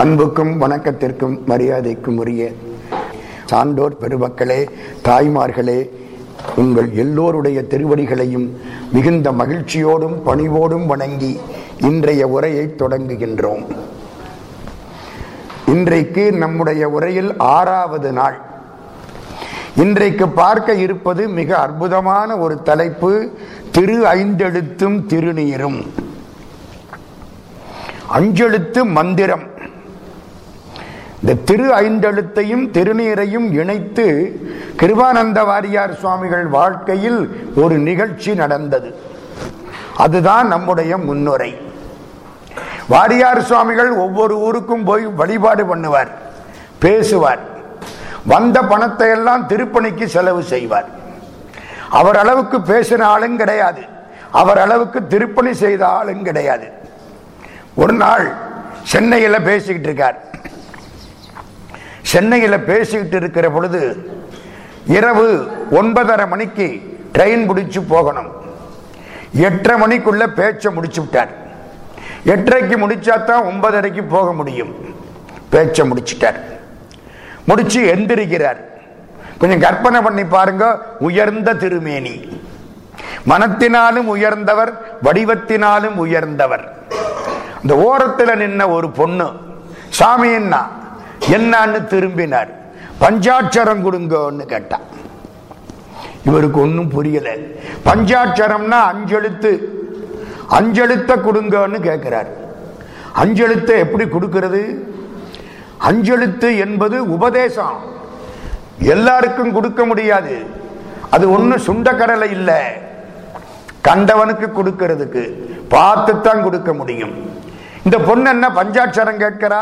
அன்புக்கும் வணக்கத்திற்கும் மரியாதைக்கும் உரிய சான்றோர் பெருமக்களே தாய்மார்களே உங்கள் எல்லோருடைய திருவடிகளையும் மிகுந்த மகிழ்ச்சியோடும் பணிவோடும் வணங்கி இன்றைய உரையை தொடங்குகின்றோம். இன்றைக்கு நம்முடைய உரையில் ஆறாவது நாள். இன்றைக்கு பார்க்க இருப்பது மிக அற்புதமான ஒரு தலைப்பு திரு ஐந்தெழுத்தும் திருநீரும். அஞ்செழுத்து மந்திரம். இந்த திரு ஐந்தெழுத்தையும் திருநீரையும் இணைத்து கிருபானந்த வாரியார் சுவாமிகள் வாழ்க்கையில் ஒரு நிகழ்ச்சி நடந்தது. அதுதான் நம்முடைய முன்னுரை. வாரியார் சுவாமிகள் ஒவ்வொரு ஊருக்கும் போய் வழிபாடு பண்ணுவார் பேசுவார் வந்த பணத்தை எல்லாம் திருப்பணிக்கு செலவு செய்வார். அவர் அளவுக்கு பேசின ஆளும் கிடையாது. அவர் அளவுக்கு திருப்பணி செய்த ஆளும் கிடையாது. ஒரு நாள் சென்னையில் பேசிக்கிட்டு இருக்கார். சென்னையில் பேசிக்கிட்டு இருக்கிற பொழுது இரவு ஒன்பதரை மணிக்கு ட்ரெயின் பிடிச்சி போகணும். எட்டரை மணிக்குள்ள பேச்சை முடிச்சு விட்டார். எட்டரைக்கு முடிச்சா தான் ஒன்பதரைக்கு போக முடியும். பேச்சை முடிச்சிட்டார். முடிச்சு எந்திரிக்கிறார். கொஞ்சம் கற்பனை பண்ணி பாருங்க உயர்ந்த திருமேனி. மனத்தினாலும் உயர்ந்தவர் வடிவத்தினாலும் உயர்ந்தவர். இந்த ஓரத்தில் நின்ன ஒரு பொண்ணு சாமின்னா என்னன்னு திரும்பினார். பஞ்சாட்சரம் கொடுங்கன்னு கேட்டான் இவருக்கு ஒன்றும் புரியல. பஞ்சாட்சரம்னா அஞ்செழுத்து. அஞ்செழுத்த கொடுங்கன்னு கேட்கிறார் அஞ்செழுத்த எப்படி கொடுக்கிறது? அஞ்செழுத்து என்பது உபதேசம். எல்லாருக்கும் கொடுக்க முடியாது. அது ஒண்ணு சுண்டக்கடலை இல்லை. கண்டவனுக்கு கொடுக்கிறதுக்கு பார்த்துத்தான் கொடுக்க முடியும். இந்த பொண்ணு என்ன பஞ்சாட்சரம் கேட்கிறா?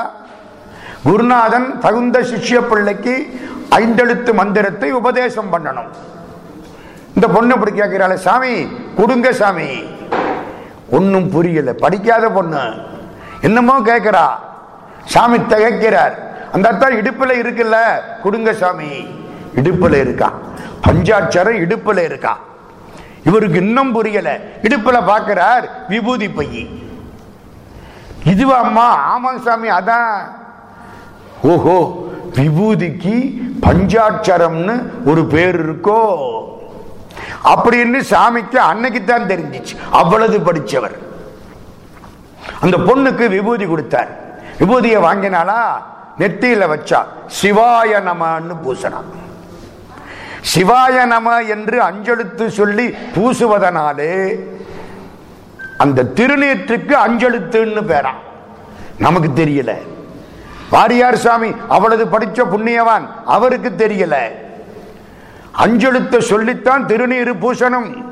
குருநாதன் தகுந்த சிஷ்ய பிள்ளைக்கு ஐந்தெழுத்து மந்திரத்தை உபதேசம் பண்ணணும். இந்த பொண்ணு இப்படி கேட்கிறாள் சாமி கொடுங்க சாமி. ஒன்னும் புரியல. படிக்காத பொண்ணு. என்னமோ கேட்கிறா. சாமி திகைக்கிறார். அந்த அர்த்தம் இடுப்புல இருக்குல்ல. கொடுங்க சாமி. இடுப்புல இருக்கா. பஞ்சாட்சரம் இடுப்புல இருக்கா. இவருக்கு இன்னும் புரியல. இடுப்புல பாக்குறார் விபூதி பையி. இதுவா அம்மா? ஆமாங்க சாமி அதான். ஓஹோ விபூதிக்கு பஞ்சாட்சரம்னு ஒரு பேர் இருக்கோ? அப்படின்னு சாமிக்கு அன்னைக்கு தான் தெரிஞ்சிச்சு. அவ்வளவு படிச்சவர். அந்த பொண்ணுக்கு விபூதி கொடுத்தார். விபூதியை வாங்கினாலா நெத்தியில வச்சா. சிவாய நமன்னு பூசனா சிவாய நம என்று அஞ்செழுத்து சொல்லி பூசுவதனாலே அந்த திருநீற்றுக்கு அஞ்செழுத்துன்னு பேரா நமக்கு தெரியல. வாரியார் சாமி அவளது படிச்ச புண்ணியவான் அவருக்கு தெரியல. அஞ்செழுத்த சொல்லித்தான் திருநீரு பூசணும்.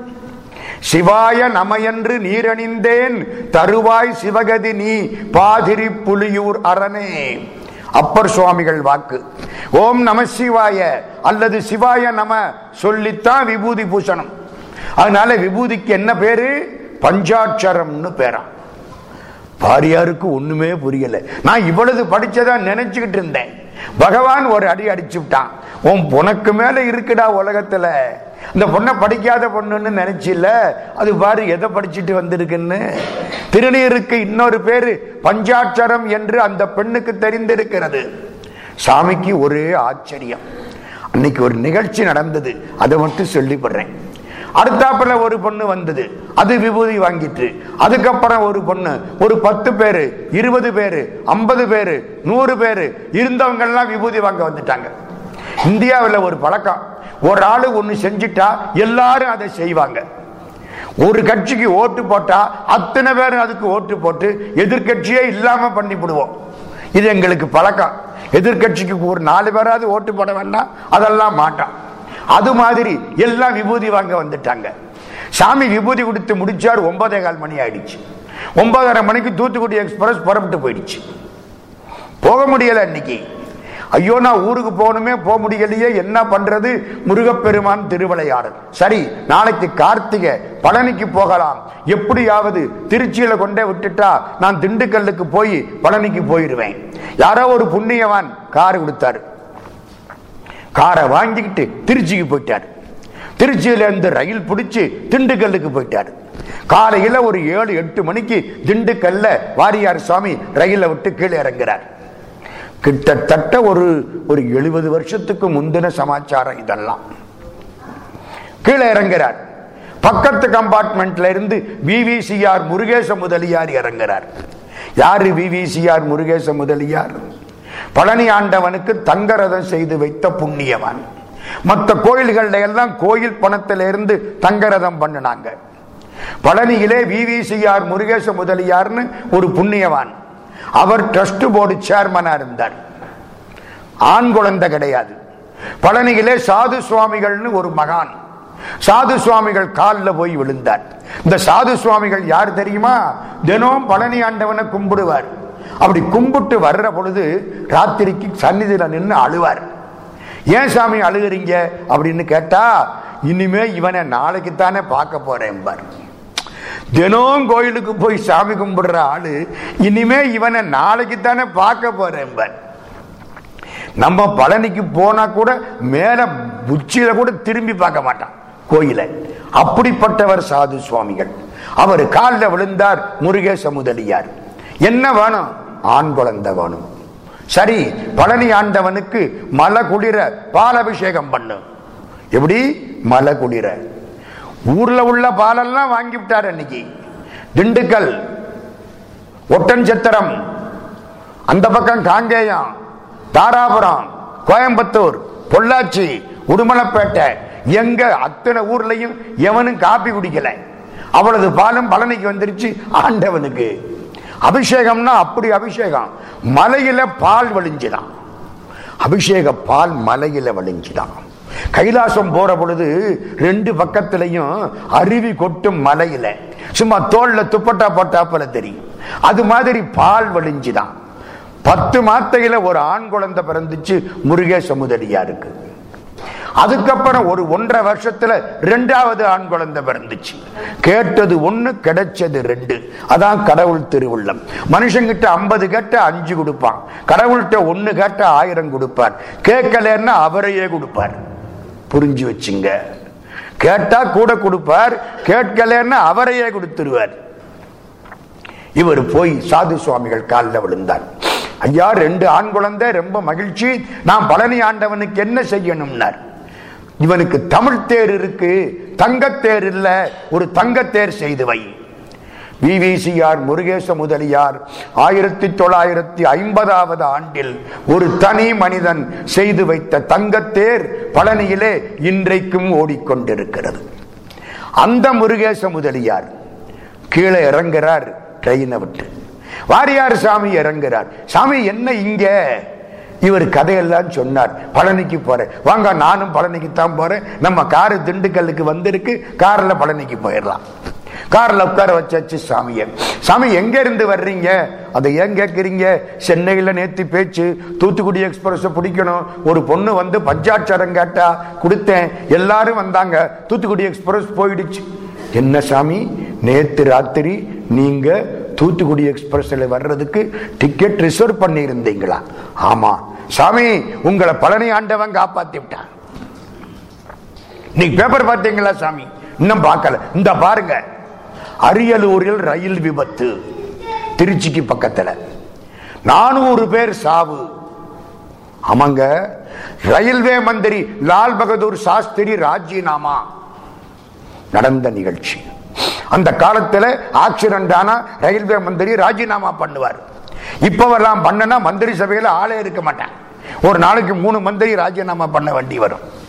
சிவாய நமையன்று நீரணிந்தேன் தருவாய் சிவகதி நீ பாதிரி புலியூர் அரணே. அப்பர் சுவாமிகள் வாக்கு. ஓம் நம சிவாய அல்லது சிவாய நம சொல்லித்தான் விபூதி பூசணும். அதனால விபூதிக்கு என்ன பேரு? பஞ்சாட்சரம்னு பேரா. பாரியாருக்கு ஒண்ணுமே புரியல. நான் இவ்வளவு படிச்சதா நினைச்சுக்கிட்டு இருந்தேன். பகவான் ஒரு அடி அடிச்சு விட்டான். உன் உனக்கு மேல இருக்குடா உலகத்துல. இந்த பொண்ணை படிக்காத பொண்ணுன்னு நினைச்சில அது பாரு எதை படிச்சுட்டு வந்திருக்குன்னு. திருநீருக்கு இன்னொரு பேரு பஞ்சாட்சரம் என்று அந்த பெண்ணுக்கு தெரிந்திருக்கிறது. சாமிக்கு ஒரே ஆச்சரியம். அன்னைக்கு ஒரு நிகழ்ச்சி நடந்தது. அதை மட்டும் சொல்லிப்படுறேன் அடுத்தாப்புல ஒரு பொண்ணு வந்தது. அது விபூதி வாங்கிட்டு அதுக்கப்புறம் ஒரு பொண்ணு. ஒரு பத்து பேரு இருபது பேரு ஐம்பது பேரு நூறு பேரு இருந்தவங்க எல்லாம் விபூதி வாங்க வந்துட்டாங்க. இந்தியாவில் ஒரு பழக்கம். ஒரு ஆளு ஒன்று செஞ்சுட்டா எல்லாரும் அதை செய்வாங்க. ஒரு கட்சிக்கு ஓட்டு போட்டா அத்தனை பேரும் அதுக்கு ஓட்டு போட்டு எதிர்கட்சியே இல்லாம பண்ணிவிடுவோம். இது எங்களுக்கு பழக்கம். எதிர்கட்சிக்கு ஒரு நாலு பேராவது ஓட்டு போட வேண்டாம். அதெல்லாம் மாட்டான் அது மாதிரி எல்லாம் விபூதி வாங்க வந்துட்டாங்க. சாமி விபூதி கொடுத்து முடிச்சார் ஒன்பதே கால் மணி ஆயிடுச்சு. ஒன்பதரை மணிக்கு தூத்துக்குடி எக்ஸ்பிரஸ் புறப்பட்டு போயிடுச்சு. போக முடியல இன்னைக்கு. ஐயோ நான் ஊருக்கு போகணுமே போக முடியலையே என்ன பண்றது? முருகப்பெருமான் திருவிளையாடல். சரி நாளைக்கு கார்த்திகை பழனிக்கு போகலாம். எப்படியாவது திருச்சியில கொண்டே விட்டுட்டா நான் திண்டுக்கல்லுக்கு போய் பழனிக்கு போயிருவேன். யாரோ ஒரு புண்ணியவான் கார் கொடுத்தாரு. காரை வாங்கிக்கிட்டு திருச்சிக்கு போயிட்டார். திருச்சியிலேருந்து ரயில் பிடிச்சி திண்டுக்கல்லுக்கு போயிட்டார். காலையில் ஒரு ஏழு எட்டு மணிக்கு திண்டுக்கல்ல வாரியார் சுவாமி ரயில விட்டு கீழே இறங்குறார். கிட்டத்தட்ட ஒரு ஒரு எழுபது வருஷத்துக்கு முந்தின சமாச்சாரம் இதெல்லாம். கீழே இறங்குறார். பக்கத்து கம்பார்ட்மெண்ட்ல இருந்து விவிசிஆர் முருகேச முதலியார் இறங்குறார். யாரு விவிசிஆர் முருகேச முதலியார்? பழனி ஆண்டவனுக்கு தங்கரதம் செய்து வைத்த புண்ணியவான். மற்ற கோயில்கள்ல எல்லாம் கோயில் பணத்திலிருந்து தங்கரதம் பண்ணினாங்க. பழனியிலே விவிசிஆர் முருகேச முதலியார்னு ஒரு புண்ணியவான். அவர் ட்ரஸ்ட் போர்டு சேர்மனா இருந்தார். ஆண் குழந்தை கிடையாது. பழனியிலே சாது சுவாமிகள்னு ஒரு மகான். சாது சுவாமிகள் காலில் போய் விழுந்தார். இந்த சாது சுவாமிகள் யார் தெரியுமா? தினம் பழனி ஆண்டவனை கும்பிடுவார். அப்படி கும்பிட்டு வர்ற பொழுது ராத்திரிக்கு சந்நிதியில் நின்று அழுவார். ஏன் சாமி அழுகுறீங்க? அப்படின்னு கேட்டா இனிமே இவனை நாளைக்கு தானே பார்க்க போறேன் தினம் கோயிலுக்கு போய் சாமி கும்பிடுற ஆளு இனிமே இவனை நாளைக்கு தானே பார்க்க போறேன் நம்ம பழனிக்கு போனா கூட மேல உச்சியில கூட திரும்பி பார்க்க மாட்டான் கோயில. அப்படிப்பட்டவர் சாது சுவாமிகள். அவர் காலில் விழுந்தார் முருகேச முதலியார். என்ன வேணும்? ஆண் குழந்தவனும் சரி பழனி ஆண்டவனுக்கு மலை குளிர பாலபிஷேகம் பண்ணு. எப்படி? மலை குளிர. ஊர்ல உள்ள பாலெல்லாம் வாங்கி விட்டார் அன்னைக்கு. திண்டுக்கல் ஒட்டன் சத்திரம் அந்த பக்கம் காங்கேயம் தாராபுரம் கோயம்புத்தூர் பொள்ளாச்சி உடுமலைப்பேட்டை. எங்க அத்தனை ஊர்லயும் எவனும் காப்பி குடிக்கல. அவ்வளவு பாலும் பழனிக்கு வந்துருச்சு ஆண்டவனுக்கு. அபிஷேகம்னா அப்படி அபிஷேகம். மலையில பால் வழிஞ்சுதான் அபிஷேக பால் மலையில வழிஞ்சுதான் கைலாசம் போற பொழுது ரெண்டு பக்கத்திலையும் அருவி கொட்டும் மலையில. சும்மா தோல்ல துப்பட்டா போட்டாப்பல தெரியும். அது மாதிரி பால் வழிஞ்சுதான் பத்து மாத்தையில ஒரு ஆண் குழந்தை பிறந்துச்சு முருகேச முதலியாருக்கு அதுக்கப்புறம் ஒரு ஒன்றரை வருஷத்துல ரெண்டாவது ஆண் குழந்தை பிறந்துச்சு. கேட்டது ஒண்ணு கிடைச்சது ரெண்டு. அதான் கடவுள் திருவுள்ளம். மனுஷங்கிட்ட ஐம்பது கேட்ட அஞ்சு கொடுப்பான். கடவுள்கிட்ட ஒண்ணு கேட்ட ஆயிரம் கொடுப்பார். கேட்கலன்னா அவரையே கொடுப்பார். புரிஞ்சு வச்சுங்க. கேட்டா கூட கொடுப்பார். கேட்கலன்னா அவரையே கொடுத்துருவார். இவர் போய் சாது சுவாமிகள் காலில் விழுந்தார். ஐயா ரெண்டு ஆண் குழந்தை ரொம்ப மகிழ்ச்சி. நான் பழனி ஆண்டவனுக்கு என்ன செய்யணும்னார்? இவனுக்கு தமிழ் தேர் இருக்கு தங்கத்தேர் இல்ல ஒரு தங்கத்தேர் செய்து வை. விவிசிஆர் முருகேச முதலியார் ஆயிரத்தி தொள்ளாயிரத்தி ஐம்பதாவது ஆண்டில் ஒரு தனி மனிதன் செய்து வைத்த தங்கத்தேர் பழனியிலே இன்றைக்கும் ஓடிக்கொண்டிருக்கிறது. அந்த முருகேச முதலியார் கீழே இறங்குறார் ட்ரெயினை விட்டு. வாரியார் சாமி இறங்குறார். சாமி என்ன இங்க? இவர் கதையெல்லாம் சொன்னார். பழனிக்கு போறேன். வாங்க நானும் பழனிக்கு தான் போறேன். நம்ம காரு திண்டுக்கல்லுக்கு வந்திருக்கு. கார்ல பழனிக்கு போயிடலாம். கார்ல உட்கார வச்சாச்சு சாமிய சாமி எங்க இருந்து வர்றீங்க? அதை ஏன் கேட்கறீங்க சென்னையில நேத்து பேச்சு. தூத்துக்குடி எக்ஸ்பிரஸ் பிடிக்கணும். ஒரு பொண்ணு வந்து பஞ்சாட்சரம் கேட்டா கொடுத்தேன். எல்லாரும் வந்தாங்க. தூத்துக்குடி எக்ஸ்பிரஸ் போயிடுச்சு. என்ன சாமி? நேத்து ராத்திரி நீங்க தூத்துக்குடி எக்ஸ்பிரஸ்ல வர்றதுக்கு டிக்கெட் ரிசர்வ் பண்ணி இருந்தீங்களா ஆமா. சாமி உங்களை பழனி ஆண்டவன் காப்பாத்தி விட்டான். நீ பேப்பர் பார்த்தீங்களா சாமி? இன்னும் பார்க்கல. இந்த பாருங்க. அரியலூரில் ரயில் விபத்து. திருச்சிக்கு பக்கத்துல. நானூறு பேர் சாவு. ஆமாங்க. ரயில்வே மந்திரி லால் பகதூர் சாஸ்திரி ராஜினாமா. நடந்த நிகழ்ச்சி. அந்த காலத்தில் ஆக்சிடென்ட் ஆனா ரயில்வே மந்திரி ராஜினாமா பண்ணுவார். இப்பவெல்லாம் பண்ணனா மந்திரி சபையில் ஆளே இருக்க மாட்டேன். ஒரு நாளைக்கு மூணு மந்திரி ராஜினாமா பண்ண வேண்டி வரும்.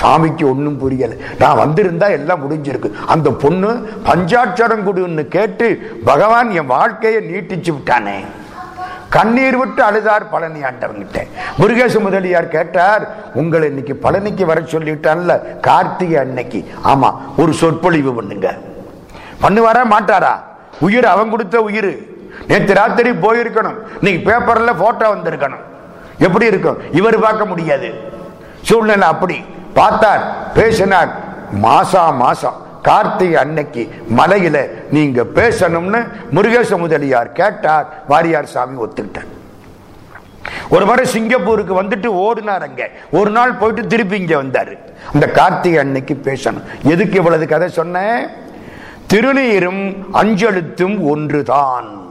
சாமிக்கு ஒன்றும் புரியல. நான் வந்திருந்தா எல்லாம் முடிஞ்சிருக்கு. அந்த பொண்ணு பஞ்சாட்சரம் குடுன்னு கேட்டு பகவான் என் வாழ்க்கையை நீட்டிச்சு விட்டானே. கண்ணீர் விட்டு அழுதார் பழனி ஆண்டவங்கிட்ட. முருகேச முதலியார் கேட்டார் உங்களை இன்னைக்கு பழனிக்கு வர சொல்லிட்டான்ல கார்த்திகை அன்னைக்கு. ஆமா ஒரு சொற்பொழிவு பண்ணுங்க. பண்ணுவாரா மாட்டாரா? உயிர் அவன் கொடுத்த உயிர். நேற்று ராத்திரி போயிருக்கணும். இன்னைக்கு பேப்பர்ல போட்டோ வந்திருக்கணும். எப்படி இருக்கும்? இவர் பார்க்க முடியாது. சூழ்நிலை அப்படி. பார்த்தார் பேசினார். மாசா மாசம். கார்த்திகை அன்னைக்கு மலையில நீங்க பேசணும்னு முருகேச முதலியார் கேட்டார் வாரியார் சாமி ஒத்துக்கிட்டார். ஒரு முறை சிங்கப்பூருக்கு வந்துட்டு ஓடினார் அங்க. ஒரு நாள் போயிட்டு திருப்பி இங்க வந்தாரு. அந்த கார்த்திகை அன்னைக்கு பேசணும். எதுக்கு இவ்வளவு கதை சொன்னேன்? திருநீரும் அஞ்செழுத்தும் ஒன்றுதான்.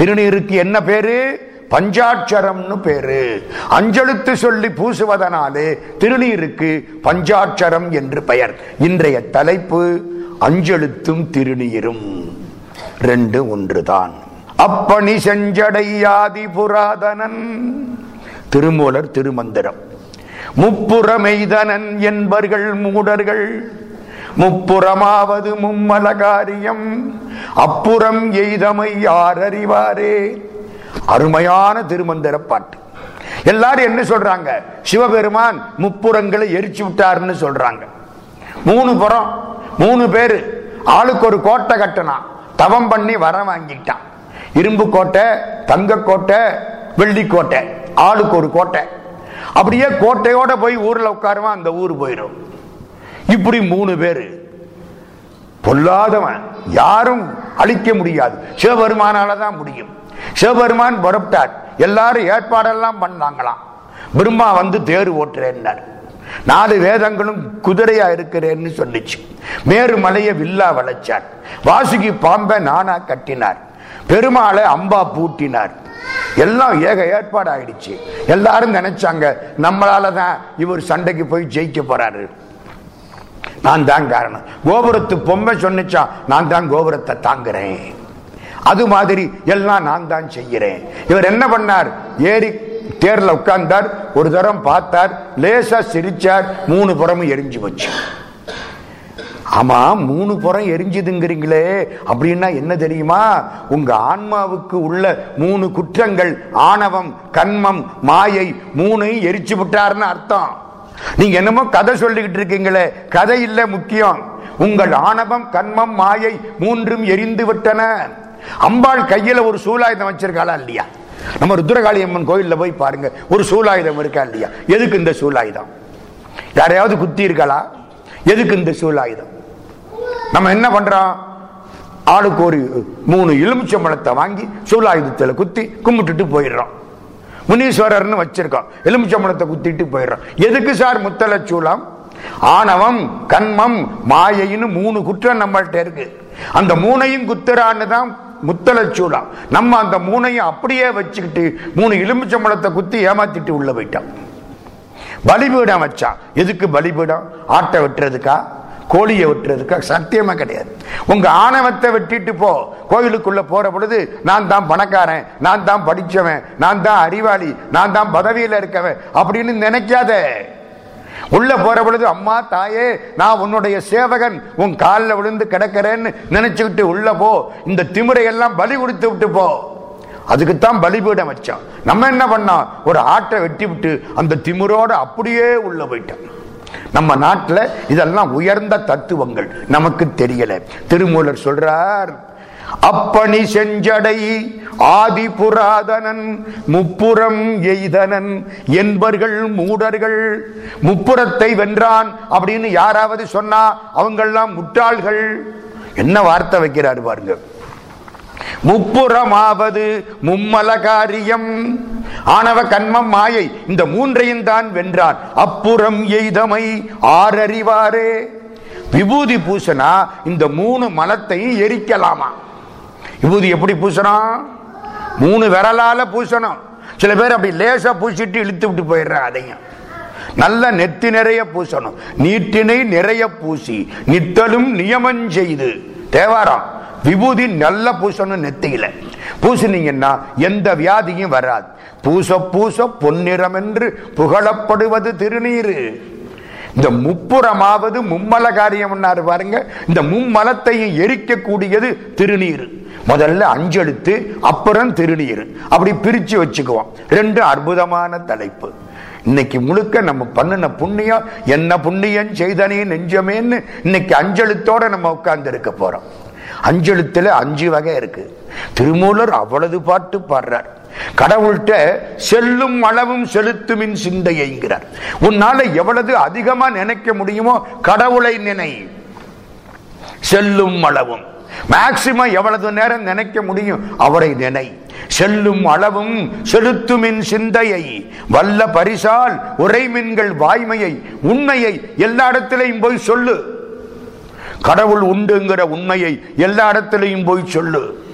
திருநீருக்கு என்ன பேரு? பஞ்சாட்சரம்னு பேரு. அஞ்செழுத்து சொல்லி பூசுவதனாலே திருநீருக்கு பஞ்சாட்சரம் என்று பெயர். இன்றைய தலைப்பு அஞ்செழுத்தும் திருநீரும். ரெண்டு ஒன்றுதான். அப்பணி செஞ்சடையாதி புராதனன். திருமூலர் திருமந்திரம். முப்புறமெய்தனன் என்பர்கள் மூடர்கள். முப்புறமாவது மும்மலகாரியம். அப்புறம் எய்தமை யார் அறிவாரே? அருமையான திருமந்திர பாட்டு. எல்லாரும் என்ன சொல்றாங்க? சிவபெருமான் முப்புறங்களை எரிச்சு விட்டாருன்னு சொல்றாங்க. மூணு புறம் மூணு பேரு. ஆளுக்கு ஒரு கோட்டை கட்டினான். தவம் பண்ணி வர வாங்கிட்டான். இரும்பு கோட்டை தங்க கோட்டை வெள்ளி கோட்டை. ஆளுக்கு ஒரு கோட்டை. அப்படியே கோட்டையோட போய் ஊர்ல உட்காருவான் அந்த ஊர் போயிடும் இப்படி மூணு பேரு. பொல்லாதவன். யாரும் அழிக்க முடியாது. சிவபெருமானால தான் முடியும். சிவபெருமான் புறப்பட்டார். எல்லாரும் ஏற்பாடெல்லாம் பண்ணாங்களாம். பிரம்மா வந்து தேர் ஓட்டுறேன்னார். நாலு வேதங்களும் குதிரையா இருக்கிறேன்னு சொல்லிச்சு. மேரு மலையை வில்லா வளைச்சார். வாசுகி பாம்பை நானா கட்டினார். பெருமாளை அம்பா பூட்டினார். எல்லாம் ஏக ஏற்பாடு ஆயிடுச்சு எல்லாரும் நினைச்சாங்க நம்மளால தான் இவர் சண்டைக்கு போய் ஜெயிக்க போறாரு. நான் தான் காரணம். கோபுரத்து பொம்மை சொன்னிச்சா நான் தான் கோபுரத்தை தாங்குறேன். அது மாதிரி எல்லாம் நான் தான் செய்கிறேன். இவர் என்ன பண்ணார்? ஏறி தேர்ல உட்கார்ந்தார் ஒரு தரம் பார்த்தார் லேசா சிரிச்சார் மூணு புறமும் எரிஞ்சு போச்சு. ஆமா மூணு புறம் எரிஞ்சுதுங்கிறீங்களே அப்படின்னா என்ன தெரியுமா? உங்க ஆன்மாவுக்கு உள்ள மூணு குற்றங்கள் ஆணவம் கண்மம் மாயை மூணையும் எரிச்சு விட்டாருன்னு அர்த்தம். நீங்க என்னமோ கதை சொல்லிக்கிட்டு இருக்கீங்களே கதை இல்ல முக்கியம். உங்கள் ஆணவம் கண்மம் மாயை மூன்றும் எரிந்து விட்டன. அம்பாள் கையில ஒரு சூலாயுதம் வச்சிருக்காளா இல்லையா? நம்ம ருத்ரகாளி அம்மன் கோயில்ல போய் பாருங்க ஒரு சூலாயுதம் இருக்கா இல்லையா? எதுக்கு இந்த சூலாயுதம்? யாரையாவது குத்தி இருக்காளா? எதுக்கு இந்த சூலாயுதம்? நம்ம என்ன பண்றோம்? ஆளுக்கு ஒரு மூணு எலுமிச்சம்பழத்தை வாங்கி சூலாயுதத்துல குத்தி கும்பிட்டுட்டு போயிடுறோம். முனீஸ்வரர்னு வச்சிருக்கோம். எலுமிச்சம்பழத்தை குத்திட்டு போயிடுறோம். எதுக்கு சார் முத்தல சூலம் ஆணவம் கண்மம் மாயைன்னு மூணு குற்றம் நம்மள்ட்ட இருக்கு. அந்த மூணையும் குத்துறான்னு தான் முத்தலச்சூலம் நம்ம அந்த மூணையும் அப்படியே வச்சுக்கிட்டு மூணு எலுமிச்சம்பழத்தை குத்தி ஏமாத்திட்டு உள்ள போயிட்டோம் பலிபீடம் வச்சான் எதுக்கு பலிபீடம் ஆட்டை வெட்டுறதுக்கா? கோழியை வெட்டுறதுக்கா? சத்தியமா கிடையாது. உங்க ஆணவத்தை வெட்டிட்டு போ. கோயிலுக்குள்ள போற பொழுது நான் தான் பணக்காரன் நான் தான் படிச்சவன் நான் தான் அறிவாளி நான் தான் பதவியில இருக்கவன் அப்படின்னு நினைக்காத. உள்ள போற பொழுது அம்மா தாயே நான் உன்னுடைய சேவகன். உன் காலில் விழுந்து கிடக்கிறேன்னு நினைச்சுக்கிட்டு உள்ள போ. இந்த திமுறை எல்லாம் பலி கொடுத்து விட்டு போ. அதுக்குத்தான் பலிபீடம் வச்சோம் நம்ம என்ன பண்ணோம் ஒரு ஆட்டை வெட்டி விட்டு அந்த திமிரோட அப்படியே உள்ள போயிட்டோம் நம்ம நாட்டில் இதெல்லாம் உயர்ந்த தத்துவங்கள். நமக்கு தெரியல. திருமூலர் சொல்றார் அப்பணி செஞ்சடை ஆதி புராதனன் முப்புறம் எய்தனன். என்பர்கள் மூடர்கள். முப்புறத்தை வென்றான் அப்படின்னு யாராவது சொன்னா அவங்கெல்லாம் முட்டாள்கள். என்ன வார்த்தை வைக்கிறாரு பாருங்க. முப்புறமாவது மும்மல காரியம். ஆணவ கண்மம் மாயை. இந்த மூன்றையும் தான் வென்றான். அப்புறம் எய்தமை ஆறறிவாரே. விபூதி பூசனா இந்த மூணு மலத்தையும் எரிக்கலாமா? விபூதி எப்படி பூசணும்? மூணு விரலால பூசணும். சில பேர் அப்படி லேசா பூசிட்டு இழுத்து விட்டு போயிடுறாங்க அதையும். நல்ல நெத்தி நிறைய பூசணும். நீட்டினை நிறைய பூசி நித்தலும் நியமம் செய்து. தேவாரம். விபூதி நல்ல பூசணும் நெத்தியில. பூசினீங்கன்னா எந்த வியாதியும் வராது. பூச பூச பொன்னிறம் என்று புகழப்படுவது திருநீரு இந்த முப்புறமாவது மும்மல காரியம் பாருங்க. இந்த மும்மலத்தையும் எரிக்கக்கூடியது திருநீர். முதல்ல அஞ்செழுத்து அப்புறம் திருநீர். அப்படி பிரிச்சு வச்சுக்குவோம். ரெண்டு அற்புதமான தலைப்பு. இன்னைக்கு முழுக்க நம்ம பண்ணின புண்ணியம் என்ன புண்ணியம் செய்தனே நெஞ்சமேன்னு இன்னைக்கு அஞ்செழுத்தோட நம்ம உட்கார்ந்து இருக்க போறோம். அஞ்செழுத்துல அஞ்சு வகை இருக்கு. திருமூலர் அவ்வளவு பாட்டு பாடுறார். கடவுள்கிட்ட செல்லும் அளவும் செலுத்துமின் சிந்தையைங்கிறார். உன்னால எவ்வளவு அதிகமா நினைக்க முடியுமோ கடவுளை நினை. செல்லும் அளவும். மேக்சிமம் எவ்வளவு நேரம் நினைக்க முடியும் அவரை நினை. செல்லும் அளவும் செலுத்துமின் சிந்தையை. வல்ல பரிசால் உரைமின்கள் வாய்மையை உண்மையை எல்லா இடத்திலையும் போய் சொல்லு. கடவுள் உண்டுங்கிற உண்மையை எல்லா இடத்திலையும் போய் சொல்லு.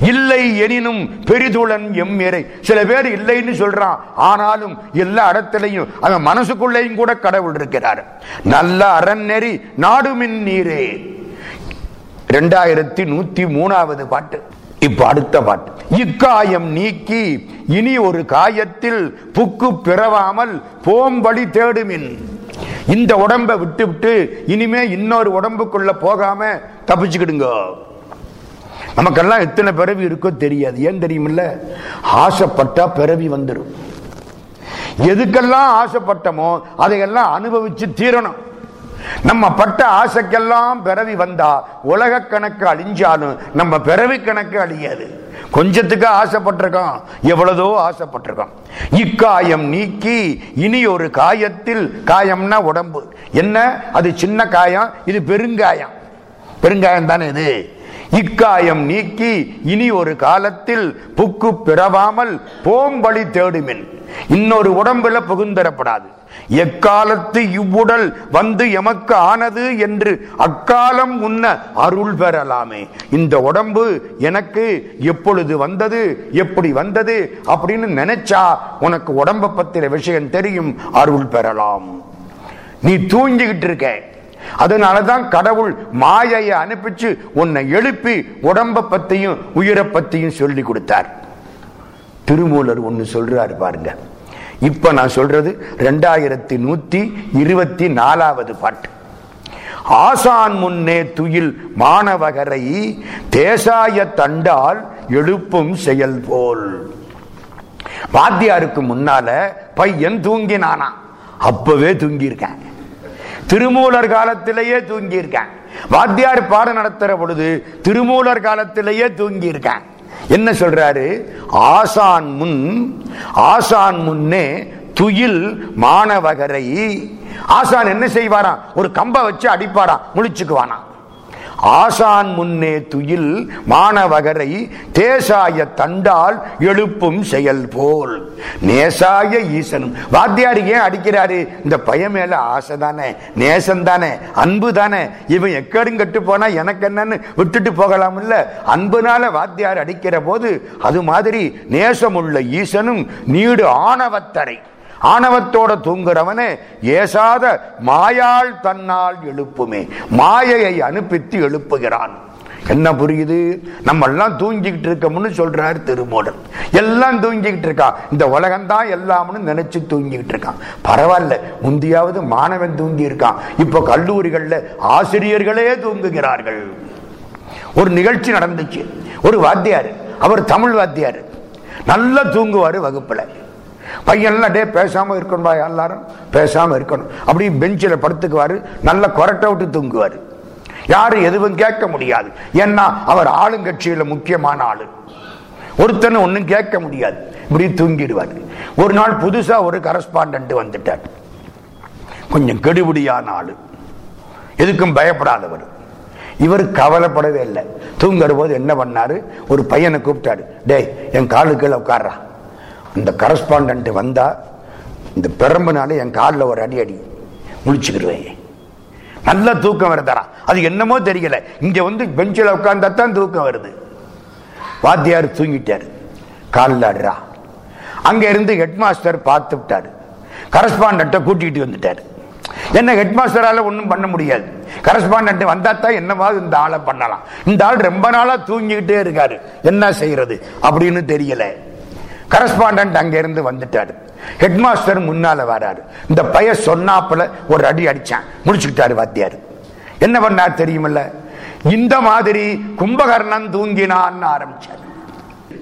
இல்லை எனினும் பெரிதுளன் எம்மேரை சில பேர் இல்லைன்னு சொல்றான் ஆனாலும் எல்லா இடத்திலையும் அவன் மனசுக்குள்ளேயும் கூட கடவுள் இருக்கிறார். நல்ல அறநெறி நாடுமின் நீரே. ரெண்டாயிரத்தி நூத்தி மூணாவது பாட்டு. இப்ப அடுத்த பாட்டு. இக்காயம் நீக்கி இனி ஒரு காயத்தில் புக்கு பிறவாமல் போம்படி தேடுமின். இந்த உடம்பை விட்டு விட்டு இனிமே இன்னொரு உடம்புக்குள்ள போகாம தப்பிச்சுக்கிடுங்க. நமக்கெல்லாம் எத்தனை பிறவி இருக்கோ தெரியாது. ஏன் தெரியுமில்ல? ஆசைப்பட்டா பிறவி வந்துடும் எதுக்கெல்லாம் ஆசைப்பட்டமோ அதையெல்லாம் அனுபவிச்சு தீரணும். நம்ம பட்ட ஆசைக்கெல்லாம் பிறவி வந்தா உலக கணக்கு அழிஞ்சாலும் நம்ம பிறவி கணக்கு அழியாது. கொஞ்சத்துக்கு ஆசைப்பட்டிருக்கோம் எவ்வளதோ ஆசைப்பட்டிருக்கோம் இக்காயம் நீக்கி இனி ஒரு காயத்தில் காயம்னா உடம்பு. என்ன? அது சின்ன காயம் இது பெருங்காயம். பெருங்காயம் தானே இது? இக்காயம் நீக்கி இனி ஒரு காலத்தில் புக்கு பிறவாமல் போம்பழி தேடுமின். இன்னொரு உடம்புல புகுந்தரப்படாது எக்காலத்து இவ்வுடல் வந்து எமக்கு ஆனது என்று அக்காலம் உன்ன அருள் பெறலாமே. இந்த உடம்பு எனக்கு எப்பொழுது வந்தது எப்படி வந்தது அப்படின்னு நினைச்சா உனக்கு உடம்ப பத்திர விஷயம் தெரியும் அருள் பெறலாம். நீ தூங்கிக்கிட்டு இருக்க. அதனாலதான் கடவுள் மாயையை அனுப்பிச்சு உன்னை எழுப்பி உடம்ப பத்தியும் உயிரை பத்தியும் சொல்லி கொடுத்தார். திருமூலர் ஒன்னு சொல்றாரு பாருங்க. இப்ப நான் சொல்றது ரெண்டாயிரத்தி நூத்தி இருபத்தி நாலாவது பாட்டு. ஆசான் முன்னே துயில் மாணவகரை தேசாய தண்டால் எழுப்பும் செயல் போல். வாத்தியாருக்கு முன்னால பையன் தூங்கினானா. அப்பவே தூங்கியிருக்கேன். திருமூலர் காலத்திலேயே தூங்கியிருக்கேன். வாத்தியார் பாடம் நடத்துற பொழுது திருமூலர் காலத்திலேயே தூங்கியிருக்கேன். என்ன சொல்றாரு? ஆசான் முன் ஆசான் முன்னே துயில் மாணவகரை. ஆசான் என்ன செய்வாராம்? ஒரு கம்ப வச்சு அடிப்பாராம் முழிச்சுக்குவானா ஆசான் முன்னே துயில் மாணவகரை தேசாய தண்டால் எழுப்பும் செயல் போல். நேசாய ஈசனும். வாத்தியார் ஏன் அடிக்கிறாரு? இந்த பையன் மேல ஆசை தானே நேசம் தானே அன்பு தானே. இவன் எக்கடும் கட்டு போனா எனக்கு என்னன்னு விட்டுட்டு போகலாம் இல்ல. அன்புனால வாத்தியார் அடிக்கிற போது அது மாதிரி நேசமுள்ள ஈசனும் நீடு ஆணவத்தரை ஆணவத்தோட தூங்குறவனே ஏசாத மாயாள் தன்னால் எழுப்புமே மாயையை அனுப்பித்து எழுப்புகிறான். என்ன புரியுது? நம்ம எல்லாம் தூங்கிக்கிட்டு இருக்கோம்னு சொல்றாரு திருமூலர் எல்லாம் தூங்கிக்கிட்டு இருக்கான் இந்த உலகம் தான் எல்லாம்னு நினைச்சு தூங்கிக்கிட்டு இருக்கான் பரவாயில்ல முந்தியாவது மாணவன் தூங்கி இருக்கான் இப்ப கல்லூரிகள்ல ஆசிரியர்களே தூங்குகிறார்கள். ஒரு நிகழ்ச்சி நடந்துச்சு. ஒரு வாத்தியார் அவர் தமிழ் வாத்தியார். நல்லா தூங்குவாரு வகுப்புல. பையன்லாம் டே பேசாம இருக்கணும்பா எல்லாரும் பேசாம இருக்கணும். அப்படி பெஞ்சில் படுத்துக்குவாரு நல்ல கொரட்டை விட்டு தூங்குவாரு. யாரும் எதுவும் கேட்க முடியாது. ஏன்னா அவர் ஆளுங்கட்சியில முக்கியமான ஆளு. ஒருத்தனை ஒன்னும் கேட்க முடியாது. இப்படி தூங்கிடுவார். ஒரு நாள் புதுசா ஒரு கரஸ்பாண்ட் வந்துட்டார். கொஞ்சம் கெடுபடியான ஆளு. எதுக்கும் பயப்படாதவர். இவர் கவலைப்படவே இல்லை. தூங்குற போது என்ன பண்ணாரு? ஒரு பையனை கூப்பிட்டாரு. டேய் என் காலுக்குள்ள உட்கார்றா. இந்த கரஸ்பாண்ட் வந்தா இந்த பெரம்புனால என் காலில் ஒரு அடி அடி முழிச்சுக்கிடுவேன் நல்ல தூக்கம் வருதாரா அது என்னமோ தெரியல. இங்க வந்து பெஞ்சில் உட்காந்தா தான் தூக்கம் வருது. வாத்தியார் தூங்கிட்டாரு. காலில் அடுறா. அங்க இருந்து ஹெட் மாஸ்டர் பார்த்து விட்டாரு. கரஸ்பாண்டன்ட்டை கூட்டிகிட்டு வந்துட்டாரு. என்ன ஹெட் மாஸ்டரால ஒன்றும் பண்ண முடியாது. கரஸ்பாண்ட் வந்தா தான் என்னவாது இந்த ஆளை பண்ணலாம். இந்த ஆள் ரொம்ப நாளா தூங்கிக்கிட்டே இருக்காரு. என்ன செய்யறது அப்படின்னு தெரியல. கரஸ்பாண்டன்ட் அங்கிருந்து வந்துட்டாரு. ஹெட் மாஸ்டர் முன்னால வராரு. இந்த பைய சொன்னாப்புல ஒரு அடி அடிச்சான். முடிச்சுக்கிட்டாரு வாத்தியார். என்ன பண்ணார் தெரியுமில்ல? இந்த மாதிரி கும்பகர்ணன் தூங்கினான்னு ஆரம்பிச்சார்.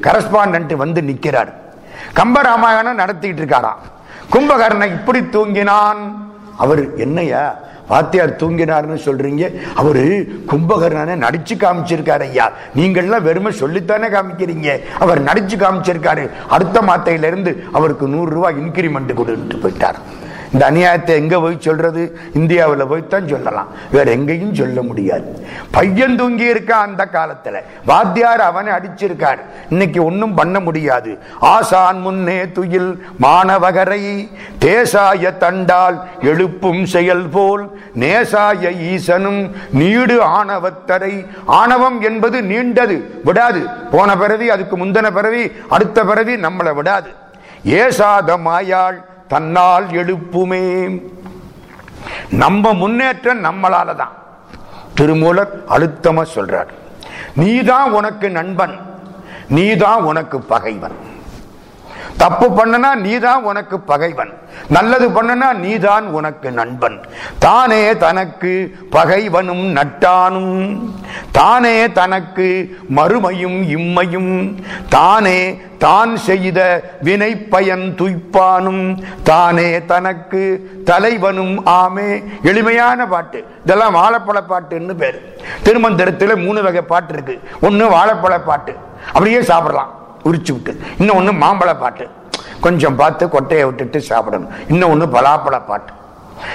கரஸ்பாண்டன்ட் வந்து நிக்கிறார். கம்பராமாயணம் நடத்திட்டு இருக்காராம். கும்பகர்ணன் இப்படி தூங்கினான். அவர் என்னையா வாத்தியார் தூங்கினார்னு சொல்றீங்க. அவரு கும்பகர்ணனை நடிச்சு காமிச்சிருக்காரு ஐயா. நீங்கள்லாம் வெறுமை சொல்லித்தானே காமிக்கிறீங்க. அவர் நடிச்சு காமிச்சிருக்காரு. அடுத்த மாத்தையில இருந்து அவருக்கு நூறு ரூபாய் இன்கிரிமெண்ட் கொடுத்து போயிட்டார். இந்த அநியாயத்தை எங்க போய் சொல்றது? இந்தியாவில் போய்த்தான் சொல்லலாம். வேற எங்கேயும் சொல்ல முடியாது. பையன் தூங்கி இருக்கான் அந்த காலத்துல? வாத்தியார் அவனை அடிச்சிருக்கார். இன்னைக்கு ஒன்னும் பண்ண முடியாது. ஆசான் முன்னே துயில் மாணவகரை தேசாய தண்டால் எழுப்பும் செயல் போல் நேசாய ஈசனும் நீடு ஆணவத்தரை. ஆணவம் என்பது நீண்டது விடாது. போன பிறவி அதுக்கு முந்தின பிறவி அடுத்த பிறவி நம்மளை விடாது. ஏசாத மாயாள் தன்னால் எழுப்புமே. நம்ம முன்னேற்றம் நம்மளால தான் திருமூலர் அழுத்தமா சொல்றார். நீதான் உனக்கு நண்பன். நீதான் உனக்கு பகைவன். தப்பு பண்ணனா நீதான் உனக்கு பகைவன். நல்லது பண்ணனா நீதான் உனக்கு நண்பன். தானே தனக்கு பகைவனும் நட்டானும். தானே தனக்கு மறுமையும் இம்மையும். தானே தான் செய்த வினை பயன் துய்ப்பானும். தானே தனக்கு தலைவனும் ஆமே. எளிமையான பாட்டு. இதெல்லாம் வாழைப்பழ பாட்டுன்னு பேரு. திருமந்திரத்தில் மூணு வகை பாட்டு இருக்கு. ஒன்னு வாழைப்பழ பாட்டு. அப்படியே சாப்பிடலாம். உரிச்சு விட்டு. இன்னொன்று மாம்பழ பாட்டு. கொஞ்சம் பார்த்து கொட்டையை விட்டுட்டு சாப்பிடணும். இன்னொன்று பலாப்பழ பாட்டு.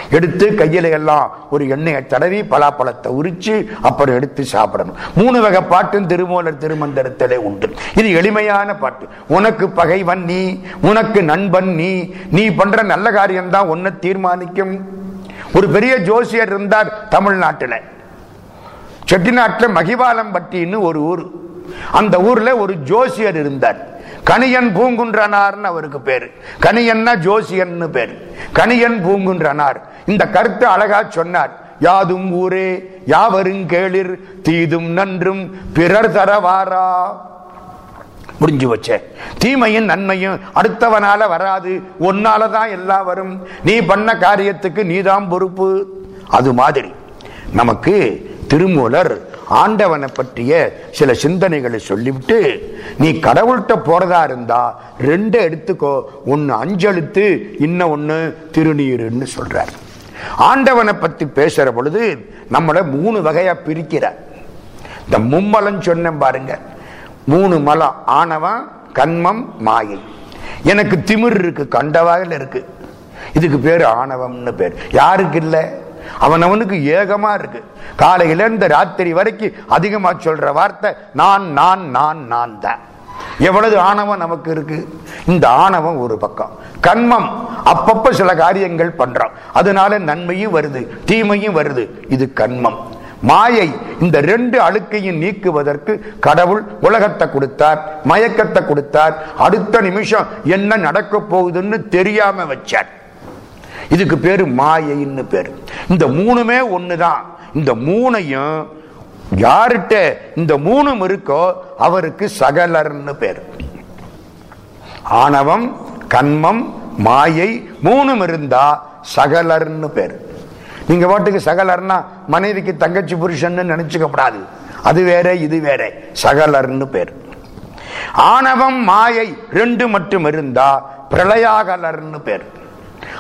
எடுத்து கையில எல்லாம் ஒரு எண்ணெயை தடவி பலாப்பழத்தை உரிச்சு அப்புறம் எடுத்து சாப்பிடணும். மூணு வகை பாட்டும் திருமூலர் திருமந்திரத்திலே உண்டு. இது எளிமையான பாட்டு. உனக்கு பகைவன் நீ உனக்கு நண்பன் நீ நீ பண்ற நல்ல காரியம்தான் ஒன்ன தீர்மானிக்கும். ஒரு பெரிய ஜோசியர் இருந்தார் தமிழ்நாட்டில். செட்டிநாட்டில் மகிபாலம்பட்டின்னு ஒரு ஊர். அந்த ஊர்ல ஒரு ஜோசியர் இருந்தார். கணியன் பூங்குன்றனார்னு அவருக்கு பேரு. கணியன்னா ஜோசியன்னு பேரு. கணியன் பூங்குன்றனார். இந்த கருத்தை அழகா சொன்னார். யாதும் ஊரே யாவரும் கேளிர் தீதும் நன்றும் பிறர் தரவாரா? முடிஞ்சு வச்ச தீமையும் நன்மையும் அடுத்தவனால வராது. ஒன்னாலதான் எல்லாம் வரும். நீ பண்ண காரியத்துக்கு நீதான் பொறுப்பு. அது மாதிரி நமக்கு திருமூலர் ஆண்டவனை பற்றிய சில சிந்தனைகளை சொல்லிவிட்டு நீ கடவுள்கிட்ட போறதா இருந்தா ரெண்டு எடுத்துக்கோ ஒன்னு அஞ்செழுத்து இன்னும் ஒன்று திருநீருன்னு சொல்றார். ஆண்டவனை பத்தி பேசுற பொழுது நம்மளை மூணு வகையா பிரிக்கிறார் இந்த மும்மலம் சொன்னேன் பாருங்க. மூணு மலம் ஆணவம் கண்மம் மாயை. எனக்கு திமிர் இருக்கு கண்டவாயில் இருக்கு. இதுக்கு பேர் ஆணவம்னு பேர். யாருக்கு இல்லை? அவன் அவனுக்கு ஏகமா இருக்கு. காலையில இருந்து ராத்திரி வரைக்கும் அதிகமா சொல்ற வார்த்தை நான் நான் நான் நான் தான் எவ்வளவு ஆணவம் நமக்கு இருக்கு? இந்த ஆணவம் ஒரு பக்கம். கண்மம் அப்பப்ப சில காரியங்கள் பண்றோம். அதனால நன்மையும் வருது தீமையும் வருது. இது கண்மம். மாயை இந்த ரெண்டு அழுக்கையும் நீக்குவதற்கு கடவுள் உலகத்தை கொடுத்தார் மயக்கத்தை கொடுத்தார். அடுத்த நிமிஷம் என்ன நடக்க போகுதுன்னு தெரியாம வச்சார். இதுக்கு பேர் மாயைன்னு பேர். இந்த மூணுமே ஒண்ணுதான். இந்த மூணையும் யார்கிட்ட இந்த மூணும் இருக்கோ அவருக்கு சகலர்னு பேர். ஆணவம் கண்மம் மாயை மூணும் இருந்தா சகலர்னு பேர். நீங்க பாட்டுக்கு சகலர்னா மனைவிக்கு தங்கச்சி புருஷன் நினைச்சுக்கப்படாது அது வேற இது வேற. சகலர்னு பேர். ஆணவம் மாயை ரெண்டு மட்டும் இருந்தா பிரளயாகலர்னு பேர்.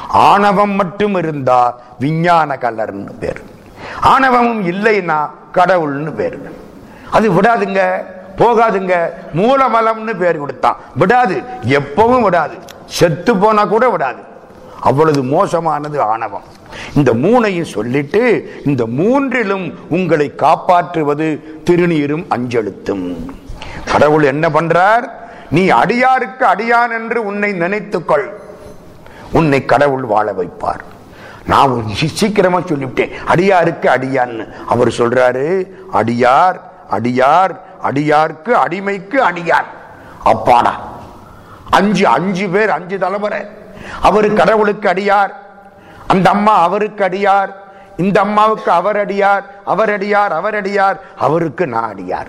ஆணவம் மட்டும் இருந்தா விஞ்ஞான கலர்னு பேர். ஆணவமும் இல்லைன்னா கடவுள்னு பேர். அது விடாதுங்க போகாதுங்க மூலமலம்னு பேர் கொடுத்தான். விடாது எப்பவும் விடாது. செத்து போனா கூட விடாது. அவ்வளவு மோசமானது ஆணவம். இந்த மூணையும் சொல்லிட்டு இந்த மூன்றிலும் உங்களை காப்பாற்றுவது திருநீரும் அஞ்செழுத்தும். கடவுள் என்ன பண்றார்? நீ அடியாருக்கு அடியான் என்று உன்னை நினைத்துக்கொள். உன்னை கடவுள் வாழ வைப்பார். நான் சீக்கிரமா சொல்லிவிட்டேன். அடியாருக்கு அடியான்னு. அவர் சொல்றாரு அடியார் அடியார் அடியார்க்கு அடிமைக்கு அடியார். அப்பாடா. அஞ்சு அஞ்சு பேர் அஞ்சு தலைமுறை. அவரு கடவுளுக்கு அடியார். அந்த அம்மா அவருக்கு அடியார். இந்த அம்மாவுக்கு அவர் அடியார் அவர் அடியார் அவர் அடியார். அவருக்கு நான் அடியார்.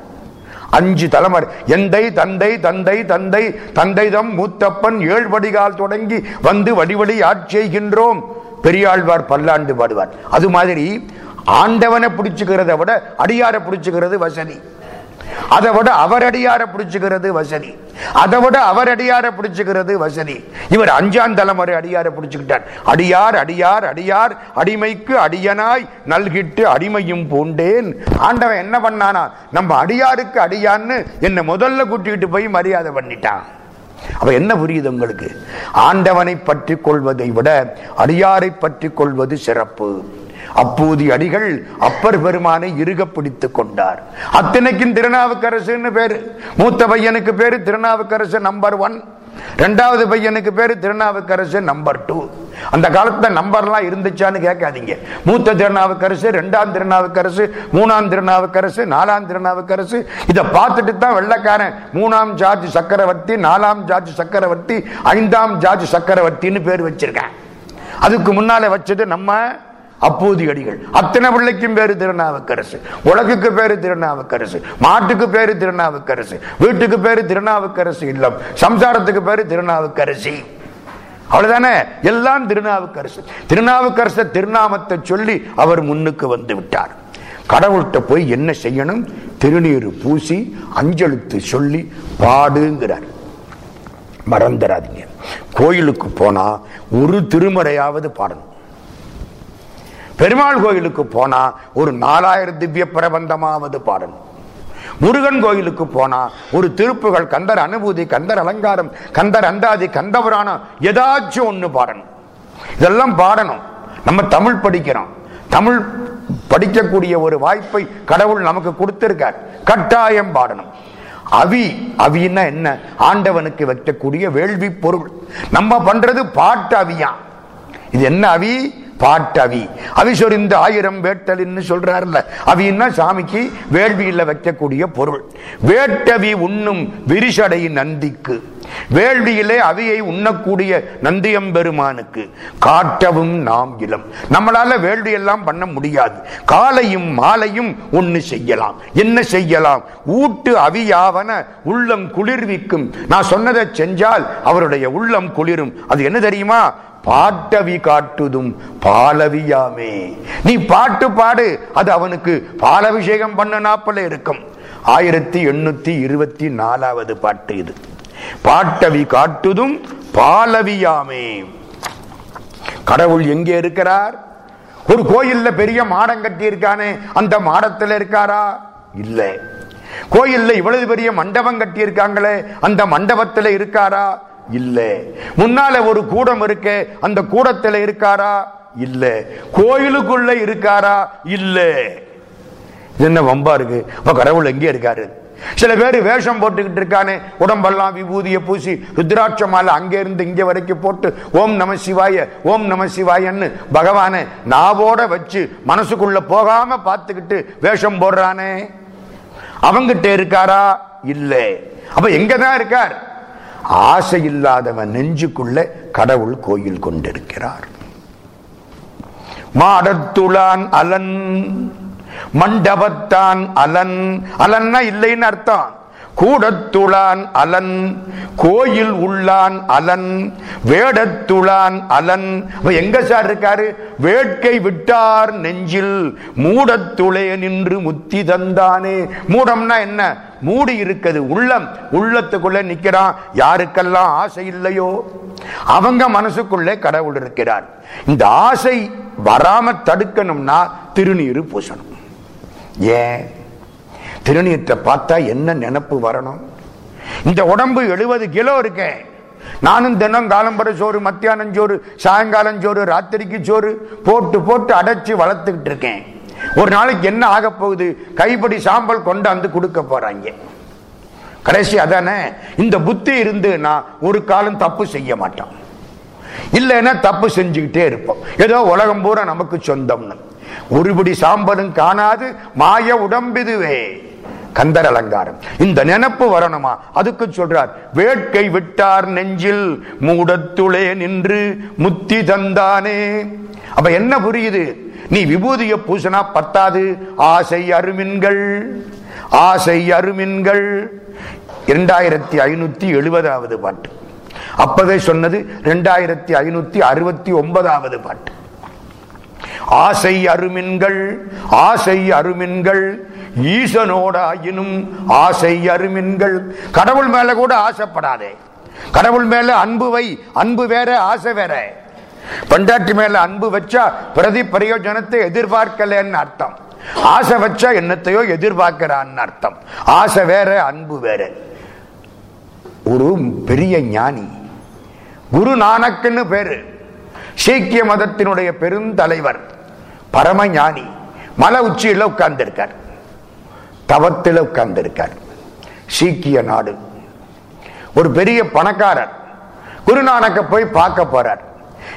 அஞ்சு தலைமுறை. எந்தை தந்தை தந்தை தந்தை தந்தைதம் மூத்தப்பன் ஏழ்வடிகால் தொடங்கி வந்து வடிவடி ஆட்செய்கின்றோம் பெரியாழ்வார் பல்லாண்டு பாடுவார். அது மாதிரி ஆண்டவனை பிடிச்சுக்கிறத விட அடியாரை பிடிச்சுக்கிறது வசதி. அதை விட அவர் அடியாரை பிடிச்சுக்கிறது வசதி. அதை விட அவர் அடியாரை பிடிச்சுக்கிறது வசதி. இவர் அஞ்சாம் தலைமுறை அடியாரை பிடிச்சுக்கிட்டார். அடியார் அடியார் அடியார் அடிமைக்கு அடியனாய் நல்கிட்டு அடிமையும் பூண்டேன். ஆண்டவன் என்ன பண்ணானா நம்ம அடியாருக்கு அடியான்னு என்ன முதல்ல கூட்டிகிட்டு போய் மரியாதை பண்ணிட்டான். அப்ப என்ன புரியுது உங்களுக்கு? ஆண்டவனை பற்றி கொள்வதை விட அடியாரை பற்றி கொள்வது சிறப்பு. அப்போது அடிகள் அப்பர் பெருமானை இருக பிடித்துக் கொண்டார். அத்தனைக்கும் திருநாவுக்கரசுன்னு பேரு. மூத்த பையனுக்கு பேரு திருநாவுக்கரசு நம்பர் ஒன் ரெண்டாவது பையனுக்கு பேரு திருநாவுக்கரசு நம்பர் டூ அந்த காலத்துல நம்பர்லாம் இருந்துச்சான்னு கேட்காதீங்க. மூத்த திருநாவுக்கரசு ரெண்டாம் திருநாவுக்கரசு மூணாம் திருநாவுக்கரசு நாலாம் திருநாவுக்கரசு. இதை பார்த்துட்டு தான் வெள்ளக்காரன் மூணாம் ஜார்ஜ் சக்கரவர்த்தி நாலாம் ஜார்ஜ் சக்கரவர்த்தி ஐந்தாம் ஜார்ஜ் சக்கரவர்த்தின்னு பேர் வச்சிருக்கேன். அதுக்கு முன்னால வச்சது நம்ம அப்போதி அடிகள் அத்தனை பிள்ளைக்கும் பேரு திருநாவுக்கரசு. உலகுக்கு பேரு திருநாவுக்கரசு. மாட்டுக்கு பேரு திருநாவுக்கரசு. வீட்டுக்கு பேரு திருநாவுக்கரசு இல்லம். சம்சாரத்துக்கு பேரு திருநாவுக்கரசி. அவ்வளவுதானே? எல்லாம் திருநாவுக்கரசு. திருநாவுக்கரச திருநாமத்தை சொல்லி அவர் முன்னுக்கு வந்து விட்டார். கடவுள்கிட்ட போய் என்ன செய்யணும்? திருநீர் பூசி அஞ்சலுத்து சொல்லி பாடுங்கிறார். மறந்துடாதீங்க. கோயிலுக்கு போனா ஒரு திருமறையாவது பாடணும். பெருமாள் கோயிலுக்கு போனா ஒரு நாலாயிரம் திவ்ய பிரபந்தமாவது பாடணும் முருகன் கோயிலுக்கு போனா ஒரு திருப்புகள் கந்தர் அனுபூதி கந்தர் அலங்காரம் கந்தர் அந்தாதி கந்தபுராணம் ஏதாச்சும் ஒன்று பாடணும். இதெல்லாம் பாடணும். நம்ம தமிழ் படிக்கிறோம். தமிழ் படிக்கக்கூடிய ஒரு வாய்ப்பை கடவுள் நமக்கு கொடுத்திருக்கார். கட்டாயம் பாடணும். அவி அவின்னா என்ன? ஆண்டவனுக்கு வைக்கக்கூடிய வேள்வி பொருள். நம்ம பண்றது பாட்டு அவியா. இது என்ன அவி? பாட்டவி. அவி சொரிந்த ஆயிரம் வேட்டலின்னு சொல்றாருல்ல. அவின்னா சாமிக்கு வேள்வியில வைக்கக்கூடிய பொருள். வேட்டவி உண்ணும் விரிசடை நந்திக்கு. வேள்வியிலே அவியை உண்ணக்கூடிய நந்தியம்பெருமானுக்கு காட்டவும் நாம் இளம். நம்மளால வேள்வி எல்லாம் பண்ண முடியாது. காலையும் மாலையும் ஒண்ணு செய்யலாம். என்ன செய்யலாம்? ஊட்டு அவியாவன உள்ளம் குளிர்விக்கும். நான் சொன்னதை செஞ்சால் அவருடைய உள்ளம் குளிரும். அது என்ன தெரியுமா? பாட்டவி காட்டுதும் பாலவியாமே. நீ பாட்டு பாடு அது அவனுக்கு பாலபிஷேகம் பண்ண நாப்பல இருக்கும். ஆயிரத்தி எண்ணூத்தி இருபத்தி நாலாவது பாட்டு இது. பாட்டவி காட்டுதும் பாலவியாமே. கடவுள் எங்கே இருக்கிறார்? ஒரு கோயில்ல பெரிய மாடம் கட்டி இருக்கானே அந்த மாடத்தில் இருக்காரா? இல்ல. கோயில்ல இவ்வளவு பெரிய மண்டபம் கட்டி இருக்காங்களே அந்த மண்டபத்தில் இருக்காரா? இல்லை. முன்னால ஒரு கூடம் இருக்கு அந்த கூடத்தில் இருக்காரா? இல்ல. கோயிலுக்குள்ள இருக்காரா? இல்ல. என்ன வம்பா இருக்கு? கடவுள் எங்கே இருக்காரு? சில பேர் வேஷம் போட்டுக்கிட்டு இருக்கானே உடம்பெல்லாம் விபூதியை பூசி ருத்ராட்ச மாலை அங்கே இருந்து இங்க வரைக்கும் போட்டு ஓம் நம சிவாய ஓம் நம சிவாயன்னு பகவானை நாவோட வச்சு மனசுக்குள்ள போகாம பார்த்துக்கிட்டு வேஷம் போடுறானே. அவங்கிட்ட இருக்காரா? இல்ல. அப்ப எங்கதான் இருக்கார்? ஆசை இல்லாதவன் நெஞ்சுக்குள்ள கடவுள் கோயில் கொண்டிருக்கிறார். மாடத்துளான் அலன் மண்டபத்தான் அலன். அலன்னா இல்லைன்னு அர்த்தம். கூடத்துளான் அலன் கோயில் உள்ளான் அலன் வேடத்துளான் அலன். எங்க சார் இருக்காரு? வேட்கை விட்டார் நெஞ்சில் மூடத்துளே நின்று முத்தி தந்தானே. மூடம்னா என்ன? மூடி இருக்குது உள்ளம். உள்ளத்துக்குள்ள நிக்கிறான். யாருக்கெல்லாம் ஆசை இல்லையோ? அவங்க மனசுக்குள்ளே கடவுள் இருக்கிறார். இந்த ஆசை வராம தடுக்கணும்னா திருநீரு பூசணும். ஏன்? திருநீற்றை பார்த்தா என்ன நினப்பு வரணும்? இந்த உடம்பு எழுபது கிலோ இருக்கேன் நானும் தினம் காலம்பர சோறு மத்தியானம் சோறு சாயங்காலம் சோறு ராத்திரிக்கு சோறு போட்டு போட்டு அடைச்சு வளர்த்துக்கிட்டு இருக்கேன். ஒரு நாளைக்கு என்ன ஆக போகுது? கைப்படி சாம்பல் கொண்டாந்து கொடுக்க போறாங்க. கடைசி அதானே இந்த புத்தி இருந்து நான் ஒரு காலம் தப்பு செய்ய மாட்டோம். இல்லைன்னா தப்பு செஞ்சுக்கிட்டே இருப்போம். ஏதோ உலகம் பூரா நமக்கு சொந்தம்னு. ஒருபடி சாம்பலும் காணாது மாய உடம்பிதுவே. கந்தர் அலங்காரம். இந்த நினப்பு வரணுமா? அதுக்கு சொல்றார் வேட்கை விட்டார் நெஞ்சில் மூடத்துளே நின்று முத்தி தந்தானே. அப்ப என்ன புரியுது? நீ விபூதிய பூசனா பத்தாது ஆசை அருமின்கள் ஆசை அருமின்கள். இரண்டாயிரத்தி ஐநூத்தி எழுபதாவது பாட்டு. அப்பவே சொன்னது இரண்டாயிரத்தி ஐநூத்தி அறுபத்தி ஒன்பதாவது பாட்டு. ஆசை அருமின்கள் ஆசை அருமின்கள் ஈசனோடாயினும் ஆசை அருமின்கள். கடவுள் மேல கூட ஆசைப்படாதே. கடவுள் மேல அன்பு வை. அன்பு வேற ஆசை வேற. பண்டாட்டி மேல அன்பு வச்சா பிரதி பிரயோஜனத்தை எதிர்பார்க்கலன்னு அர்த்தம். ஆசை வச்சா என்னத்தையோ எதிர்பார்க்கிறான்னு அர்த்தம். ஆசை வேற அன்பு வேற. ஒரு பெரிய ஞானி குரு நானக்குன்னு பேரு. சீக்கிய மதத்தினுடைய பெருந்தலைவர் பரம ஞானி மலை உச்சியில் உட்கார்ந்திருக்கார். தவத்தில் உட்கார்ந்திருக்கார். சீக்கிய நாடு. ஒரு பெரிய பணக்காரர். குருநானக்க போய் பார்க்க போறார்.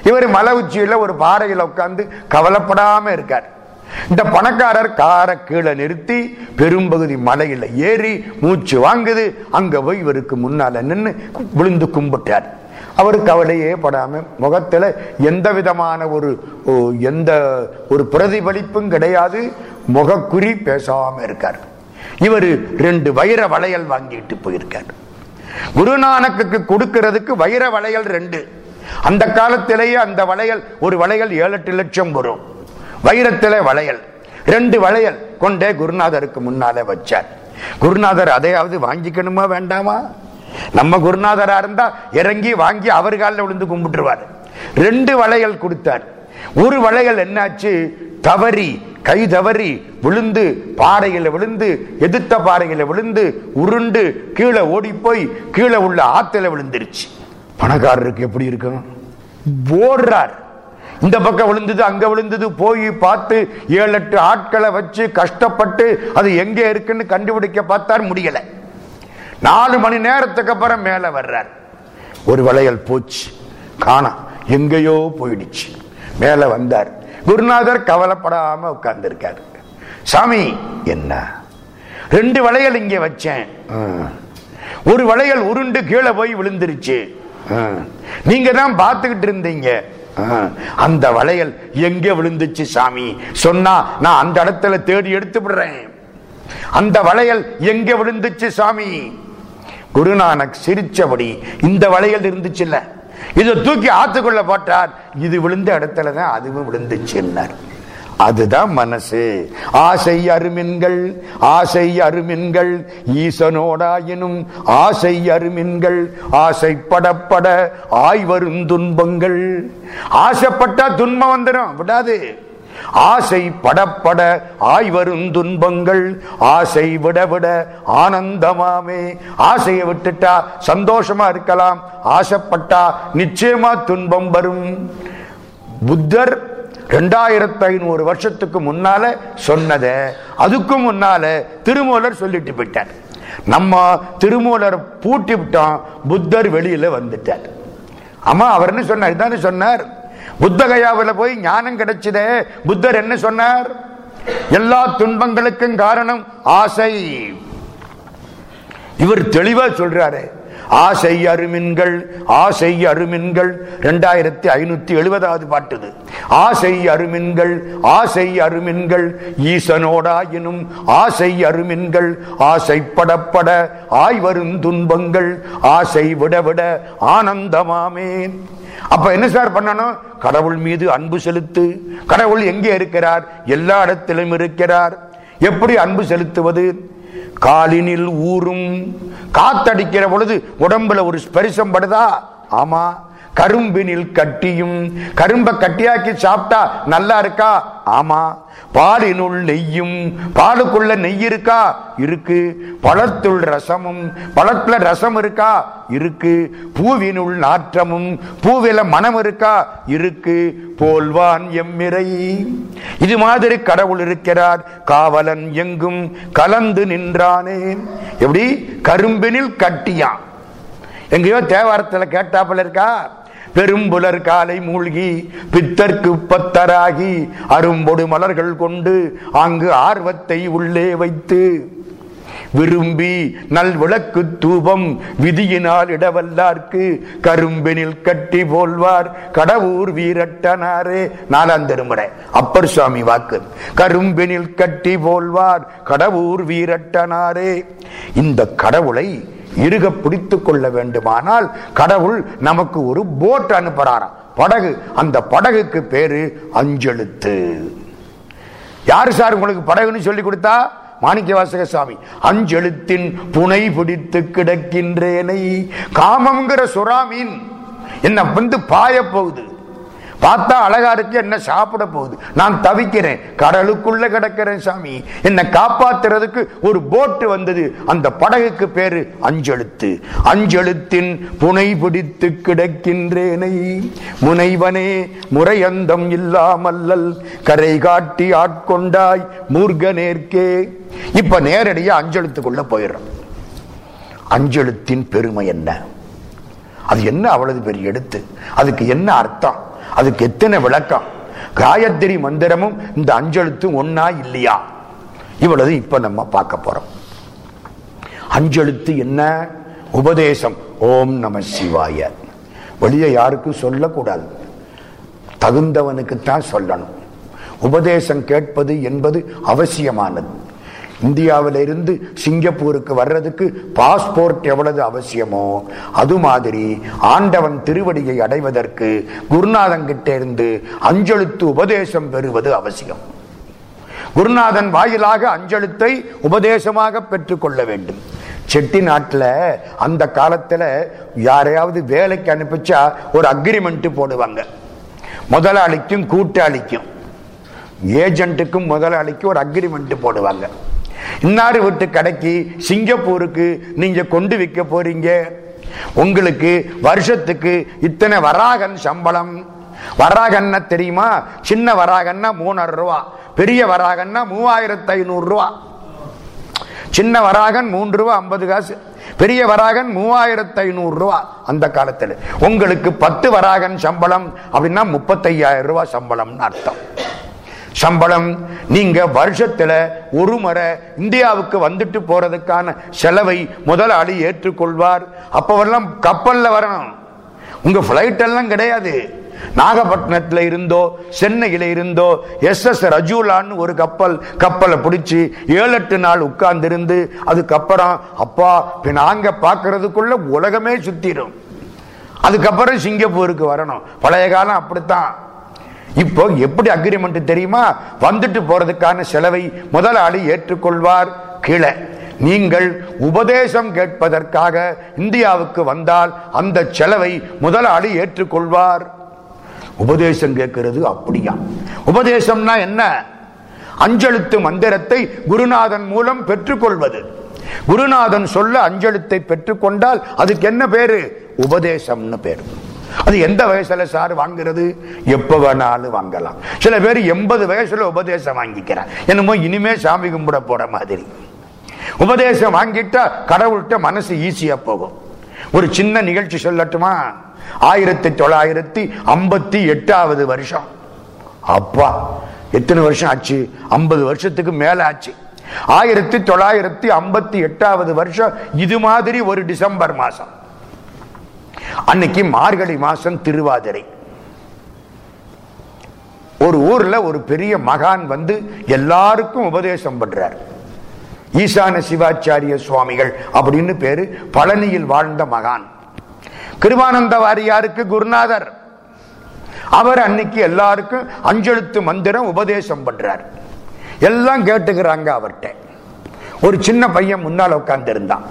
இவர் மலை உச்சியில் ஒரு பாறையில் உட்கார்ந்து கவலைப்படாம இருக்கார். இந்த பணக்காரர் காரை கீழே நிறுத்தி பெரும்பகுதி மலையில ஏறி மூச்சு வாங்குது. அங்க போய் இவருக்கு முன்னால நின்று விழுந்து கும்பிட்டார். அவர் கவலையே படாம முகத்துல எந்த விதமான ஒரு ஓ, எந்த ஒரு பிரதிபலிப்பும் கிடையாது. முகக்குறி பேசாம இருக்கார். இவர் ரெண்டு வைர வளையல் வாங்கிட்டு போயிருக்கார். குருநானக்கு கொடுக்கிறதுக்கு வைர வளையல் ரெண்டு. அந்த காலத்திலேயே அந்த வளையல் ஒரு வளையல் ஏழு எட்டு லட்சம் வரும். வைரத்தில வளையல். ரெண்டு வளையல் கொண்டே குருநாதருக்கு முன்னாலே வச்சார். குருநாதர் அதையாவது வாங்கிக்கணுமா வேண்டாமா? நம்ம குருநாதரா இருந்தா இறங்கி வாங்கி அவர் காலில் விழுந்து கும்பிட்டுருவார். ரெண்டு வளையல் கொடுத்தார். ஒரு வளையல் என்னாச்சு? தவறி. கை தவறி விழுந்து பாறையில் விழுந்து எதிர்த்த பாறையில் விழுந்து உருண்டு கீழே ஓடி போய் கீழே உள்ள ஆத்துல விழுந்துருச்சு. பணக்காரருக்கு எப்படி இருக்கும்? ஓடுறார் இந்த பக்கம் விழுந்தது அங்க விழுந்தது போய் பார்த்து ஏழு எட்டு ஆட்களை வச்சு கஷ்டப்பட்டு அது எங்க இருக்குன்னு கண்டுபிடிக்க பார்த்தார் முடியல. நாலு மணி நேரத்துக்கு அப்புறம் மேல வர்றார். ஒரு வளையல் போச்சு. காணா எங்கேயோ போயிடுச்சு. மேல வந்தார். குருநாதர் கவலைப்படாம உட்கார்ந்திருக்காரு. சாமி என்ன? ரெண்டு வளையல் இங்க வச்சேன். ஒரு வளையல் உருண்டு கீழே போய் விழுந்துருச்சு. நீங்க தான் பார்த்துக்கிட்டு இருந்தீங்க. அந்த வளையல் எங்க விழுந்துச்சு சாமி? சொன்னா நான் அந்த இடத்துல தேடி எடுத்து விடுறேன் அந்த வளையல் எங்க விழுந்துச்சு சாமி? குருநானக் சிரிச்சபடி இந்த வளையல் இருந்துச்சுல்ல. இதை தூக்கி ஆத்துக்குள்ள போட்டார். இது விழுந்த இடத்துல தான் அதுவும் விழுந்துச்சுன்னார் அதுதான் மனசு. ஆசை அருமின்கள் ஆசை அருமின்கள் ஈசனோடாயினும் ஆசை அருமின்கள் ஆசைப்படப்பட படப்பட வரும் துன்பங்கள். ஆசைப்பட்டா துன்பம் வந்துடும் விடாது. ஆசை படப்பட ஆய் வரும் துன்பங்கள். ஆசை விட விட ஆனந்தமாமே. ஆசையை விட்டுட்டா சந்தோஷமா இருக்கலாம். ஆசைப்பட்டா நிச்சயமா துன்பம் வரும். புத்தர் ரெண்டாயிரத்தி ஐநூறு வருஷத்துக்கு முன்னால சொன்னத அதுக்கும் முன்னால திருமூலர் சொல்லிட்டு போயிட்டார். நம்ம திருமூலர் பூட்டி விட்டோம் புத்தர் வெளியில வந்துட்டார். ஆமா அவர் என்ன சொன்னார் இதானே சொன்னார் புத்தகயாவில் போய் ஞானம் கிடைச்சதே புத்தர் என்ன சொன்னார்? எல்லா துன்பங்களுக்கும் காரணம் ஆசை. இவர் தெளிவா சொல்றாரு. ஆசை அருமின்கள் ஆசை அருமின்கள். ரெண்டாயிரத்தி ஐநூத்தி எழுபதாவது பாட்டுது. ஆசை அருமின்கள் ஆசை அருமின்கள். ஈசனோடாயினும் ஆசை அருமின்கள். ஆசைப்படப்பட படப்பட ஆய்வரும் துன்பங்கள். ஆசை விட விட ஆனந்தமாமேன் அப்ப என்ன சார் பண்ணணும்? கடவுள் மீது அன்பு செலுத்து. கடவுள் எங்கே இருக்கிறார்? எல்லா இடத்திலும் இருக்கிறார். எப்படி அன்பு செலுத்துவது? காலினில் ஊறும். காத்தடிக்கிற பொழுது உடம்புல ஒரு ஸ்பரிசம் படுதா? ஆமா. கரும்பினில் கட்டியும். கரும்ப கட்டியாக்கி சாப்பிட்டா நல்லா இருக்கா? ஆமா. பாலினுள் நெய்யும். பாலுக்குள்ள நெய் இருக்கா? இருக்கு. பழத்துள் ரசமும். பழத்துல ரசம் இருக்கா? இருக்கு. பூவினுள் நாற்றமும். பூவில மனம் இருக்கா? இருக்கு. போல்வான் எம்மிரை இது மாதிரி கடவுள் இருக்கிறார். காவலன் எங்கும் கலந்து நின்றானே. எப்படி? கரும்பினில் கட்டியான். எங்கேயோ தேவாரத்தில் கேட்டாப்பில் இருக்கா? பெரும்புலர் காலை மூழ்கி பித்தர்க்கு பத்தராகி அரும்பொடு மலர்கள் கொண்டு அங்கு ஆர்வத்தை உள்ளே வைத்து விரும்பி நல் விளக்கு தூபம் விதியினால் இடவல்லார்க்கு கரும்பெனில் கட்டி போல்வார். கடவுர் வீரட்டனாரே. நாலாம் திருமுறை. அப்பர் சுவாமி வாக்கு. கரும்பெனில் கட்டி போல்வார். கடவுர் வீரட்டனாரே. இந்த கடவுளை இருக பிடித்து கொள்ள வேண்டுமானால் கடவுள் நமக்கு ஒரு போட் அனுப்புறாராம் படகு. அந்த படகுக்கு பேரு அஞ்செழுத்து. யாரு சார் உங்களுக்கு படகுன்னு சொல்லி கொடுத்தா? மாணிக்க வாசக சாமி அஞ்செழுத்தின் புனை பிடித்து கிடக்கின்றேனை. காமங்கிற சுறாமீன். என்ன வந்து பாய போகுது. பார்த்தா அழகா இருக்கு என்ன சாப்பிட போகுது. நான் தவிக்கிறேன் கடலுக்குள்ள கிடக்கிறேன் சாமி. என்னை காப்பாத்துறதுக்கு ஒரு போட்டு வந்தது. அந்த படகுக்கு பேரு அஞ்செழுத்து. அஞ்செழுத்தின் புனை பிடித்து கிடக்கின்றேனை. முனைவனே முறையந்தம் இல்லாமல்லல் கரை காட்டி ஆட்கொண்டாய் மூர்கனேற்கே. இப்ப நேரடியா அஞ்செழுத்துக்குள்ள போயிடுறோம். அஞ்செழுத்தின் பெருமை என்ன? அது என்ன அவ்வளவு பெரிய எழுத்து? அதுக்கு என்ன அர்த்தம்? அதுக்கு எத்தனை விளக்கம்? காயத்ரி மந்திரமும் இந்த அஞ்செழுத்தும் ஒன்னா இல்லையா? இவ்வளவு இப்ப நம்ம பார்க்க போறோம். அஞ்செழுத்து என்ன? உபதேசம். ஓம் நம சிவாய. வெளியே யாருக்கும் சொல்லக்கூடாது. தகுந்தவனுக்குத்தான் சொல்லணும். உபதேசம் கேட்பது என்பது அவசியமானது. இந்தியாவில் இருந்து சிங்கப்பூருக்கு வர்றதுக்கு பாஸ்போர்ட் எவ்வளவு அவசியமோ? அது மாதிரி ஆண்டவன் திருவடியை அடைவதற்கு குருநாதன்கிட்ட இருந்து அஞ்செழுத்து உபதேசம் பெறுவது அவசியம். குருநாதன் வாயிலாக அஞ்செழுத்தை உபதேசமாக பெற்றுக்கொள்ள வேண்டும். செட்டி நாட்டில் அந்த காலத்தில் யாரையாவது வேலைக்கு அனுப்பிச்சா ஒரு அக்ரிமெண்ட் போடுவாங்க. முதலாளிக்கும் கூட்டாளிக்கும். ஏஜென்ட்டுக்கும் முதலாளிக்கும் ஒரு அக்ரிமெண்ட் போடுவாங்க. இன்னாரு வீட்டு கடைக்கு சிங்கப்பூருக்கு நீங்க கொண்டு விற்க போறீங்க? உங்களுக்கு வருஷத்துக்கு இத்தனை வராகன் சம்பளம். வராகன்னா தெரியுமா? சின்ன வராகன்னா மூணாயிரம் ரூபா. பெரிய வராகன்னா மூவாயிரத்து ஐநூறு ரூபா. சின்ன வராகன் மூன்று ரூபா ஐம்பது காசு. பெரிய வராகன் மூவாயிரத்து ஐநூறு ரூபா அந்த காலத்துல. உங்களுக்கு பத்து வராகன் சம்பளம் அப்படின்னா முப்பத்தையாயிரம் ரூபா சம்பளம்னு அர்த்தம். சம்பளம். நீங்க வருஷத்துல ஒரு முறை இந்தியாவுக்கு வந்துட்டு போறதுக்கான செலவை முதலாளி ஏற்றுக்கொள்வார். அப்பவெல்லாம் கப்பல்ல வரணும். உங்க பிளைட் எல்லாம் கிடையாது. நாகப்பட்டினத்தில் இருந்தோ சென்னையில இருந்தோ எஸ் எஸ் ரஜூலான்னு ஒரு கப்பல் கப்பலை பிடிச்சி ஏழு எட்டு நாள் உட்கார்ந்து இருந்து அதுக்கப்புறம் அப்பா இப்போ நாங்க பாக்குறதுக்குள்ள உலகமே சுத்திடும். அதுக்கப்புறம் சிங்கப்பூருக்கு வரணும். பழைய காலம் அப்படித்தான். இப்போ எப்படி அக்ரிமெண்ட் தெரியுமா? வந்துட்டு போறதுக்கான செலவை முதலாளி ஏற்றுக்கொள்வார். கீழே நீங்கள் உபதேசம் கேட்பதற்காக இந்தியாவுக்கு வந்தால் அந்த செலவை முதலாளி ஏற்றுக்கொள்வார். உபதேசம் கேட்கிறது அப்படியா? உபதேசம்னா என்ன? அஞ்செழுத்து மந்திரத்தை குருநாதன் மூலம் பெற்றுக்கொள்வது. குருநாதன் சொல்ல அஞ்செழுத்தை பெற்றுக்கொண்டால் அதுக்கு என்ன பேரு? உபதேசம்னு பேரு. அது எந்த வயசுல சார் வாங்குறது? எப்ப வேணாலும் வாங்கலாம். சில பேர் எண்பது வயசுல உபதேசம் வாங்கிக்கிறார். என்னமோ இனிமே சாமி கும்பிட போற மாதிரி. உபதேசம் வாங்கிட்டா கடவுள்கிட்ட மனசு ஈஸியா போகும். ஒரு சின்ன நிகழ்ச்சி சொல்லட்டுமா? ஆயிரத்தி தொள்ளாயிரத்தி ஐம்பத்தி எட்டாவது வருஷம். அப்பா எத்தனை வருஷம் ஆச்சு? ஐம்பது வருஷத்துக்கு மேல ஆச்சு. ஆயிரத்தி தொள்ளாயிரத்தி ஐம்பத்தி எட்டாவது வருஷம் இது மாதிரி ஒரு டிசம்பர் மாசம். அன்னைக்கு மார்கழி மாசம் திருவாதிரை. ஒரு ஊர்ல ஒரு பெரிய மகான் வந்து எல்லாருக்கும் உபதேசம் பண்றார். ஈசான சிவாச்சாரிய சுவாமிகள் அப்படின்னு பேரு பழனியில் வாழ்ந்த மகான். கிருபானந்த வாரியாருக்கு குருநாதர். அவர் அன்னைக்கு எல்லாருக்கும் அஞ்செழுத்து மந்திரம் உபதேசம் பண்றார். எல்லாம் கேட்டுக்கிறாங்க அவர்கிட்ட. ஒரு சின்ன பையன் முன்னால் உட்கார்ந்து இருந்தான்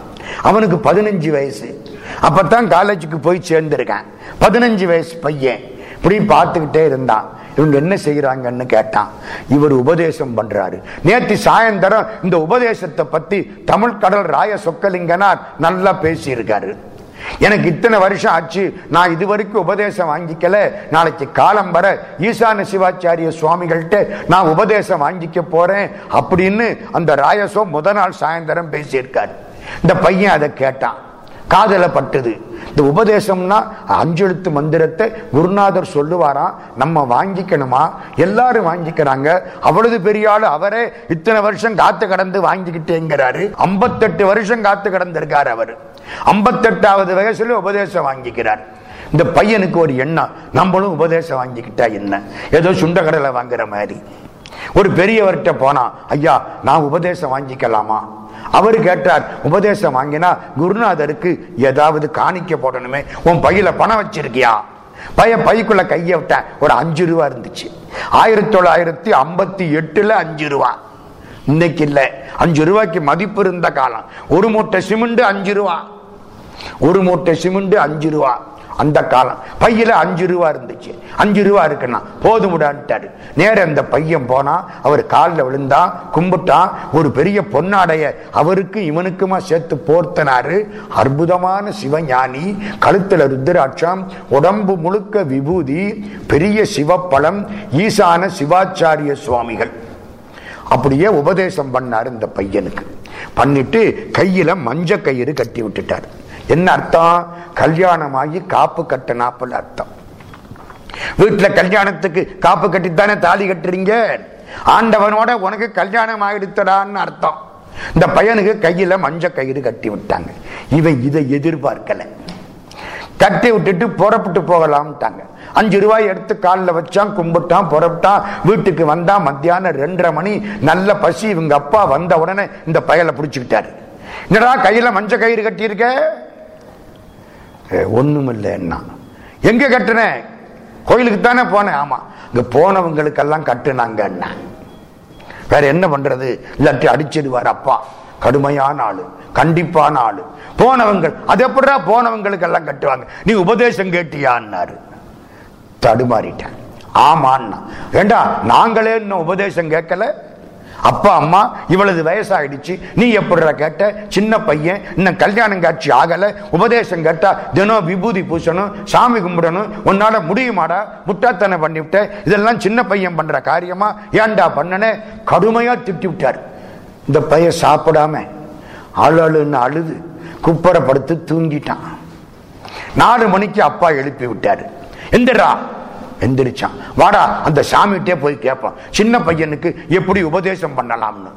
அவனுக்கு பதினஞ்சு வயசு. அப்பதான் காலேஜுக்கு போய் சேர்ந்திருக்கேன். பதினஞ்சு வயசு பையன். இப்படி பார்த்துக்கிட்டே இருந்தான். இவங்க என்ன செய்யறாங்கன்னு கேட்டான். இவர் உபதேசம் பண்றாரு. நேற்று சாயந்தரம் இந்த உபதேசத்தை பத்தி தமிழ் கடல் ராய சொக்கலிங்கனார் நல்லா பேசியிருக்காரு. எனக்கு இத்தனை வருஷம் ஆச்சு. நான் இது வரைக்கும் உபதேசம் வாங்கிக்கல. நாளைக்கு காலம் வர ஈசான சிவாச்சாரிய சுவாமிகள்கிட்ட நான் உபதேசம் வாங்கிக்க போறேன் அப்படின்னு அந்த ராயசோ முத நாள் சாயந்தரம் பேசியிருக்காரு. இந்த பையன் அதை கேட்டான். காதல இந்த உபதேசம்னா அஞ்செழுத்து மந்திரத்தை குருநாதர் சொல்லுவாராம் நம்ம வாங்கிக்கணுமா? எல்லாரும் வாங்கிக்கிறாங்க. அவ்வளவு பெரிய அவரே இத்தனை வருஷம் காத்து கடந்து வாங்கிக்கிட்டேங்கிறாரு. ஐம்பத்தெட்டு வருஷம் காத்து கடந்திருக்காரு அவரு. ஐம்பத்தெட்டாவது வயசுல உபதேசம் வாங்கிக்கிறார். இந்த பையனுக்கு ஒரு எண்ணம். நம்மளும் உபதேசம் வாங்கிக்கிட்டா என்ன? ஏதோ சுண்டக்கடலை வாங்குற மாதிரி. ஒரு பெரியவர்கிட்ட போனா ஐயா நான் உபதேசம் வாங்கிக்கலாமா? அவர் கேட்டார் உபதேசம் வாங்கினா குருநாதருக்கு ஏதாவது காணிக்க போடணுமே உன் பையில பணம் வச்சிருக்கியா? பைய பைக்குள்ள கைய விட்ட ஒரு அஞ்சு ரூபா இருந்துச்சு. ஆயிரத்தி தொள்ளாயிரத்தி ஐம்பத்தி எட்டுல அஞ்சு ரூபா. இன்னைக்கு இல்ல. அஞ்சு ரூபாய்க்கு மதிப்பு இருந்த காலம். ஒரு மூட்டை சிமெண்ட் அஞ்சு ரூபா. ஒரு மூட்டை சிமெண்ட் அஞ்சு ரூபா. அந்த காலம். பையில அஞ்சு ரூபா இருந்துச்சு. அஞ்சு ரூபா இருக்குன்னா போதுமுடான்ட்டாரு நேரம் அந்த பையன் போனா அவர் காலில் விழுந்தா கும்பிட்டான் ஒரு பெரிய பொன்னாடைய அவருக்கு இவனுக்குமா சேர்த்து போர்த்தனாரு. அற்புதமான சிவஞானி கழுத்துல ருத்ராட்சம் உடம்பு முழுக்க விபூதி பெரிய சிவப்பழம் ஈசான சிவாச்சாரிய சுவாமிகள். அப்படியே உபதேசம் பண்ணாரு இந்த பையனுக்கு. பண்ணிட்டு கையில மஞ்ச கயிறு கட்டி விட்டுட்டார். என்ன அர்த்தம்? கல்யாணமாகி காப்பு கட்டினாப்புல அர்த்தம். வீட்டுல கல்யாணத்துக்கு காப்பு கட்டித்தானே தாலி கட்டுறீங்க? ஆண்டவனோட உனக்கு கல்யாணம் ஆகிடுத்தடான்னு அர்த்தம். இந்த பையனுக்கு கையில மஞ்ச கயிறு கட்டி விட்டாங்க. இவன் இதை எதிர்பார்க்கல. கட்டி விட்டுட்டு புறப்பட்டு போகலாம்ட்டாங்க. அஞ்சு ரூபாய் எடுத்து காலில் வச்சான் கும்பிட்டான் புறப்பட்டான். வீட்டுக்கு வந்தான் மத்தியானம் ரெண்டரை மணி. நல்ல பசி இவங்க அப்பா வந்த உடனே இந்த பயலை பிடிச்சுக்கிட்டாரு. என்னடா கையில மஞ்ச கயிறு கட்டியிருக்க? ஒண்ணுமில்லைன்னா எங்க கட்டுனேன் கோயிலுக்கு தானே போனேன். ஆமா. இங்க போனவங்களுக்கெல்லாம் கட்டுனாங்க என்ன வேற என்ன பண்றது? இல்லாட்டி அடிச்சிடுவார் அப்பா. கடுமையான ஆளு. கண்டிப்பான ஆளு. போனவங்க அது எப்படா போனவங்களுக்கு எல்லாம் கட்டுவாங்க? நீ உபதேசம் கேட்டியான்னாரு. தடுமாறிட்டேன். ஆமான்னா ஏண்டா நாங்களே இன்னும் உபதேசம் கேட்கல? அப்பா அம்மா இவளது வயசாகிடுச்சு நீ எப்படி கேட்ட? சின்ன பையன் இன்னும் கல்யாணம் காட்சி ஆகலை. உபதேசம் கேட்டா தினம் விபூதி பூசணும் சாமி கும்பிடணும். உன்னால முடியுமாடா? முட்டாத்தனை பண்ணிவிட்ட. இதெல்லாம் சின்ன பையன் பண்ற காரியமா? ஏன்டா பண்ணனே? கடுமையா திட்டி விட்டார். இந்த பையன் சாப்பிடாம அழுன்னு அழுது குப்பரை படுத்து தூங்கிட்டான். நாலு மணிக்கு அப்பா எழுப்பி விட்டாரு. எந்திரா எந்திரிச்சான். வாடா அந்த சாமிகிட்டே போய் கேட்பான். சின்ன பையனுக்கு எப்படி உபதேசம் பண்ணலாம்னு.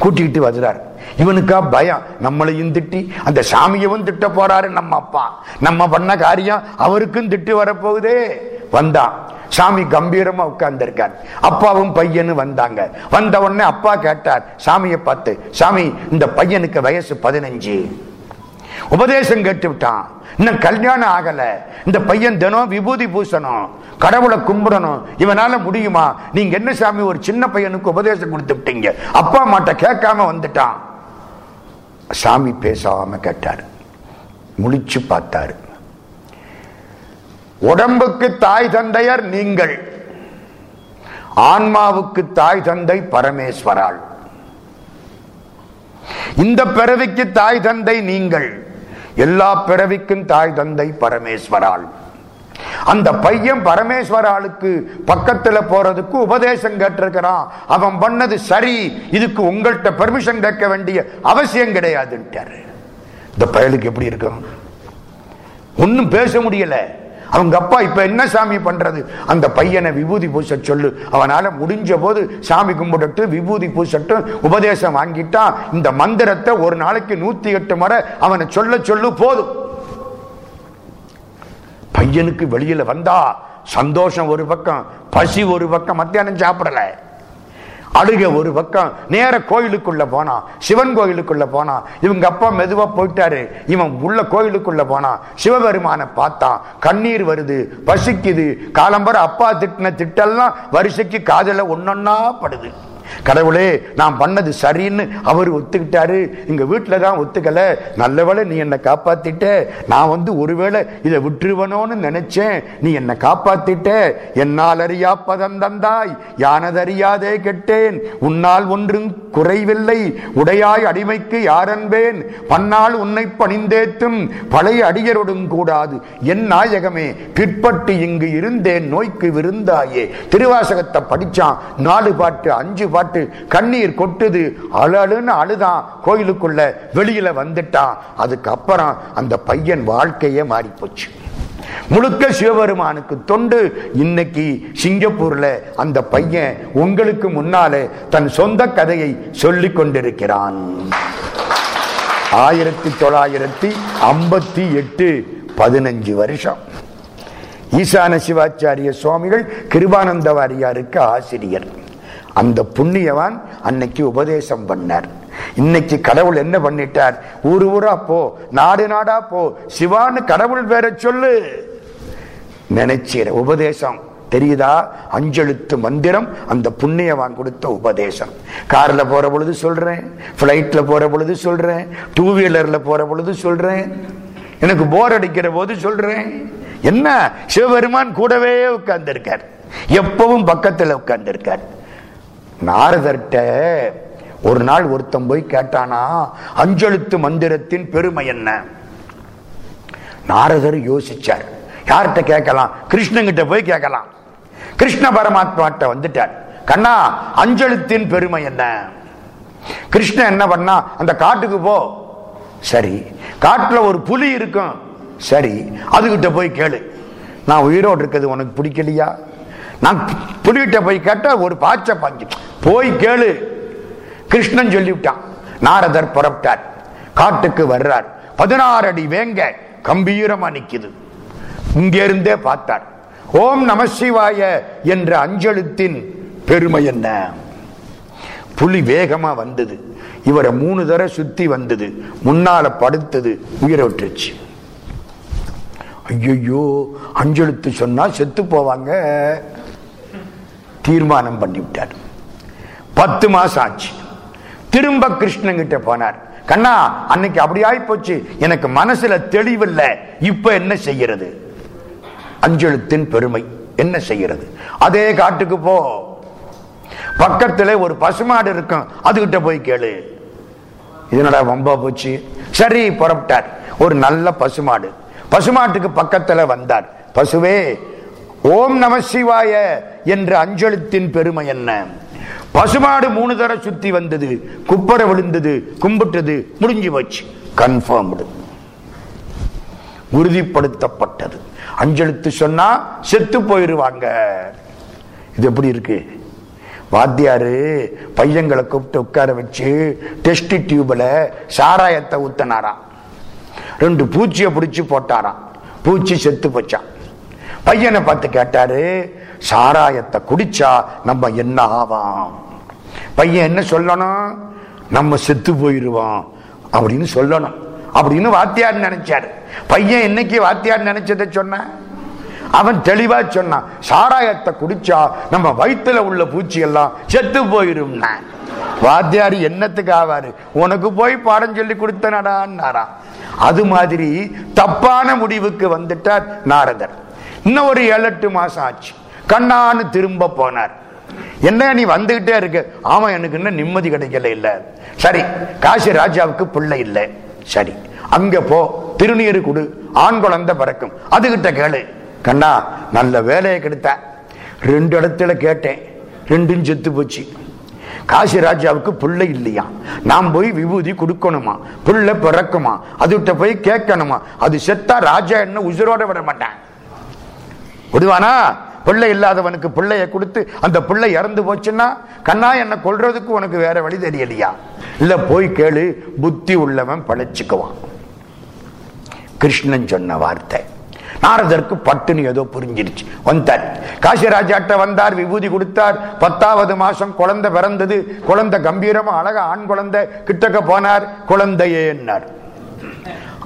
கூட்டிகிட்டு வருகிறார் இவனுக்கா பயம். நம்மளையும் திட்டி அந்த சாமியவும் திட்ட போறாரு நம்ம அப்பா. நம்ம பண்ண காரியம் அவருக்கும் திட்டு வரப்போகுதே. வந்தான். சாமி கம்பீரமா உட்கார்ந்திருக்கார். அப்பாவும் பையனும் வந்தாங்க. வந்த உடனே அப்பா கேட்டார் சாமியை பார்த்து சாமி இந்த பையனுக்கு வயசு பதினஞ்சு. உபதேசம் கேட்டு விட்டான் இன்னும் கல்யாணம் ஆகல. இந்த பையன் தினம் விபூதி பூசணும் கடவுளை கும்பிடணும். இவனால முடியுமா? நீங்க என்ன சாமி ஒரு சின்ன பையனுக்கு உபதேசம் கொடுத்து விட்டீங்க. அப்பா மாட்ட கேட்காம வந்துட்டான். சாமி பேசாம கேட்டாரு. முழிச்சு பார்த்தாரு. உடம்புக்கு தாய் தந்தையர் நீங்கள். ஆன்மாவுக்கு தாய் தந்தை பரமேஸ்வரால். இந்த பிறவிக்கு தாய் தந்தை நீங்கள். எல்லா பிறவிக்கும் தாய் தந்தை பரமேஸ்வரால் அந்த பையன் பரமேஸ்வராளுக்கு பக்கத்துல போறதுக்கு உபதேசம் கேட்டிருக்கிறான் அவன் பண்ணது சரி இதுக்கு உங்கள்கிட்ட பெர்மிஷன் கேட்க வேண்டிய அவசியம் கிடையாதுன்ட்டாரு. இந்த பயலுக்கு எப்படி இருக்கும்? ஒன்னும் பேச முடியல. அவங்க அப்பா இப்ப என்ன சாமி பண்றது? அந்த பையனை விபூதி பூச சொல்லு. அவனால முடிஞ்ச போது சாமி கும்பிடட்டு விபூதி பூசட்டு உபதேசம் வாங்கிட்டான் இந்த மந்திரத்தை ஒரு நாளைக்கு நூத்தி எட்டு முறை அவனை சொல்ல சொல்லு போதும். பையனுக்கு வெளியில வந்தா சந்தோஷம் ஒரு பக்கம் பசி ஒரு பக்கம் மத்தியானம் சாப்பிடல. அழுக ஒரு பக்கம் நேர கோயிலுக்குள்ள போனான் சிவன் கோயிலுக்குள்ள போனான் இவங்க அப்பா மெதுவா போயிட்டாரு. இவன் உள்ள கோயிலுக்குள்ள போனான் சிவபெருமான பார்த்தான் கண்ணீர் வருது பசிக்குது. காலம்பர அப்பா திட்டின திட்டெல்லாம் வரிசைக்கு காதல ஒன்னொன்னா படுது. கடவுளே நான் பண்ணது சரின்னு அவர் ஒத்துக்கிட்டாரு. எங்க வீட்டுல தான் ஒத்துக்கல. நல்லவேளை நீ என்னை காப்பாத்திட்ட. நான் வந்து ஒருவேளை இதை விட்டுருவனோன்னு நினைச்சேன். நீ என்னை காப்பாத்திட்ட. என்னால் அறியா பதம் தந்தாய். யானதறியாதே கெட்டேன். உன்னால் ஒன்றும் குறைவில்லை. உடையாய் அடிமைக்கு யாரன்பேன். பன்னால் உன்னை பணிந்தேத்தும் பழைய அடியரோடும் கூடாது. என் நாயகமே பிற்பட்டு இங்கு இருந்தேன். நோய்க்கு விருந்தாயே. திருவாசகத்தை படிச்சான். நாலு பாட்டு அஞ்சு பாட்டு கண்ணீர் கொட்டுது அழலுன்னு அழுதான் கோயிலுக்குள்ள வெளியில வந்துட்டான் அதுக்கப்புறம் அந்த பையன் வாழ்க்கையே மாறி போச்சு முழுக்க சிவபெருமானுக்கு தொண்டு இன்னைக்கு சிங்கப்பூர்ல அந்த பையன் உங்களுக்கு முன்னாலே தன் சொந்த கதையை சொல்லிக் கொண்டிருக்கிறான். ஆயிரத்தி தொள்ளாயிரத்தி ஐம்பத்தி எட்டு பதினஞ்சு வருஷம். ஈசான சிவாச்சாரிய சுவாமிகள் கிருபானந்த வாரியாருக்கு ஆசிரியர். அந்த புண்ணியவான் அன்னைக்கு உபதேசம் பண்ணார். இன்னைக்கு கடவுள் என்ன பண்ணிட்டார்? ஊரு ஊரா போ நாடு நாடா போ சிவான்னு கடவுள் வேற சொல்லு. நினைச்சிற உபதேசம். தெரியுதா? அஞ்செழுத்து மந்திரம் அந்த புண்ணியவான் கொடுத்த உபதேசம். கார்ல போற பொழுது சொல்றேன் பிளைட்ல போற பொழுது சொல்றேன் டூ வீலர்ல போற பொழுது சொல்றேன். எனக்கு போர் அடிக்கிற போது சொல்றேன். என்ன? சிவபெருமான் கூடவே உட்கார்ந்து இருக்கார் எப்பவும் பக்கத்துல உட்கார்ந்து இருக்கார் நாரதர்கிட்ட ஒரு நாள் ஒருத்தன் போய் கேட்டானா அஞ்செழுத்து மந்திரத்தின் பெருமை என்ன? நாரதர் யோசிச்சார். யார்கிட்ட கேட்கலாம்? கிருஷ்ணங்கிட்ட போய் கேட்கலாம். கிருஷ்ண பரமாத்மாட்ட வந்துட்டார். கண்ணா அஞ்செழுத்தின் பெருமை என்ன? கிருஷ்ணன் என்ன பண்ணா அந்த காட்டுக்கு போ. சரி காட்டுல ஒரு புலி இருக்கும். சரி அதுகிட்ட போய் கேளு. நான் உயிரோடு இருக்கிறது உனக்கு பிடிக்கலையா? நான் புலிகிட்ட போய் கேட்டால் ஒரு பாய்ச்ச பாஞ்சு. போய் கேளு. கிருஷ்ணன் சொல்லிவிட்டான். நாரதர் புறப்பட்டார். காட்டுக்கு வர்றார். பதினாறு அடி வேங்க கம்பீரமா நிக்குது. இங்கிருந்தே பார்த்தார். ஓம் நம சிவாய என்ற அஞ்செழுத்தின் பெருமை என்ன? புலி வேகமா வந்தது. இவரை மூணு தடவை சுத்தி வந்தது. முன்னால படுத்தது உயிரை விட்டுருச்சு. ஐயோ அஞ்சலுத்து சொன்னா செத்து போவாங்க. தீர்மானம் பண்ணிவிட்டார். பத்து மாசம் ஆச்சு. திரும்ப கிருஷ்ணன் கிட்ட போனார். கண்ணா அன்னைக்கு அப்படி ஆயிப்போச்சு. எனக்கு மனசுல தெளிவில்லை. இப்ப என்ன செய்யறது? அஞ்செழுத்தின் பெருமை. என்ன செய்யறது? அதே காட்டுக்கு போ. பக்கத்துல ஒரு பசுமாடு இருக்கும். அதுகிட்ட போய் கேளு. இதனடா வம்பா போச்சு? சரி புறப்பட்டார். ஒரு நல்ல பசுமாடு. பசுமாட்டுக்கு பக்கத்துல வந்தார். பசுவே ஓம் நம சிவாய என்ற அஞ்செழுத்தின் பெருமை என்ன? பசுமாடு மூணு தர சுத்தி வந்தது குப்பரை விழுந்தது கும்பிட்டது முடிஞ்சு போச்சு. கன்ஃபார்ம்டு உறுதிப்படுத்தப்பட்டது. அஞ்செழுத்து சொன்னா செத்து போயிருவாங்க. இது எப்படி இருக்கு? வாத்தியாரு பையங்களை கூப்பிட்டு உட்கார வச்சு டெஸ்ட் டியூப்ல சாராயத்தை ஊத்தினாராம். ரெண்டு பூச்சியை பிடிச்சி போட்டாராம். பூச்சி செத்து போச்சான் பையனை பார்த்து கேட்டாரு சாராயத்தை குடிச்சா நம்ம என்ன ஆவாம்? பையன் என்ன சொல்லணும்? நம்ம செத்து போயிருவோம் அப்படின்னு சொல்லணும். அப்படின்னு வாத்தியார் நினைச்சாரு. பையன் என்னைக்கு வாத்தியார் நினைச்சதை சொன்ன? அவன் தெளிவா சொன்னான் சாராயத்தை குடிச்சா நம்ம வயிற்றுல உள்ள பூச்சி எல்லாம் செத்து போயிரும் வாத்தியார் என்னத்துக்கு ஆவாரு? உனக்கு போய் பாடம் சொல்லி கொடுத்தனடான்னாரா? அது மாதிரி தப்பான முடிவுக்கு வந்துட்டார் நாரதர். இன்னும் ஒரு ஏழு எட்டு மாசம் ஆச்சு. கண்ணான்னு திரும்ப போனார். என்ன நீ வந்துகிட்டே இருக்கு? ஆமா எனக்கு இன்னும் நிம்மதி கிடைக்கல இல்ல. சரி காசி ராஜாவுக்கு பிள்ளை இல்லை. சரி அங்க போ திருநீர் குடு ஆண் குழந்தை பிறக்கும். அதுகிட்ட கேளு. கண்ணா நல்ல வேலையை கெடுத்த. ரெண்டு இடத்துல கேட்டேன். ரெண்டும் செத்து போச்சு. காசி ராஜாவுக்கு பிள்ளை இல்லையா? நாம் போய் விபூதி கொடுக்கணுமா? பிள்ளை பிறக்குமா? அதுகிட்ட போய் கேட்கணுமா? அது செத்தா ராஜா என்ன உசுரோட விட மாட்டான். விடுவானா பிள்ளை இல்லாதவனுக்கு பிள்ளைய கொடுத்து அந்த பிள்ளை இறந்து போச்சுன்னா கண்ணா என்ன கொல்றதுக்கு உனக்கு வேற வழி தெரியலையா? இல்ல போய் கேளு புத்தி உள்ளவன் பழச்சுக்குவான். கிருஷ்ணன் சொன்ன வார்த்தை. நாரதற்கு பட்டுன்னு ஏதோ புரிஞ்சிருச்சு. வந்தார். காசிராஜாட்ட வந்தார் விபூதி கொடுத்தார். பத்தாவது மாசம் குழந்தை பிறந்தது. குழந்தை கம்பீரமா அழகா ஆண் குழந்தை கிட்டக்க போனார். குழந்தையே என்னார்?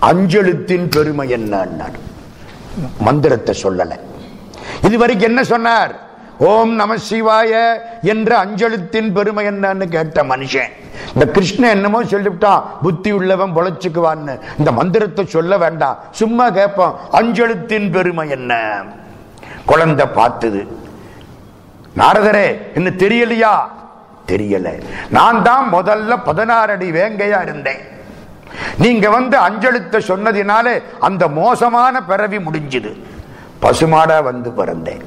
அஞ்செழுத்தின் பெருமை என்னார்? மந்திரத்தை சொல்லலை. இதுவரைக்கும் என்ன சொன்னார்? ஓம் நம சிவாய என்ற அஞ்சலித்தின் பெருமை என்னன்னு கேட்ட மனுஷன். இந்த கிருஷ்ணன் என்னமோ சொல்லிவிட்டான் புத்தி உள்ளவன் பொழைச்சுக்குவான்னு. இந்த மந்திரத்தை சொல்ல வேண்டாம். சும்மா கேட்பான் அஞ்செழுத்தின் பெருமை என்ன? குழந்தை பார்த்தது. நாரதரே என்ன தெரியலையா? தெரியல. நான் தான் முதல்ல பதினாறு அடி வேங்கையா இருந்தேன். நீங்க வந்து அஞ்சலித்த சொன்னதினாலே அந்த மோசமான பிறவி முடிஞ்சுது. பசுமாடா வந்து பிறந்தேன்.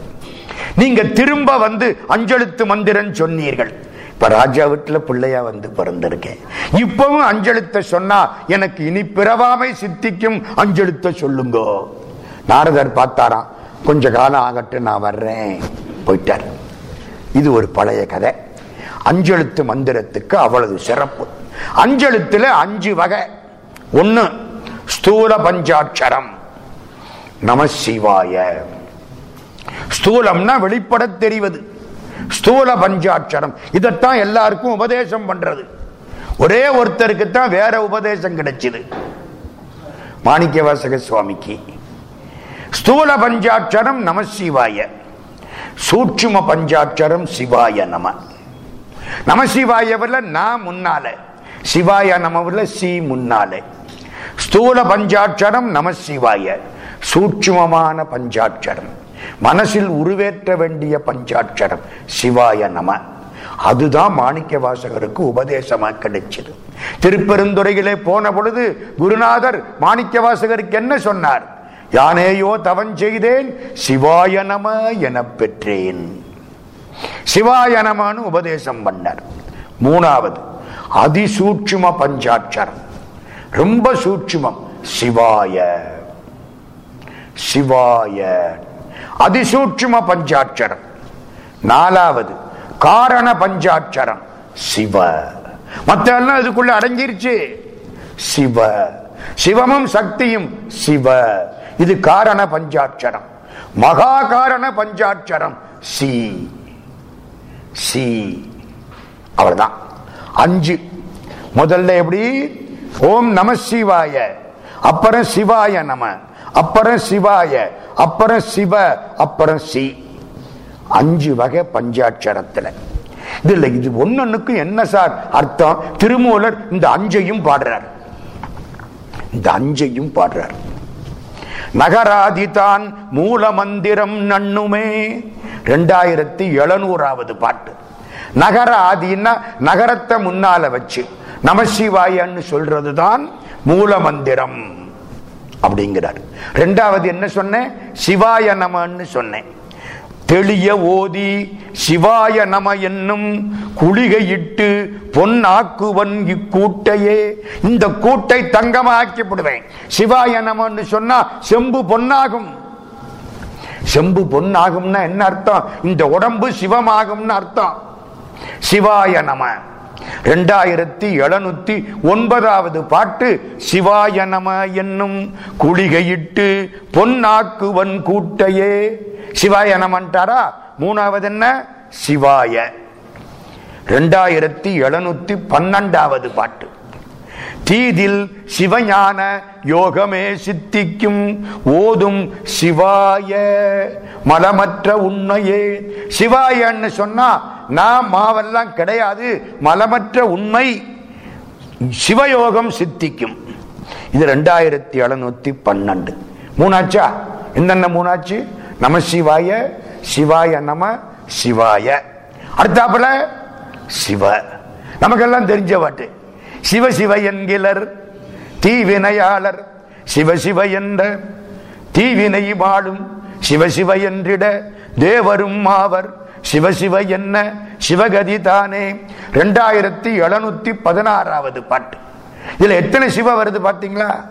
நீங்க திரும்ப வந்து அஞ்செழுத்து மந்திரன் சொன்னீர்கள். இப்ப ராஜா வீட்டுல பிள்ளையா வந்து பிறந்திருக்கேன். இப்பவும் அஞ்செழுத்த சொன்னா எனக்கு இனி பிறவாமை சித்திக்கும் அஞ்செழுத்த சொல்லுங்கோ. நாரதர் பார்த்தாராம் கொஞ்ச காலம் ஆகட்டும் நான் வர்றேன். போயிட்டார். இது ஒரு பழைய கதை. அஞ்செழுத்து மந்திரத்துக்கு அவ்வளவு சிறப்பு. அஞ்செழுத்துல அஞ்சு வகை. ஒன்னு ஸ்தூல பஞ்சாட்சரம். நம சிவாய. ஸ்தூலம்னா வெளிப்பட தெரிவது. ஸ்தூல பஞ்சாட்சரம். இதைத்தான் எல்லாருக்கும் உபதேசம் பண்றது. ஒரே ஒருத்தருக்கு தான் வேற உபதேசம் கிடைச்சது. மாணிக்க வாசக சுவாமிக்கு. ஸ்தூல பஞ்சாட்சரம் நம சிவாய. சூட்சும பஞ்சாட்சரம் சிவாய நம. நம சிவாயவில் நான் முன்னால. சிவாய நமவில் சி முன்னாலே. ஸ்தூல பஞ்சாட்சரம் நம சிவாய. சூட்சுமமான பஞ்சாட்சரம். மனசில் உருவேற்ற வேண்டிய பஞ்சாட்சரம். சிவாய நம. அதுதான் மாணிக்க வாசகருக்கு உபதேசமா கிடைச்சது. திருப்பெருந்துறையிலே போன பொழுது குருநாதர் மாணிக்க வாசகருக்கு என்ன சொன்னார்? யானேயோ தவன் செய்தேன் சிவாய நம என பெற்றேன். சிவாய நமன்னு உபதேசம் பண்ணார். மூணாவது அதிசூட்சும பஞ்சாட்சரம். ரொம்ப சூட்சுமம். சிவாய. சிவாய. அதிசூட்சும பஞ்சாட்சரம். நாலாவது காரண பஞ்சாட்சரம். சிவ. மத்த எல்லாம் இதுக்குள்ள அடங்கிருச்சு. சிவ. சிவமும் சக்தியும் சிவ. இது காரண பஞ்சாட்சரம். மகா காரண பஞ்சாட்சரம். சி. சி. அவ்வளவுதான். அஞ்சு. முதல்ல எப்படி? ஓம் நம சிவாய. அப்புறம் சிவாய நம. அப்புறம் சிவாய அப்புறம் சிவ அப்புறம் சி. அஞ்சு வகை பஞ்சாட்சரத்துல. இதுல இது ஒன்னொன்னுக்கு என்ன சார் அர்த்தம்? திருமூலர் இந்த அஞ்சையும் பாடுறார். இந்த அஞ்சையும் பாடுறார். நகராதிதான் மூல மந்திரம் நண்ணுமே. ரெண்டாயிரத்தி எழுநூறாவது பாட்டு. நகர ஆதின்னா நகரத்தை முன்னால வச்சு நமசிவாயன்னு சொல்றதுதான் மூல மந்திரம் அப்படிங்கிறார். ரெண்டாவது என்ன சொன்னேன்? சிவாய நமன்னு சொன்னேன். தெளிய ஓதி சிவாய நம என்னும் குளிகையிட்டு பொன்னாக்குவன் இக்கூட்டையே. இந்த கூட்டை தங்கமாக்கிவிடுவேன். சிவாய நமன்னு சொன்னா செம்பு பொன்னாகும். செம்பு பொன்னாகும்னா என்ன அர்த்தம்? இந்த உடம்பு சிவமாகும்னு அர்த்தம். சிவாய நம. ரெண்டாயிரத்தி எழுநூத்தி ஒன்பதாவது பாட்டு சிவாய நம என்னும் குளிகையிட்டு பொன்னாக்குவன் கூட்டையே. சிவாய நமன்ட்டாரா? மூணாவது என்ன? சிவாய. ரெண்டாயிரத்தி எழுநூத்தி பன்னெண்டாவது பாட்டு. தீதில் சிவஞான யோகமே சித்திக்கும் ஓதும் சிவாய. மலமற்ற உண்மையே. சிவாயன்னு சொன்னா நான் மாவெல்லாம் கிடையாது. மலமற்ற உண்மை சிவயோகம் சித்திக்கும். இது ரெண்டாயிரத்தி எழுநூத்தி பன்னெண்டு. மூணாச்சா? என்னென்ன மூணாச்சு? நம சிவாய சிவாய நம சிவாய. அடுத்தாப்புல சிவ. நமக்கெல்லாம் தெரிஞ்ச பாட்டு சிவ சிவ என்கிலர் தீவினையாளர். சிவ சிவ என்ற தீவினை வாழும் சிவ சிவ என்றிட தேவரும் மாவர் சிவ சிவ என்ன? சிவகதி தானே? ரெண்டாயிரத்தி எழுநூத்தி பதினாறாவது பாட்டு. இதுல எத்தனை சிவ வருது பாத்தீங்களா?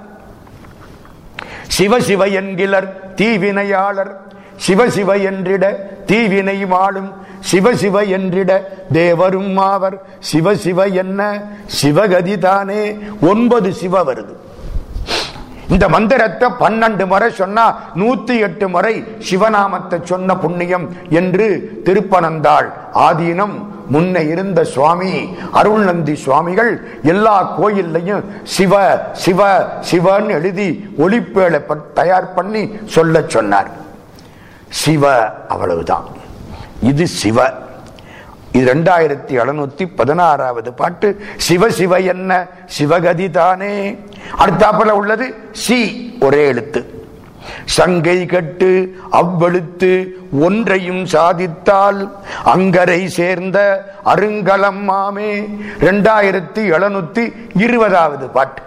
சிவ சிவ என்கிலர் தீவினையாளர். சிவ என்றிட தீவினை வாழும் சிவ என்றிட தேவரும் மாவர் சிவ சிவ என்ன? சிவகதி தானே. ஒன்பது சிவ வருது. இந்த மந்திரத்தை பன்னெண்டு முறை சொன்னா நூத்தி எட்டு முறை சிவநாமத்தை சொன்ன புண்ணியம் என்று திருப்பனந்தாள். ஆதீனம் முன்ன இருந்த சுவாமி அருள்நந்தி சுவாமிகள் எல்லா கோயில்லையும் சிவ சிவ சிவன்னு எழுதி ஒளிப்பேளை தயார் பண்ணி சொல்ல சொன்னார். சிவ அவ்வளவுதான். இது சிவ. இது ரெண்டாயிரத்தி எழுநூத்தி பதினாறாவது பாட்டு. சிவ சிவ என்ன? சிவகதி தானே. அடுத்தாப்புல உள்ளது சி ஒரே எழுத்து. சங்கை கட்டு அவ்வெழுத்து ஒன்றையும் சாதித்தால் அங்கரை சேர்ந்த அருங்கலம் மாமே. ரெண்டாயிரத்தி எழுநூத்தி இருபதாவது பாட்டு.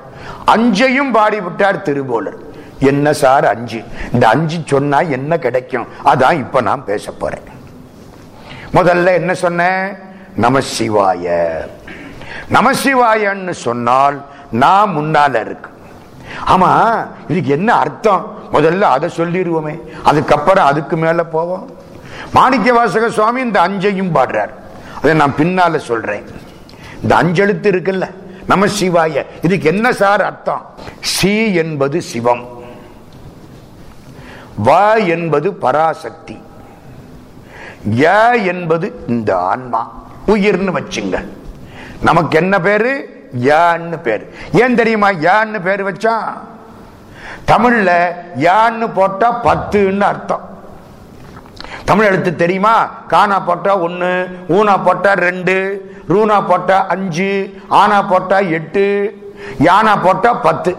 அஞ்சையும் பாடிவிட்டார் திருபோலர். என்ன சார் அஞ்சு? இந்த அஞ்சு சொன்னா என்ன கிடைக்கும்? அதான் இப்ப நான் பேச போறேன். முதல்ல என்ன சொன்ன? நமசிவாய நமசிவாயன்னு சொன்னால் நான் முன்னால இருக்கு. ஆமா இதுக்கு என்ன அர்த்தம்? முதல்ல அதை சொல்லிடுவோமே. அதுக்கப்புறம் அதுக்கு மேல போவோம். மாணிக்க வாசக சுவாமி இந்த அஞ்சையும் பாடுறார். அதை நான் பின்னால சொல்றேன். இந்த அஞ்செழுத்து இருக்குல்ல நம சிவாய. இதுக்கு என்ன சார் அர்த்தம்? சி என்பது சிவம். வ என்பது பராசக்தி. ய என்பது இந்த ஆன்மா. உயிர்னு வச்சுங்க. நமக்கு என்ன பேரு? யான்னு பேரு. ஏன் தெரியுமா? யான்னு பேரு வச்சான் தமிழ்ல யான்னு போட்டா பத்துன்னு அர்த்தம். தமிழ் எழுத்து தெரியுமா? காணா போட்டா ஒன்னு ஊனா போட்டா ரெண்டு ரூனா போட்டா அஞ்சு ஆனா போட்டா எட்டு யானா போட்டா பத்து.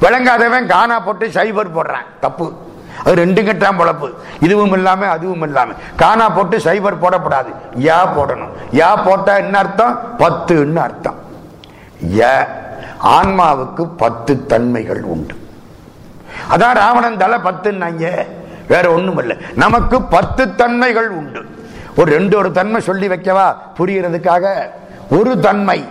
விளங்காதவன் காணா போட்டு சைபர் போடுறான். தப்பு. அது ரெண்டு கட்டாம் பொழப்பு. இதுவும் இல்லாம அதுவும் இல்லாம. கானா போட்டு சைபர் போடப்படாது. யா போடணும். யா போட்டா என்ன அர்த்தம்? பத்துன்னு அர்த்தம். ஏ ஆன்மாவுக்கு பத்து தன்மைகள் உண்டு. அதான் ராவணன் தலை பத்துன்னாங்க. வேற ஒண்ணும் இல்லை. நமக்கு பத்து தன்மைகள் உண்டு. ஒரு ரெண்டு ஒரு தன்மை சொல்லி வைக்கவா? புரியறதுக்காக. ஒரு தன்மை.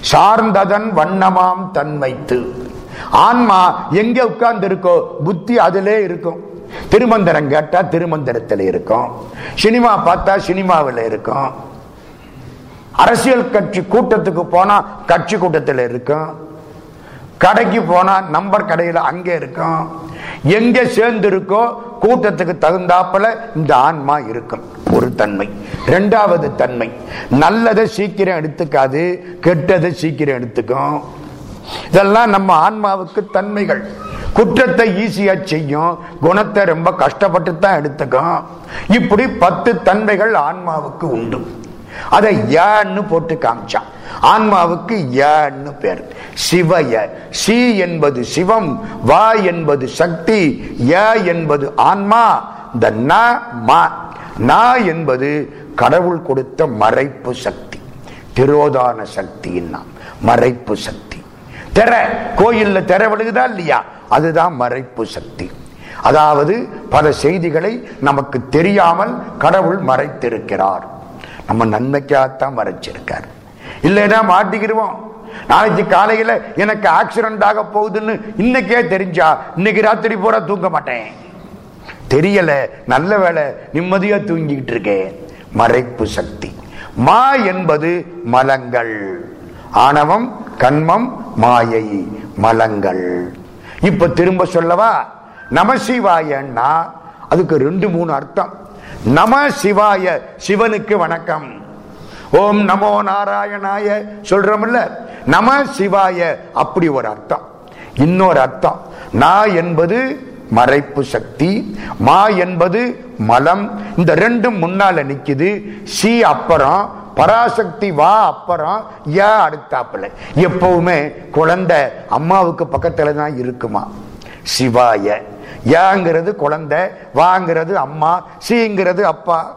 சார்ந்ததன் வண்ணமாம் தன்மைத்து. ஆன்மா எங்க உட்கார்ந்து இருக்கோ புத்தி அதிலே இருக்கும். திருமந்திரம் கேட்டா திருமந்திரத்தில் இருக்கும். சினிமா பார்த்தா சினிமாவில் இருக்கும். அரசியல் கட்சி கூட்டத்துக்கு போனா கட்சி கூட்டத்தில் இருக்கும். கடைக்கு போனா நம்பர் கடையில் அங்கே இருக்கும். எங்க சேர்ந்து இருக்கோ கூட்டத்துக்கு தகுந்தாப்புல இந்த ஆன்மா இருக்கும். ஒரு தன்மை. இரண்டாவது தன்மை. நல்லதை சீக்கிரம் எடுத்துக்காது கெட்டதை சீக்கிரம் எடுத்துக்கும். இதெல்லாம் நம்ம ஆன்மாவுக்கு தன்மைகள். குற்றத்தை ஈஸியா செய்யும் குணத்தை ரொம்ப கஷ்டப்பட்டு தான் எடுத்துக்கும். இப்படி பத்து தன்மைகள் ஆன்மாவுக்கு உண்டு. அதை ஏன்னு போட்டு காமிச்சான். ஆன்மாவுக்கு ஏன்னு பேர். சிவய சி என்பது சிவம் வா என்பது சக்தி ய என்பது ஆன்மா இந்த ந மா. நா என்பது கடவுள் கொடுத்த மறைப்பு சக்தி. திரோதான சக்தின்னா மறைப்பு சக்தி. தெர கோயில்ல தெர விழுகுதா இல்லையா? அதுதான் மறைப்பு சக்தி. அதாவது பல செய்திகளை நமக்கு தெரியாமல் கடவுள் மறைத்திருக்கிறார். நம்ம நன்மைக்காகத்தான் மறைச்சிருக்கார். இல்லைன்னா மாட்டிக்கிடுவோம். நாளைக்கு காலையில எனக்கு ஆக்சிடென்ட் ஆக போகுதுன்னு இன்னைக்கே தெரிஞ்சா இன்னைக்கு ராத்திரி பூரா தூங்க மாட்டேன். தெரியல நல்ல வேலை நிம்மதியா தூங்கிக்கிட்டு இருக்கேன். மறைப்பு சக்தி. மா என்பது மலங்கள். ஆணவம் கண்மம் மாயை மலங்கள். இப்ப திரும்ப சொல்லவா? நமசிவாயன்னா அதுக்கு ரெண்டு மூணு அர்த்தம். நம சிவாய சிவனுக்கு வணக்கம். ஓம் நமோ நாராயணாய சொல்றோம்ல? நம சிவாய அப்படி ஒரு அர்த்தம். இன்னொரு அர்த்தம். நா என்பது மறைப்பு சக்தி மா என்பது மலம். இந்த ரெண்டும் முன்னால நிக்குது. சி அப்புறம் பராசக்தி வா அப்புறம் யா அடுத்தாப்புல. எப்பவுமே குழந்தை அம்மாவுக்கு பக்கத்துல தான் இருக்குமா? சிவாய. யாங்கிறது குழந்தை வாங்கிறது அம்மா சீங்கிறது அப்பா.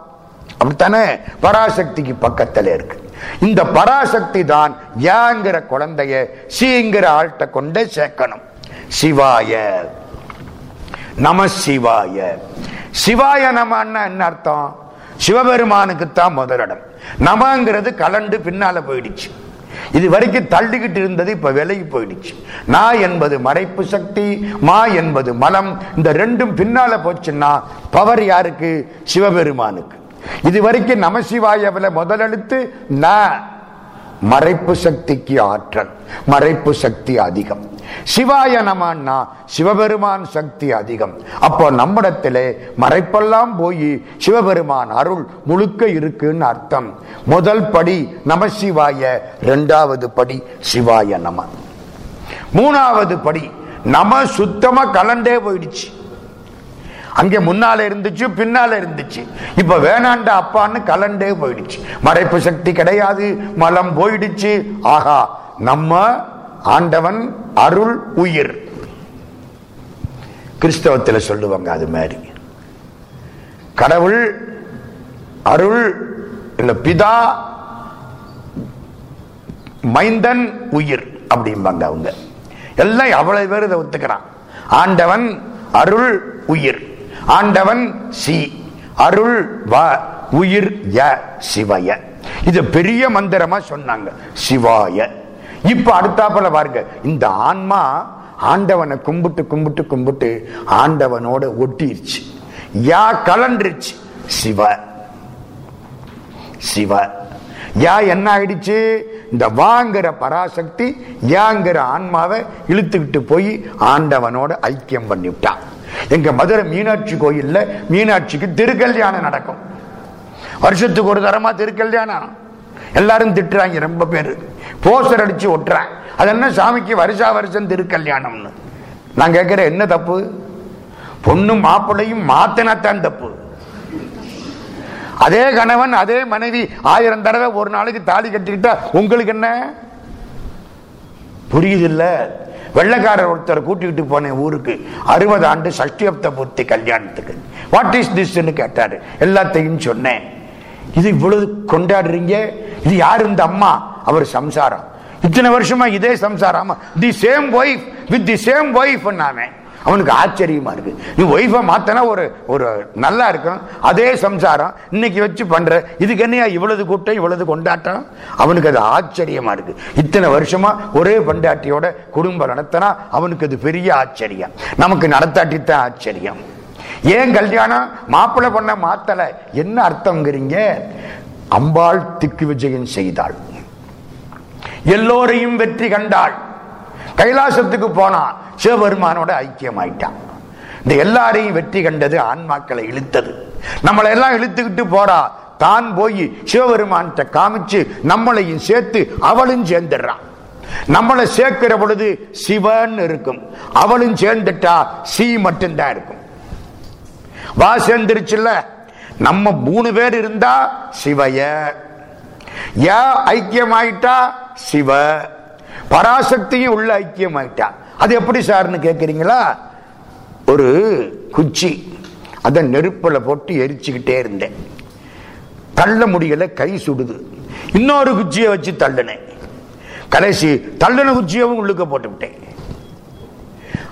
அப்படித்தானே? பராசக்திக்கு பக்கத்துல இருக்கு. இந்த பராசக்தி தான் யாங்கிற குழந்தைய சீங்கிற ஆள்கிட்ட கொண்டு சேர்க்கணும். சிவாய. நம சிவாய. சிவாய நமன்னா என்ன அர்த்தம்? சிவபெருமானுக்கு தான் முதலிடம் நமங்கிறது கலண்டு பின்னால போயிடுச்சு. இது வரைக்கும் தள்ளிக்கிட்டு இருந்தது இப்ப விலகி போயிடுச்சு. நான் என்பது மறைப்பு சக்தி மா என்பது மலம். இந்த ரெண்டும் பின்னால போச்சுன்னா பவர் யாருக்கு? சிவபெருமானுக்கு. இது வரைக்கும் நமசிவாயவில் முதலெழுத்து ந. மறைப்பு சக்திக்கு ஆற்றல் மறைப்பு சக்தி அதிகம். சிவாய நமன்னா சிவபெருமான் சக்தி அதிகம். அப்போ நம்மிடத்திலே மறைப்பெல்லாம் போய் சிவபெருமான் அருள் முழுக்க இருக்குன்னு அர்த்தம். முதல் படி நம சிவாய இரண்டாவது படி சிவாய நம. மூணாவது படி நம சுத்தமா கலண்டே போயிடுச்சு. அங்கே முன்னால இருந்துச்சு பின்னால இருந்துச்சு. இப்ப வேணாண்ட அப்பான்னு கலண்டே போயிடுச்சு. மறைப்பு சக்தி கிடையாது மலம் போயிடுச்சு. ஆகா நம்ம ஆண்டவன் அருள் உயிர். கிறிஸ்தவத்தில் சொல்லுவாங்க அது மாதிரி. கடவுள் அருள் இல்ல பிதா மைந்தன் உயிர் அப்படிம்பாங்க அவங்க. எல்லாம் அவ்வளவு பேர் இதை ஒத்துக்கிறான். ஆண்டவன் அருள் உயிர். ஆண்டவன் சி. அருள் வ உயிர் ய சிவய. இது பெரிய மந்திரமா சொன்னாங்க. சிவாய. இப்ப அடுத்தாப்புல பாருங்க. இந்த ஆன்மா ஆண்டவனை கும்பிட்டு கும்பிட்டு கும்பிட்டு ஆண்டவனோட ஒட்டிருச்சு. யா கலண்டுருச்சு சிவ. சிவ. யா என்ன ஆயிடுச்சு இந்த வாங்கிற பராசக்தி யாங்கிற ஆன்மாவை இழுத்துக்கிட்டு போய் ஆண்டவனோட ஐக்கியம் பண்ணிவிட்டான். எங்க மதுரை மீனாட்சி கோயில்ல மீனாட்சிக்கு திருக்கல்யாணம் நடக்கும். வருஷத்துக்கு ஒரு தரமா திருக்கல்யாணம். எல்லாரும் திட்டுறாங்க ரொம்ப பேரு. போஸ்டர் அடிச்சு ஒட்டுறான் அது என்ன சாமிக்கு வருஷா வருஷம் திருக்கல்யாணம்னு நான் கேட்கிறேன் என்ன தப்பு? பொண்ணும் மாப்பிள்ளையும் மாத்தினாத்தான் தப்பு. அதே கணவன் அதே மனைவி ஆயிரம் தடவை ஒரு நாளைக்கு தாலி கட்டிக்கிட்டா உங்களுக்கு என்ன? புரியுது இல்ல வெள்ளக்காரர் ஒருத்தர் கூட்டிக்கிட்டு போனேன் ஊருக்கு. அறுபது ஆண்டு சஷ்டியப்த பூர்த்தி கல்யாணத்துக்கு. வாட் இஸ் திஸ்ன்னு கேட்டாரு. எல்லாத்தையும் சொன்னேன். இது இவ்வளவு கொண்டாடுறீங்க? இது யாரு இந்த அம்மா? அவர் சம்சாரம். இத்தனை வருஷமா இதே சம்சாரம். The same wife with the same wife நாம அவனுக்கு ஆச்சரியமா இருக்கு. நீ ஒய்ஃபை மாத்தனா ஒரு ஒரு நல்லா இருக்கும். அதே சம்சாரம். இன்னைக்கு வச்சு பண்ற இதுக்கு என்னையா இவ்வளவு கூட்டம் இவ்வளவு கொண்டாட்டம்? அவனுக்கு அது ஆச்சரியமா இருக்கு. இத்தனை வருஷமா ஒரே பண்டாட்டியோட குடும்பம் நடத்தினா அவனுக்கு அது பெரிய ஆச்சரியம். நமக்கு நடத்தாட்டித்தான் ஆச்சரியம். ஏன் கல்யாணம்? மாப்பிள்ளை பண்ண மாத்தல. என்ன அர்த்தம்ங்கிறீங்க? அம்பாள் திக்கு விஜயம் செய்தாள். எல்லோரையும் வெற்றி கண்டாள். கைலாசத்துக்கு போனா சிவபெருமானோட ஐக்கியமாயிட்டான். இந்த எல்லாரையும் வெற்றி கண்டது ஆன்மாக்களை இழுத்தது. நம்மளை எல்லாம் இழுத்துக்கிட்டு போறா. தான் போய் சிவபெருமான்கிட்ட காமிச்சு நம்மளையும் சேர்த்து அவளும் சேர்ந்துடுறான். நம்மளை சேர்க்கிற பொழுது சிவன் இருக்கும். அவளும் சேர்ந்துட்டா சி மட்டும்தான் இருக்கும். வா சேர்ந்துருச்சுல்ல. நம்ம மூணு பேர் இருந்தா சிவைய. யா ஐக்கியமாயிட்டா சிவ. பராசக்தியும் உள்ள ஐக்கியமாயிட்டா. அது எப்படி சார்னு கேக்குறீங்களா? ஒரு குச்சி. அத நெருப்புல போட்டு எரிச்சுக்கிட்டே இருந்தேன். தள்ள முடியல கை சுடுது. இன்னொரு குச்சியை வச்சு தள்ளினேன். கடைசி தள்ளின குச்சியவும் உள்ளுக்க போட்டு விட்டேன்.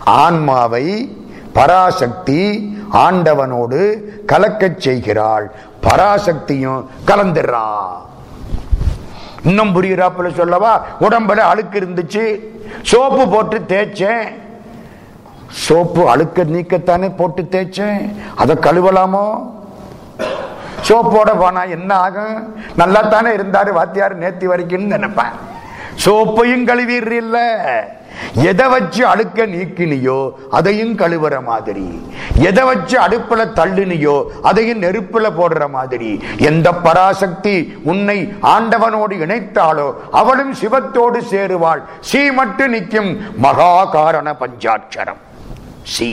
ஆன்மாவை பராசக்தி ஆண்டவனோடு கலக்கச் செய்கிறாள். பராசக்தியும் கலந்துடுறா இன்னும் புரியுறாப்புல சொல்லவா? உடம்புல அழுக்கு இருந்துச்சு. சோப்பு போட்டு தேய்ச்சேன். சோப்பு அழுக்க நீக்கத்தானே போட்டு தேய்ச்சேன். அதை கழுவலாமோ? சோப்போட போனா என்ன ஆகும்? நல்லா தானே இருந்தாரு வாத்தியார் நேத்தி வரைக்கும் நினைப்பேன். சோப்பையும் கழுவீர் இல்ல எதை வச்சு அடுக்க நீக்கினியோ அதையும் கழுவுற மாதிரி. எதை வச்சு அடுப்புல தள்ளுனியோ அதையும் நெருப்புல போடுற மாதிரி. எந்த பராசக்தி உன்னை ஆண்டவனோடு இணைத்தாலோ அவளும் சிவத்தோடு சேருவாள். சி மட்டும் நிற்கும் மகா காரண பஞ்சாட்சரம். சி.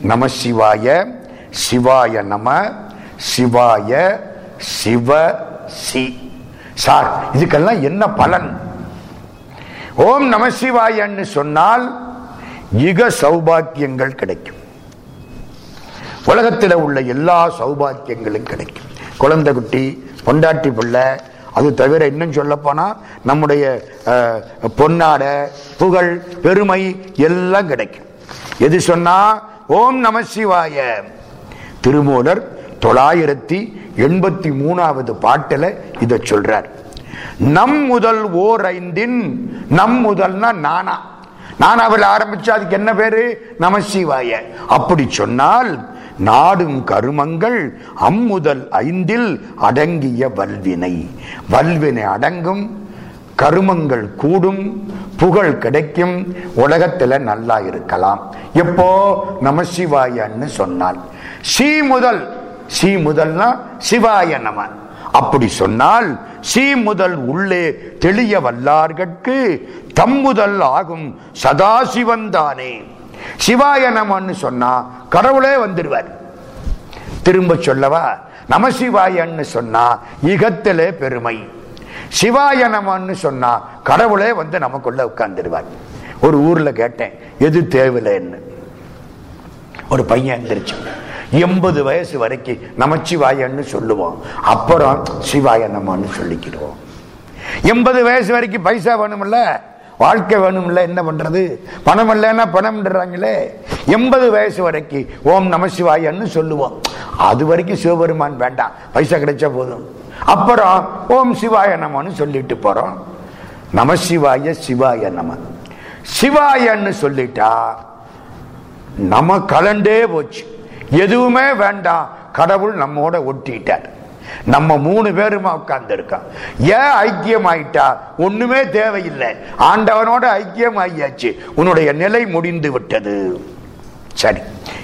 நம சிவாய சிவாய நம சிவாய சிவ சி. சார் இதுக்கெல்லாம் என்ன பலன்? ஓம் நம சிவாயன்னு சொன்னால் யுக சௌபாக்கியங்கள் கிடைக்கும். உலகத்தில் உள்ள எல்லா சௌபாக்கியங்களும் கிடைக்கும். குழந்தை குட்டி பொண்டாட்டி பிள்ளை அது தவிர இன்னும் சொல்லப்போனால் நம்முடைய பொன்னாடை பொன்னாட புகழ் பெருமை எல்லாம் கிடைக்கும். எது சொன்னா ஓம் நம சிவாய. திருமூலர் தொள்ளாயிரத்தி எண்பத்தி மூணாவது பாட்டில் இதை சொல்றார். நம் முதல் ஓர் ஐந்தின் நம் முதல்னா நானா. நான் அவளை ஆரம்பிச்சா அதுக்கு என்ன பேரு? நமசிவாய. அப்படி சொன்னால் நாடும் கருமங்கள் அம்முதல் ஐந்தில் அடங்கிய வல்வினை. வல்வினை அடங்கும் கருமங்கள் கூடும் புகழ் கிடைக்கும் உலகத்துல நல்லா இருக்கலாம். எப்போ? நமசிவாயன்னு சொன்னால். சி முதல் சி முதல்னா சிவாய நமன் அப்படி சொன்னால் சீ முதல் உள்ளே தெளிய வல்லார்கட்கு தம்முதல் ஆகும் சதாசிவந்தானே சிவாய நமன்னு சொன்னா கடவுளே வந்துடுவார் திரும்ப சொல்லவா நமசிவாயன்னு சொன்னா இகத்திலே பெருமை. சிவாய நமன்னு சொன்னா கடவுளே வந்து நமக்குள்ள உட்கார்ந்துடுவார் ஒரு ஊர்ல கேட்டேன் எது தேவையில்லைன்னு. ஒரு பையன் எந்திரிச்சு எண்பது வயசு வரைக்கும் நமச்சிவாயன்னு சொல்லுவோம். அப்புறம் சிவாய நம்மன்னு சொல்லிக்கிறோம் எண்பது வயசு வரைக்கும் பைசா வேணும்ல? வாழ்க்கை வேணும்ல? என்ன பண்றது? பணம் இல்லைன்னா பணம்ன்றாங்களே எண்பது வயசு வரைக்கும் ஓம் நமசிவாயன்னு சொல்லுவோம். அது வரைக்கும் சிவபெருமான் வேண்டாம். பைசா கிடைச்சா போதும். அப்புறம் ஓம் சிவாய நமன்னு சொல்லிட்டு போறோம். நமசிவாய சிவாய நம சிவாயன்னு சொல்லிட்டா நம்ம கலண்டே போச்சு. எதுவுமே வேண்டாம் கடவுள் நம்மோட ஒட்டிட்டார். நம்ம மூணு பேருமா உட்கார்ந்து இருக்கோம் ஏன் ஐக்கியம் ஆயிட்டா ஒண்ணுமே தேவையில்லை. ஆண்டவனோட ஐக்கியம் ஆகியாச்சு உன்னுடைய நிலை முடிந்து விட்டது. சரி.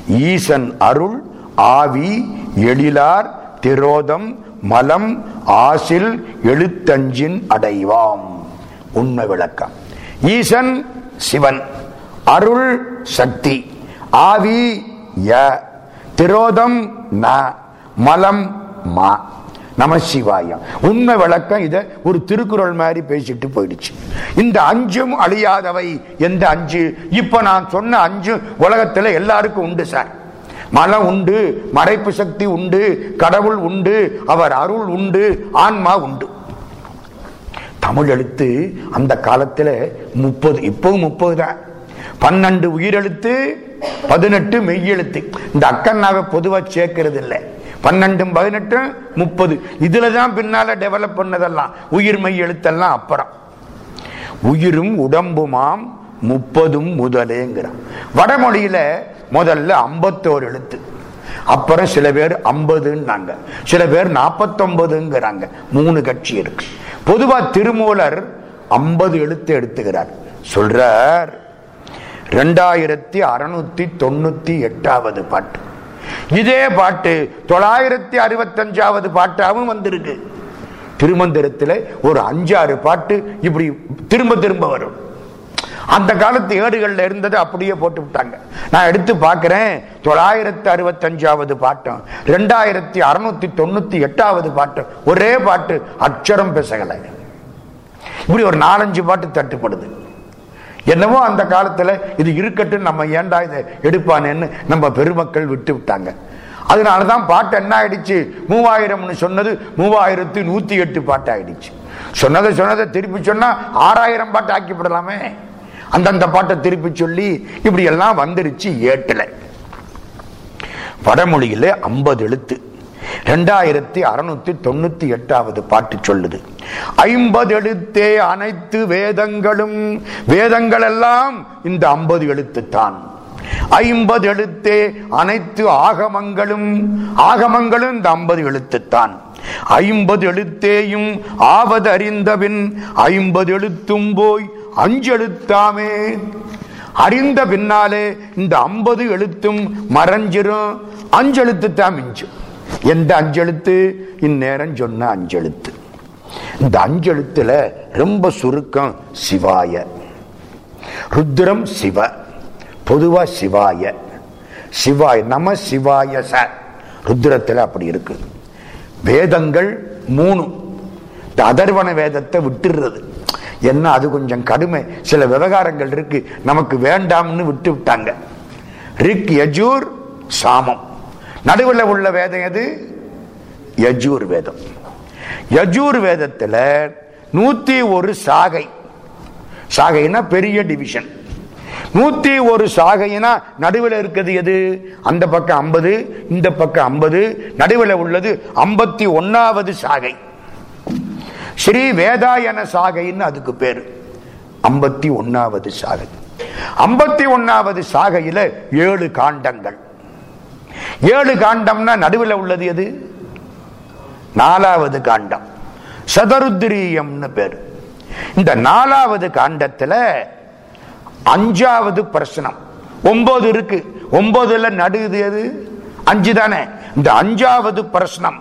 ஈசன் அருள் ஆவி எழிலார் திரோதம் மலம் ஆசில் எழுத்தஞ்சின் அடைவாம். உண்மை விளக்கம். ஈசன் சிவன். அருள் சக்தி. ஆவி ய. திரோதம் ந மலம் மா நமசிவாயம் உண்மை விளக்கம் இதை ஒரு திருக்குறள் மாதிரி பேசிட்டு போயிடுச்சு. இந்த அஞ்சும் அழியாதவை எந்த அஞ்சு? இப்ப நான் சொன்ன அஞ்சு உலகத்துல எல்லாருக்கும் உண்டு சார். மலம் உண்டு மறைப்பு சக்தி உண்டு கடவுள் உண்டு அவர் அருள் உண்டு ஆன்மா உண்டு. தமிழ் எழுத்து அந்த காலத்துல முப்பது இப்பவும் முப்பது தான் பன்னெண்டு உயிரெழுத்து பதினெட்டு மெய்யெழுத்து இந்த அக்கண்ணாவை பொதுவா சேர்க்கறது இல்லை பன்னெண்டும் பதினெட்டும் முப்பது. இதுல தான் பின்னால டெவலப் பண்ணதெல்லாம். உயிர் மெய் எழுத்தெல்லாம் அப்புறம். உயிரும் உடம்புமாம் முப்பதும் முதலேங்கிறான். வடமொழியில முதல்ல ஐம்பத்தோரு எழுத்து. அப்புறம் சில பேர் ஐம்பதுன்னாங்க. சில பேர் நாற்பத்தொன்பதுங்கிறாங்க மூணு கட்சி இருக்கு. பொதுவா திருமூலர் ஐம்பது எழுத்து எடுத்துக்கிறார். சொல்றார் ரெண்டாயிரத்தி அறுநூத்தி தொண்ணூத்தி எட்டாவது பாட்டு. இதே பாட்டு தொள்ளாயிரத்தி அறுபத்தஞ்சாவது பாட்டாகவும் வந்திருக்கு. திருமந்திரத்தில் ஒரு அஞ்சாறு பாட்டு இப்படி திரும்ப திரும்ப வரும். அந்த காலத்து ஏடுகளில் இருந்தது அப்படியே போட்டு விட்டாங்க. நான் எடுத்து பார்க்குறேன். தொள்ளாயிரத்தி அறுபத்தஞ்சாவது பாட்டம் ரெண்டாயிரத்தி அறுநூத்தி தொண்ணூற்றி எட்டாவது பாட்டம் ஒரே பாட்டு அச்சரம் பேசகலை. இப்படி ஒரு நாலஞ்சு பாட்டு தட்டுப்படுது. என்னவோ அந்த காலத்தில் இது இருக்கட்டும் நம்ம ஏண்டா இதை எடுப்பானேன்னு நம்ம பெருமக்கள் விட்டு விட்டாங்க. அதனால தான் பாட்டு என்ன ஆயிடுச்சு? மூவாயிரம்னு சொன்னது மூவாயிரத்து நூற்றி எட்டு பாட்டு ஆயிடுச்சு. சொன்னதை சொன்னதை திருப்பி சொன்னால் ஆறாயிரம் பாட்டு ஆக்கிவிடலாமே அந்தந்த பாட்டை திருப்பி சொல்லி இப்படி எல்லாம் வந்துருச்சு ஏட்டில். வடமொழியில் ஐம்பது எழுத்து. ரெண்டாயிரத்தி அறுநூத்தி தொண்ணூத்தி எட்டாவது பாட்டு சொல்லுது. ஐம்பது எழுத்தே அனைத்து வேதங்களும் வேதங்கள் எல்லாம் இந்த ஐம்பது எழுத்து தான் ஐம்பது எழுத்தே அனைத்து ஆகமங்களும் ஆகமங்களும் இந்த ஐம்பது எழுத்துத்தான். ஐம்பது எழுத்தேயும் ஆவது அறிந்தபின் ஐம்பது எழுத்தும் போய் அஞ்செழுத்தாமே. அறிந்த பின்னாலே இந்த ஐம்பது எழுத்தும் மறைஞ்சிரும் அஞ்செழுத்து தான் மிஞ்சும். எந்த அஞ்செழுத்து? இந்நேரம் சொன்ன அஞ்செழுத்து. இந்த அஞ்செழுத்துல ரொம்ப சுருக்கம் சிவாய. ருத்ரம் சிவ பொதுவா சிவாய. சிவாய நம சிவாய ச. ருத்ரத்துல அப்படி இருக்கு. வேதங்கள் மூணு. இந்த அதர்வன வேதத்தை விட்டுடுறது என்ன அது கொஞ்சம் கடுமை. சில விவகாரங்கள் இருக்கு. நமக்கு வேண்டாம்னு விட்டு விட்டாங்க ரிக் யஜூர் சாமம். நடுவில் உள்ள வேதம் எது? யஜூர் வேதம். யஜூர் வேதத்தில் நூத்தி ஒரு சாகை. சாகைனா பெரிய டிவிஷன் நூத்தி ஒரு சாகைனா நடுவில் இருக்கிறது எது? அந்த பக்கம் ஐம்பது இந்த பக்கம் ஐம்பது நடுவில் உள்ளது ஐம்பத்தி ஒன்னாவது சாகை. ஸ்ரீ வேதாயன சாகைன்னு அதுக்கு பேரு. ஐம்பத்தி ஒன்னாவது சாகை. ஐம்பத்தி ஒன்னாவது சாகையில ஏழு காண்டங்கள். ஏழு காண்டம்னா நடுவில் உள்ளது எது? நாலாவது காண்டம். சதருத்ரியம்னு பேரு. இந்த நாலாவது காண்டத்துல அஞ்சாவது பிரச்சனம் ஒன்பது இருக்கு. ஒன்பதுல நடுது எது? அஞ்சு தானே. இந்த அஞ்சாவது பிரச்சனம்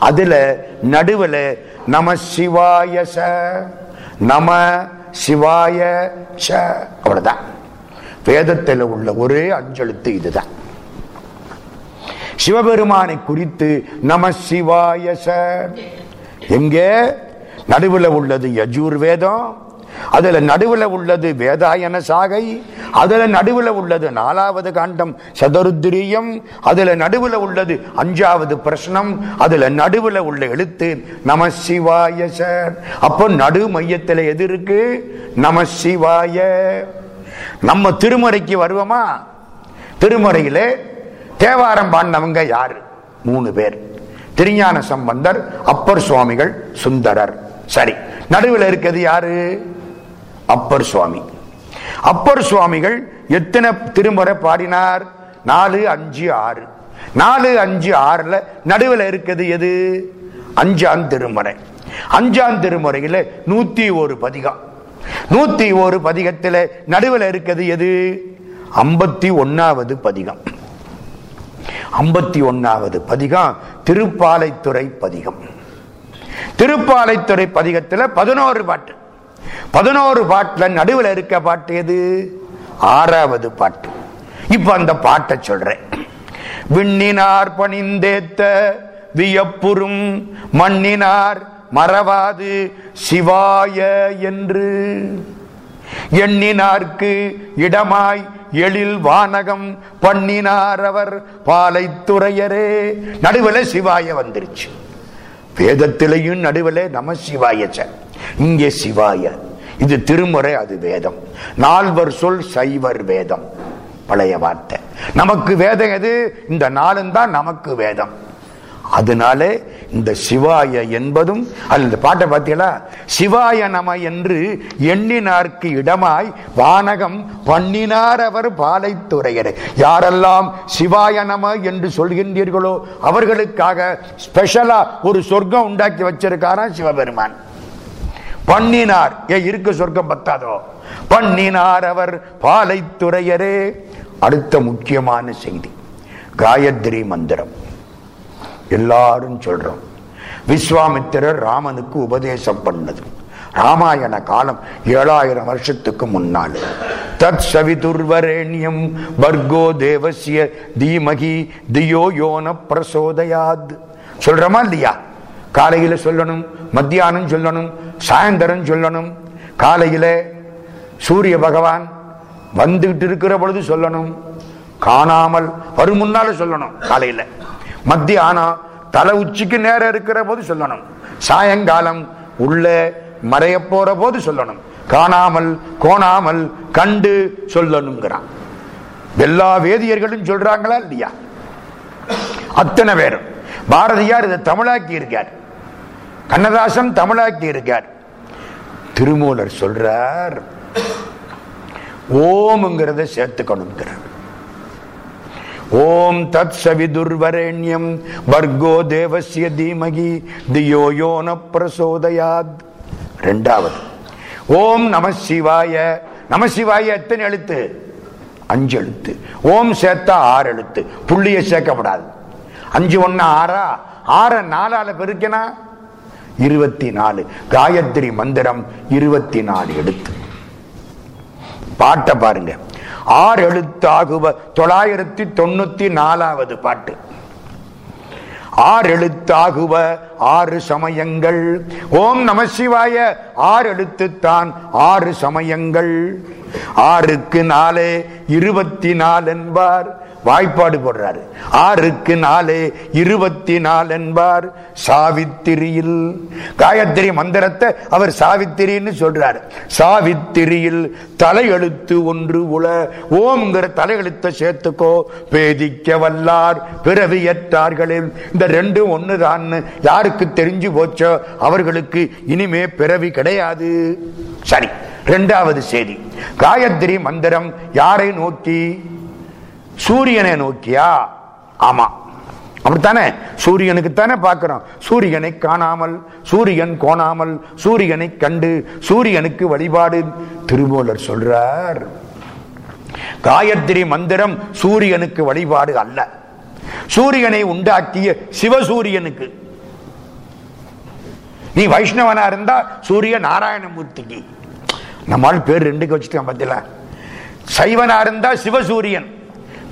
அதுல நடுவுல நம சிவாய ச நம சிவாய ச. அவ்வளவுதான். வேதத்தில் உள்ள ஒரே அஞ்செழுத்து இதுதான். சிவபெருமானை குறித்து நம சிவாய எங்கே? நடுவில் உள்ளது யஜூர் வேதம் அதுல நடுவில் உள்ளது வேதாயன சாகை அதுல நடுவில் உள்ளது நாலாவது காண்டம் சதுருத்திரியம் அதுல நடுவில் உள்ளது அஞ்சாவது பிரஷ்னம் அதுல நடுவில் உள்ள எழுத்து நம சிவாய சார். அப்போ நடு மையத்தில் எது இருக்கு? நம சிவாய. நம்ம திருமறைக்கு வருவோமா? திருமறையிலே தேவாரம் பாண்டவங்க யார்? மூணு பேர். திருஞான சம்பந்தர் அப்பர் சுவாமிகள் சுந்தரர். சரி நடுவில் இருக்கிறது யாரு? அப்பர் சுவாமி. அப்பர் சுவாமிகள் எத்தனை திருமுறை பாடினார்? நாலு அஞ்சு ஆறு. நாலு அஞ்சு ஆறுல நடுவில் இருக்கிறது எது? அஞ்சாம் திருமுறை. அஞ்சாம் திருமுறையில் நூத்தி ஒரு பதிகம். நூத்தி ஒரு பதிகத்தில் நடுவில் இருக்கிறது எது? ஐம்பத்தி ஒன்னாவது பதிகம். ஐம்பத்தி ஒன்னாவது பதிகம் திருப்பாலைத்துறை பதிகம். திருப்பாலைத்துறை பதிகத்துல பதினோரு பாட்டு. பதினோரு பாட்டுல நடுவில் இருக்க பாட்டு எது? ஆறாவது பாட்டு. இப்ப அந்த பாட்டை சொல்றேன். விண்ணினார் பணிந்தேத்த வியப்புறும் மண்ணினார் மறவாது சிவாய என்று. எண்ணினார்க்கு இடமாய் எழில் வானகம் பண்ணினார் அவர். பாலைத்துறையரே நடுவில் சிவாய வந்துருச்சு. வேதத்திலையும் நடுவில் நம சிவாய இங்கே சிவாய. இது திருமுறை அது வேதம். நால்வர் சொல் சைவர் வேதம். பழைய வார்த்தை. நமக்கு வேதம் எது? இந்த நாளும் தான் நமக்கு வேதம். அதனால இந்த சிவாய என்பதும் அந்த பாட்டை பார்த்தீங்களா சிவாய நம என்று எண்ணினார்க்கு இடமாய் வானகம் பண்ணினார் அவர் பாலைத்துறையர். யாரெல்லாம் சிவாய நம என்று சொல்கின்றீர்களோ அவர்களுக்காக ஸ்பெஷலா ஒரு சொர்க்கம் உண்டாக்கி வச்சிருக்காரா சிவபெருமான். பண்ணினார். ஏ இருக்கு சொர்க்கம் பத்தாதோ? பண்ணினார் அவர் பாலைத்துறையரே. அடுத்த முக்கியமான செய்தி. காயத்ரி மந்திரம். எல்லாரும் சொல்றோம். விஸ்வாமித்திரர் ராமனுக்கு உபதேசம் பண்ணது. ராமாயண காலம் ஏழாயிரம் வருஷத்துக்கு முன்னால். தத் சவிதுர்வரேண்யம் வர்கோ தேவசிய தீமகி தியோ யோன பிரசோதயாத். சொல்றோமா இல்லையா? காலையில சொல்லணும் மத்தியானம் சொல்லணும் சாயந்தரம் சொல்லணும் காலையில சூரிய பகவான் வந்துகிட்டு இருக்கிற பொழுது சொல்லணும் காணாமல் வரும் முன்னால சொல்லணும் காலையில. மத்தியானம் தலை உச்சிக்கு நேரம் இருக்கிற போது சொல்லணும். சாயங்காலம் உள்ள மறைய போற போது சொல்லணும். காணாமல் கோணாமல் கண்டு சொல்லணுங்கிறான். எல்லா வேதியர்களும் சொல்றாங்களா இல்லையா? அத்தனை பேரும். பாரதியார் இதை தமிழாக்கி இருக்கார். கண்ணதாசன் தமிழாக்கி இருக்கார். திருமூலர் சொல்றார் ஓம்ங்கிறத சேர்த்துக்கணுங்கிறார். ஓம் தத் சவிதுர்வரேண்யம் வர்கோ தேவசிய தீமகி தியோ யோன பிரசோதயாத். ரெண்டாவது. ஓம் நம சிவாய. நம சிவாய எத்தனை எழுத்து? அஞ்சு எழுத்து. ஓம் சேர்த்தா ஆறு எழுத்து. புள்ளிய சேர்க்கப்படாது. அஞ்சு ஒன்னு ஆறா? ஆற நாலால பெருக்கினா? இருபத்தி நாலு காயத்ரி மந்திரம் இருபத்தி நாலு எழுத்து. பாட்டை பாருங்க. ஆறு எழுத்தாகுவ தொள்ளாயிரத்தி தொண்ணூத்தி நாலாவது பாட்டு. ஆறு எழுத்தாகுவ ஆறு சமயங்கள். ஓம் நம சிவாய ஆறு எழுத்துத்தான் ஆறு சமயங்கள். ஆறுக்கு நாலே இருபத்தி நாலு என்பார் வாய்ப்பாடு போடுறாரு. ஆறுக்கு நாலு இருபத்தி நாலு என்பார் சாவித்திரியில். காயத்ரி மந்திரத்தை அவர் சாவித்திரின்னு சொல்றாரு. சாவித்திரியில் தலையெழுத்து ஒன்று உல ஓம்ங்கிற தலையெழுத்தை சேர்த்துக்கோ பேதிக்க வல்லார் பிறவியற்றார்களே இந்த ரெண்டும் ஒண்ணுதான் யாருக்கு தெரிஞ்சு போச்சோ அவர்களுக்கு இனிமே பிறவி கிடையாது. சரி இரண்டாவது செய்தி. காயத்ரி மந்திரம் யாரை நோக்கி? சூரியனை நோக்கியா? ஆமா. அப்படித்தானே? சூரியனுக்கு தானே பார்க்கிறோம். சூரியனை காணாமல் சூரியன் கோணாமல் சூரியனை கண்டு சூரியனுக்கு வழிபாடு. திருமூலர் சொல்றார் காயத்ரி மந்திரம் சூரியனுக்கு வழிபாடு அல்ல. சூரியனை உண்டாக்கிய சிவசூரியனுக்கு. நீ வைஷ்ணவனா இருந்தா சூரிய நாராயணமூர்த்திக்கு. நம்மால் பேர் ரெண்டுக்கு வச்சுட்டோம் பத்தில சைவனா இருந்தா சிவசூரியன்.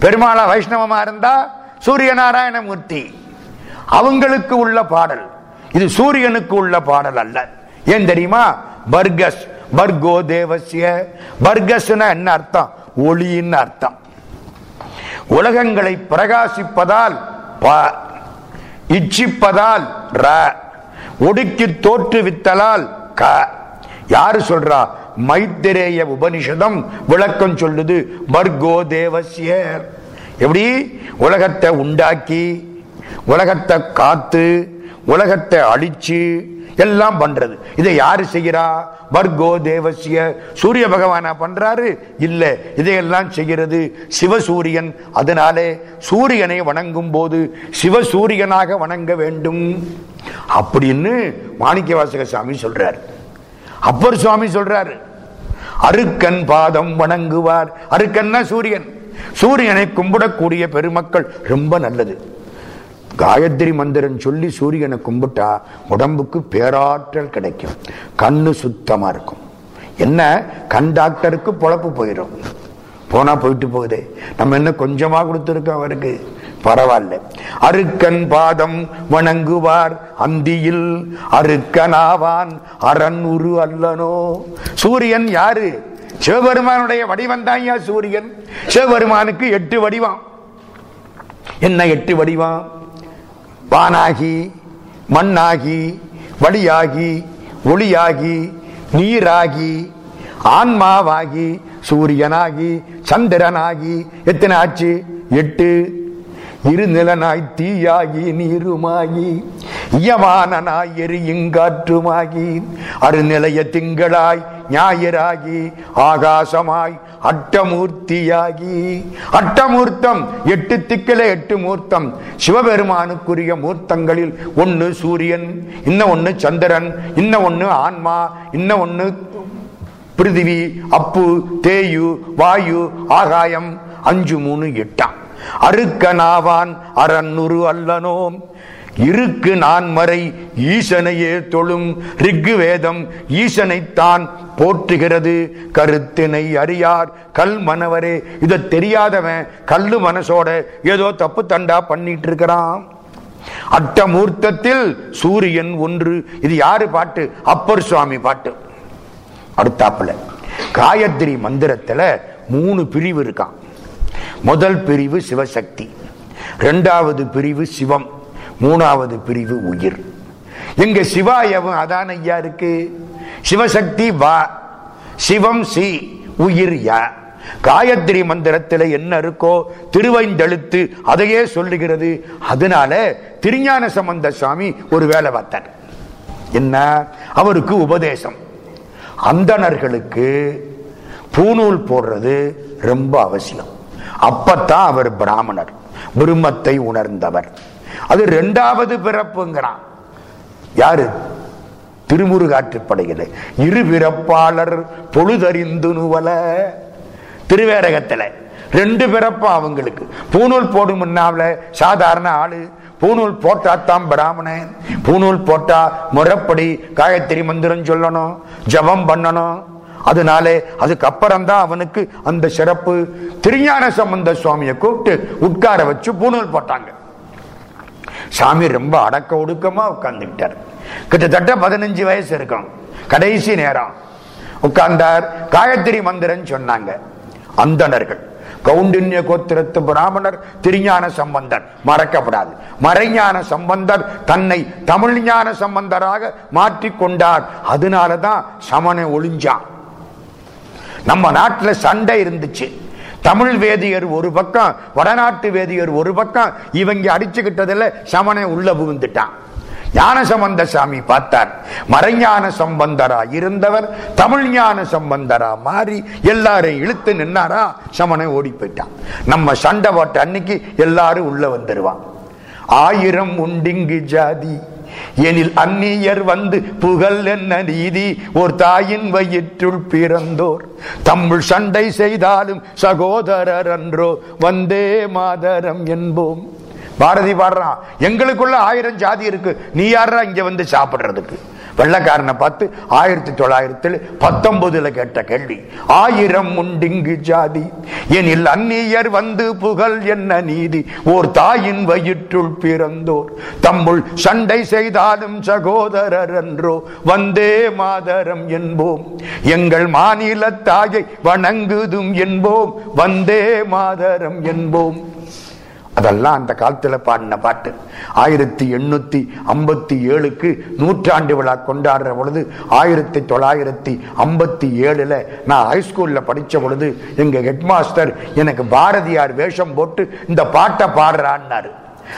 பெருமாளா வைஷ்ணவமா இருந்தா சூரிய நாராயணமூர்த்தி அவங்களுக்கு உள்ள பாடல். இது சூரியனுக்கு உள்ள பாடல் அல்ல. ஏன் தெரியுமா? பர்கஸ். பர்கோ தேவசிய பர்கஸ்னா என்ன அர்த்தம்? ஒளின்னு அர்த்தம். உலகங்களை பிரகாசிப்பதால் ப இச்சிப்பதால் ர ஒடுக்கி தோற்றுவித்தலால் க. யாரு சொல்றா? மைத்திரேய உபனிஷதம் விளக்கம் சொல்லுது பர்கோ தேவசிய எப்படி? உலகத்தை உண்டாக்கி உலகத்தை காத்து உலகத்தை அழிச்சு எல்லாம் பண்றது. இதை யாரு செய்கிறா? வர்கோ தேவசிய சூரிய பகவானா பண்றாரு? இல்ல. இதையெல்லாம் செய்கிறது சிவசூரியன். அதனாலே சூரியனை வணங்கும் போது சிவசூரியனாக வணங்க வேண்டும். அப்படின்னு மாணிக்க வாசக சாமி சொல்றாரு. அப்பர் சுவாமி சொல்றாரு அருக்கன் பாதம் வணங்குவார். அருக்கன்னா சூரியன். சூரியனை கும்பிடக்கூடிய பெருமக்கள் ரொம்ப நல்லது. காயத்ரி மந்திரன் சொல்லி சூரியனை கும்பிட்டா உடம்புக்கு பேராற்றல் கிடைக்கும். கண்ணு சுத்தமா இருக்கும். என்ன? கண் டாக்டருக்கு பொழப்பு போயிடும். போனா போயிட்டு போகுதே. நம்ம என்ன கொஞ்சமா கொடுத்துருக்கோம் அவருக்கு. பரவாயில்ல. அருக்கன் பாதம் வணங்குவார் அந்தியில் அருக்கனாவான் அரண் உரு அல்லனோ. சூரியன் யாரு? சிவபெருமானுடைய வடிவம் தான் சூரியன்? சிவபெருமானுக்கு எட்டு வடிவம். என்ன எட்டு வடிவம்? வானாகி மண்ணாகி வழியாகி ஒளியாகி நீராகி ஆன்மாவாகி சூரியனாகி சந்திரனாகி. எத்தனை ஆச்சு? எட்டு. இருநிலனாய் தீயாகி நீருமாகி இயமானனாய் எரியுங்காற்றுமாகி அருநிலைய திங்களாய் ஞாயிறாகி ஆகாசமாய் அட்டமூர்த்தியாகி. அட்டமூர்த்தம் எட்டு திக்கில எட்டு மூர்த்தம். சிவபெருமானுக்குரிய மூர்த்தங்களில் ஒன்னு சூரியன் இன்னும் ஒன்னு சந்திரன் இன்னும் ஒன்னு ஆன்மா இன்னும் ஒன்னு பிருதிவி அப்பு தேயு வாயு ஆகாயம் அஞ்சு மூணு எட்டாம். அறுக்கனாவான் அரண்ணுரு அல்லனோம். இருக்கு நான் மறை ஈசனையே தொழும் ரிக்கு வேதம் ஈசனைத்தான் போற்றுகிறது. கருத்தினை அறியார் கல் மனவரே. இத தெரியாதவன் கல்லு மனசோட ஏதோ தப்பு தண்டா பண்ணிட்டு இருக்கிறான் அட்டமூர்த்தத்தில் சூரியன் ஒன்று. இது யாரு பாட்டு? அப்பர் சுவாமி பாட்டு. அடுத்தாப்புல. காயத்ரி மந்திரத்துல மூணு பிரிவு இருக்கான். முதல் பிரிவு சிவசக்தி. இரண்டாவது பிரிவு சிவம். மூணாவது பிரிவு உயிர். எங்க சிவாயவும் அதான் ஐயா இருக்கு. சிவசக்தி வா. சிவம் சி. உயிர் யா. காயத்ரி மந்திரத்தில் என்ன இருக்கோ திருவைந்தெழுத்து அதையே சொல்லுகிறது. அதனால திருஞான சம்பந்த சுவாமி ஒரு வேலை பார்த்தார். என்ன? அவருக்கு உபதேசம். அந்தணர்களுக்கு பூநூல் போடுறது ரொம்ப அவசியம். அப்பத்தான் அவர் பிராமணர். பிரம்மத்தை உணர்ந்தவர். அது இரண்டாவது பிறப்புங்கிறான். யாரு? திருமுருகாற்றுப்படையில். இரு பிறப்பாளர் பொழுதறிந்து நுவல. திருவேரகத்துல. ரெண்டு பிறப்பா அவங்களுக்கு. பூநூல் போடும் முன்னாவில சாதாரண ஆளு. பூநூல் போட்டாத்தான் பிராமணன். பூநூல் போட்டா முறப்படி காயத்திரி மந்திரம் சொல்லணும். ஜபம் பண்ணணும். அதனாலே அதுக்கப்புறம் தான் அவனுக்கு அந்த சிறப்பு திருஞான சம்பந்த சுவாமியை கூப்பிட்டு உட்கார வச்சு பூணூல் போட்டாங்க. சாமி ரொம்ப அடக்க ஒடுக்கமா உட்கார்ந்துக்கிட்டார். கிட்டத்தட்ட பதினஞ்சு வயசு இருக்கும். கடைசி நேரம். உட்கார்ந்தார். காயத்ரி மந்திரன் சொன்னாங்க. அந்தணர்கள். கவுண்டின்ய கோத்திரத்து பிராமணர் திருஞான சம்பந்தர். மறக்கப்படாது. மறைஞான சம்பந்தர் தன்னை தமிழ் ஞான சம்பந்தராக மாற்றிக் கொண்டார் அதனாலதான் சமண ஒளிஞ்சான். நம்ம நாட்டில் சண்டை இருந்துச்சு. தமிழ் வேதியர் ஒரு பக்கம் வடநாட்டு வேதியர் ஒரு பக்கம் இவங்க அடிச்சுக்கிட்டதில் சமண உள்ள புகுந்துட்டான். ஞான சம்பந்த சாமி பார்த்தார். மறைஞான சம்பந்தரா இருந்தவர் தமிழ் ஞான சம்பந்தரா மாறி எல்லாரையும் இழுத்து நின்னாரா சமனை ஓடி போயிட்டான் நம்ம சண்டை போட்ட அன்னைக்கு எல்லாரும் உள்ள வந்துருவான். ஆயிரம் உண்டிங்கு ஜாதி எனில் அந்நியர் வந்து புகழ் என்ன நீதி? ஒரு தாயின் வயிற்றுள் பிறந்தோர். தமிழ் சண்டை செய்தாலும் சகோதரர் அன்றோ. வந்தே மாதரம் என்போம். பாரதி பாடுறான் எங்களுக்குள்ள ஆயிரம் ஜாதி இருக்கு. நீ யாரா இங்க வந்து சாப்பிடுறதுக்கு? வெள்ளக்காரனை பார்த்து ஆயிரத்தி தொள்ளாயிரத்தில் பத்தொன்பதுல கேட்ட கேள்வி ஆயிரம் உண்டிங்கு ஜாதி எனில் அந்நியர் வந்து புகழ் என்ன நீதி? ஓர் தாயின் வயிற்றுள் பிறந்தோர் தம்முள் சண்டை செய்தாலும் சகோதரர் என்றோ வந்தே மாதரம் என்போம். எங்கள் மாநில தாயை வணங்குதும் என்போம் வந்தே மாதரம் என்போம். அதெல்லாம் அந்த காலத்தில் பாடின பாட்டு. ஆயிரத்தி எண்ணூத்தி ஐம்பத்தி ஏழுக்கு நூற்றாண்டு விழா கொண்டாடுற பொழுது ஆயிரத்தி தொள்ளாயிரத்தி ஐம்பத்தி ஏழுல நான் ஹைஸ்கூல்ல படிச்ச பொழுது எங்க ஹெட்மாஸ்டர் எனக்கு பாரதியார் வேஷம் போட்டு இந்த பாட்டை பாடுறான்னாரு.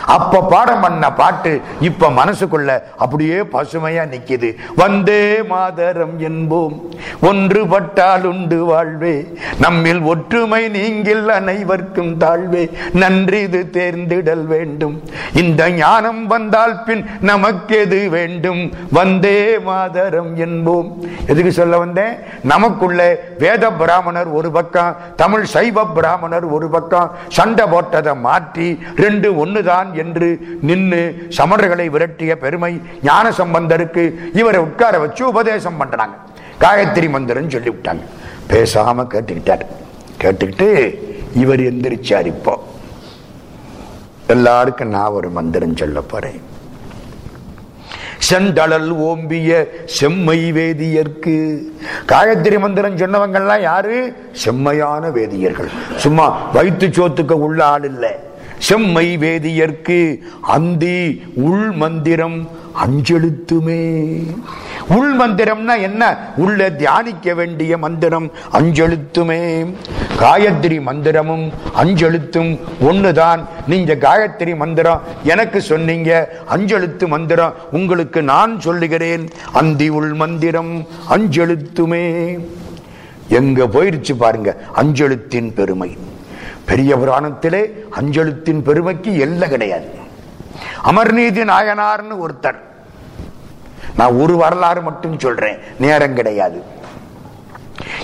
அப்ப பாடம் பண்ண பாட்டு இப்ப மனசுக்குள்ள அப்படியே பசுமையா நிக்குது. வந்தே மாதரம் என்போம். ஒன்றுபட்டால் உண்டு வாழ்வே. நம்மில் ஒற்றுமை நீங்கில் அனைவர்க்கும் தாழ்வே. நன்றிது தேர்ந்திடல் வேண்டும். இந்த ஞானம் வந்தால் பின் நமக்கெது வேண்டும்? வந்தே மாதரம் என்போம். எதுக்கு சொல்ல வந்தேன்? நமக்குள்ள வேத பிராமணர் ஒரு பக்கம் தமிழ் சைவ பிராமணர் ஒரு பக்கம் சண்டை போட்டதை மாற்றி ரெண்டு ஒண்ணுதான் என்று நின்று சமணர்களை விரட்டிய பெருமை ஞான சம்பந்தருக்கு இவரை உட்கார வச்சு உபதேசம் பண்றாங்க. காயத்ரி மந்திரம் சொல்லி விட்டாங்க பேசாம கேட்டுக்கிட்டார். கேட்டுக்கிட்டு இவர் எந்திரிச்சார் இப்போ. எல்லாருக்கும் நான் ஒரு மந்திரம் சொல்ல போறேன். செந்தளல் ஓம்பிய செம்மை வேதியர்க்கு. காயத்ரி மந்திரம் சொன்னவங்கெல்லாம் யாரு? செம்மையான வேதியர்கள். சும்மா வயிற்று சோத்துக்க உள்ள ஆள் இல்லை. செம்மை வேதியர்க்கு அந்தி உள் மந்திரம் அஞ்செழுத்துமே. உள் மந்திரம்னா என்ன? உள்ள தியானிக்க வேண்டிய மந்திரம் அஞ்செழுத்துமே. காயத்ரி மந்திரமும் அஞ்செழுத்தும் ஒண்ணுதான். நீங்க காயத்ரி மந்திரம் எனக்கு சொன்னீங்க அஞ்செழுத்து மந்திரம் உங்களுக்கு நான் சொல்லுகிறேன். அந்தி உள் மந்திரம் அஞ்செழுத்துமே. எங்க போயிருச்சு பாருங்க அஞ்செழுத்தின் பெருமை. பெரிய புராணத்திலே அஞ்செழுத்தின் பெருமைக்கு எல்லை கிடையாது. அமர்நீதி நாயனார்னு ஒருத்தர். நான் ஒரு வரலாறு மட்டும் சொல்றேன் நேரம் கிடையாது.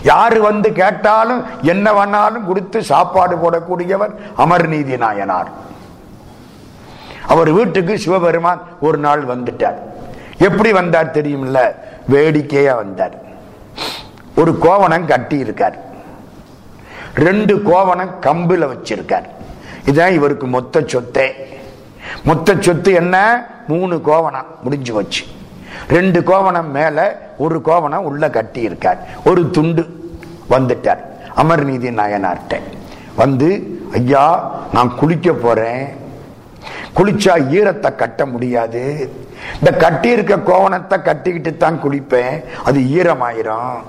யாரு வந்து கேட்டாலும் என்ன வேணாலும் கொடுத்து சாப்பாடு போடக்கூடியவர் அமர்நீதி நாயனார். அவர் வீட்டுக்கு சிவபெருமான் ஒரு நாள் வந்துட்டார். எப்படி வந்தார் தெரியுமில்ல? வேடிக்கையா வந்தார். ஒரு கோவணம் கட்டி இருக்கார் ரெண்டு கோவணம் கம்பில் வச்சிருக்கார். இதான் இவருக்கு மொத்த சொத்தே. மொத்த சொத்து என்ன? மூணு கோவணம் முடிஞ்சு வச்சு ரெண்டு கோவணம் மேல ஒரு கோவணம் உள்ள கட்டி இருக்கார் ஒரு துண்டு வந்துட்டார். அமர்நீதி நாயனார்ட்ட. வந்து ஐயா நான் குளிக்க போறேன். குளிச்சா ஈரத்தை கட்ட முடியாது. இந்த கட்டி இருக்க கோவணத்தை கட்டிக்கிட்டு தான் குளிப்பேன். அது ஈரமாயிரும்.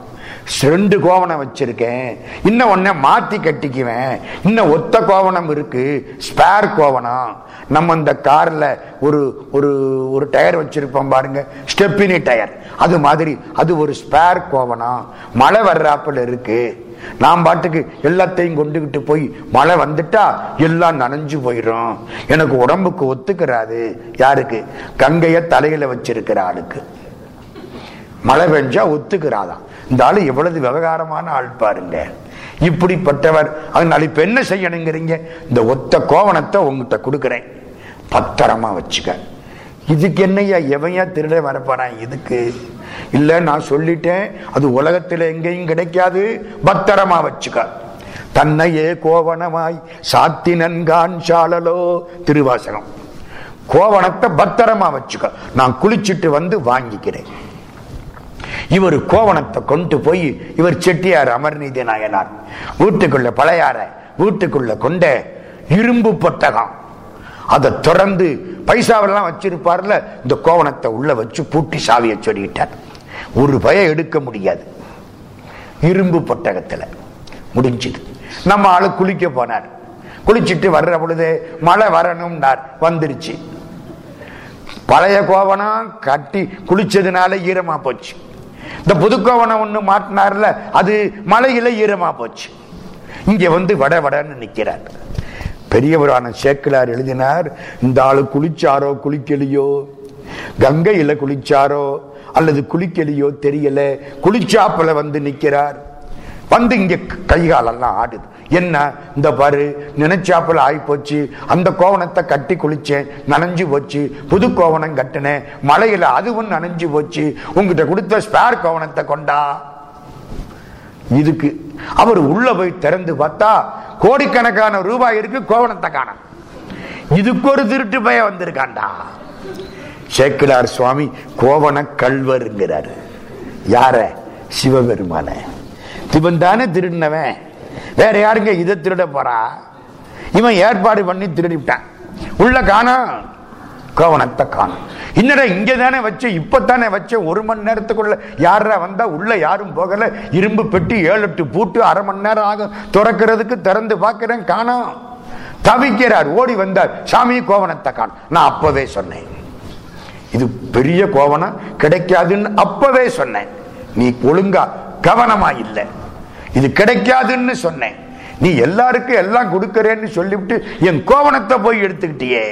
ரெண்டு கோவணம் வச்சிருக்கேன். இன்னும் ஒன்ன மாத்தி கட்டிக்குவேன். இன்னும் ஒத்த கோவணம் இருக்கு. ஸ்பேர் கோவணம். நம்ம இந்த கார்ல ஒரு ஒரு ஒரு டயர் வச்சிருப்போம் பாருங்க. Stepney tyre. அது மாதிரி அது ஒரு ஸ்பேர் கோவணம். மழை வர்றாப்புல இருக்கு. நான் பாட்டுக்கு எல்லாத்தையும் கொண்டுகிட்டு போய் மழை வந்துட்டா எல்லாம் நனைஞ்சு போயிடும் எனக்கு உடம்புக்கு ஒத்துக்கிறாது. யாருக்கு? கங்கைய தலையில வச்சிருக்கிற ஆளுக்கு. மழை பெஞ்சா ஒத்துக்கிறாதான். இந்த ஆளு எவ்வளவு விவகாரமான ஆள் பாருங்க. இப்படிப்பட்டவர் அதனால இப்ப என்ன செய்யணுங்கிறீங்க? இந்த ஒத்த கோவணத்தை உங்ககிட்ட கொடுக்குறேன். பத்திரமா வச்சுக்க. இதுக்கு என்னையா எவையா திருட வரப்போறான் இதுக்கு? இல்ல நான் சொல்லிட்டேன் அது உலகத்துல எங்கேயும் கிடைக்காது. பத்திரமா வச்சுக்க. தன்னையே கோவணமாய் சாத்தினன்கான் சாலலோ திருவாசகம். கோவணத்தை பத்திரமா வச்சுக்க. நான் குளிச்சுட்டு வந்து வாங்கிக்கிறேன். இவர் கோவணத்தை கொண்டு போய் இவர் செட்டியார் அமர்நீதி நாயனார். வீட்டுக்குள்ள பழையார வீட்டுக்குள்ள கொண்ட இரும்பு பொட்டகம். அதை திறந்து பைசாவெல்லாம் வச்சிருப்பார்ல இந்த கோவணத்தை உள்ள வச்சு பூட்டி சாவியை சொல்லிட்டார். ஒரு பய எடுக்க முடியாது. இரும்பு பொட்டகத்துல முடிஞ்சது. நம்ம ஆளு குளிக்க போனார். குளிச்சுட்டு வர்ற பொழுது மழை வரணும்னார் வந்துருச்சு. பழைய கோவணம் கட்டி குளிச்சதுனால ஈரமா போச்சு. இந்த புதுக்கோவனை ஒன்று ஒண்ணு மாட்டினார்ல அது மலையில ஈரமா போச்சு. இங்க வந்து வட வடன்னு நிக்கிறார். பெரியவரான சேக்கிலார் எழுதினார் இந்த ஆளு குளிச்சாரோ குளிக்கலையோ? கங்கையில குளிச்சாரோ? அல்லது குளிக்கலையோ தெரியல குளிச்சாப்புல வந்து நிக்கிறார். வந்து இங்க கைகாலெல்லாம் ஆடுது. என்ன? இந்த பாரு நினைச்சாப்புல ஆகி போச்சு அந்த கோவணத்தை கட்டி குளிச்சேன் நனைஞ்சு போச்சு. புது கோவணம் கட்டினேன். மலையில அதுவும் நனைஞ்சு போச்சு. உங்ககிட்ட கொடுத்த ஸ்பேர் கோவணத்தை கொண்டா? இதுக்கு. அவர் உள்ள போய் திறந்து பார்த்தா கோடிக்கணக்கான ரூபாய் இருக்கு கோவணத்தை காண இதுக்கு ஒரு திருட்டு பய வந்திருக்காண்டா சேக்கிலார் சுவாமி கோவண கல்வருங்கிறாரு யார? சிவபெருமான. இவன் தானே திருடினவன். வேற யாருங்க இதை திருட போறா? இவன் ஏற்பாடு பண்ணி திருடிவிட்டான். உள்ள காணும் கோவணத்தை காணும் இன்னடா இங்க தானே வச்சு இப்பத்தானே வச்சு ஒரு மணி நேரத்துக்குள்ள யாரா வந்தா உள்ள யாரும் போகல. இரும்பு பெட்டி ஏழு எட்டு பூட்டு அரை மணி நேரம் ஆகும். திறக்கிறதுக்கு திறந்து பார்க்கிறேன் காணும் தவிக்கிறார் ஓடி வந்தார். சாமி கோவணத்தை காணும் நான் அப்பவே சொன்னேன். இது பெரிய கோவணம் கிடைக்காதுன்னு அப்பவே சொன்னேன். நீ ஒழுங்கா கவனமா இல்லை. இது கிடைக்காதுன்னு சொன்னேன். நீ எல்லாருக்கும் எல்லாம் கொடுக்கறேன்னு சொல்லிவிட்டு என் கோவணத்தை போய் எடுத்துக்கிட்டியே.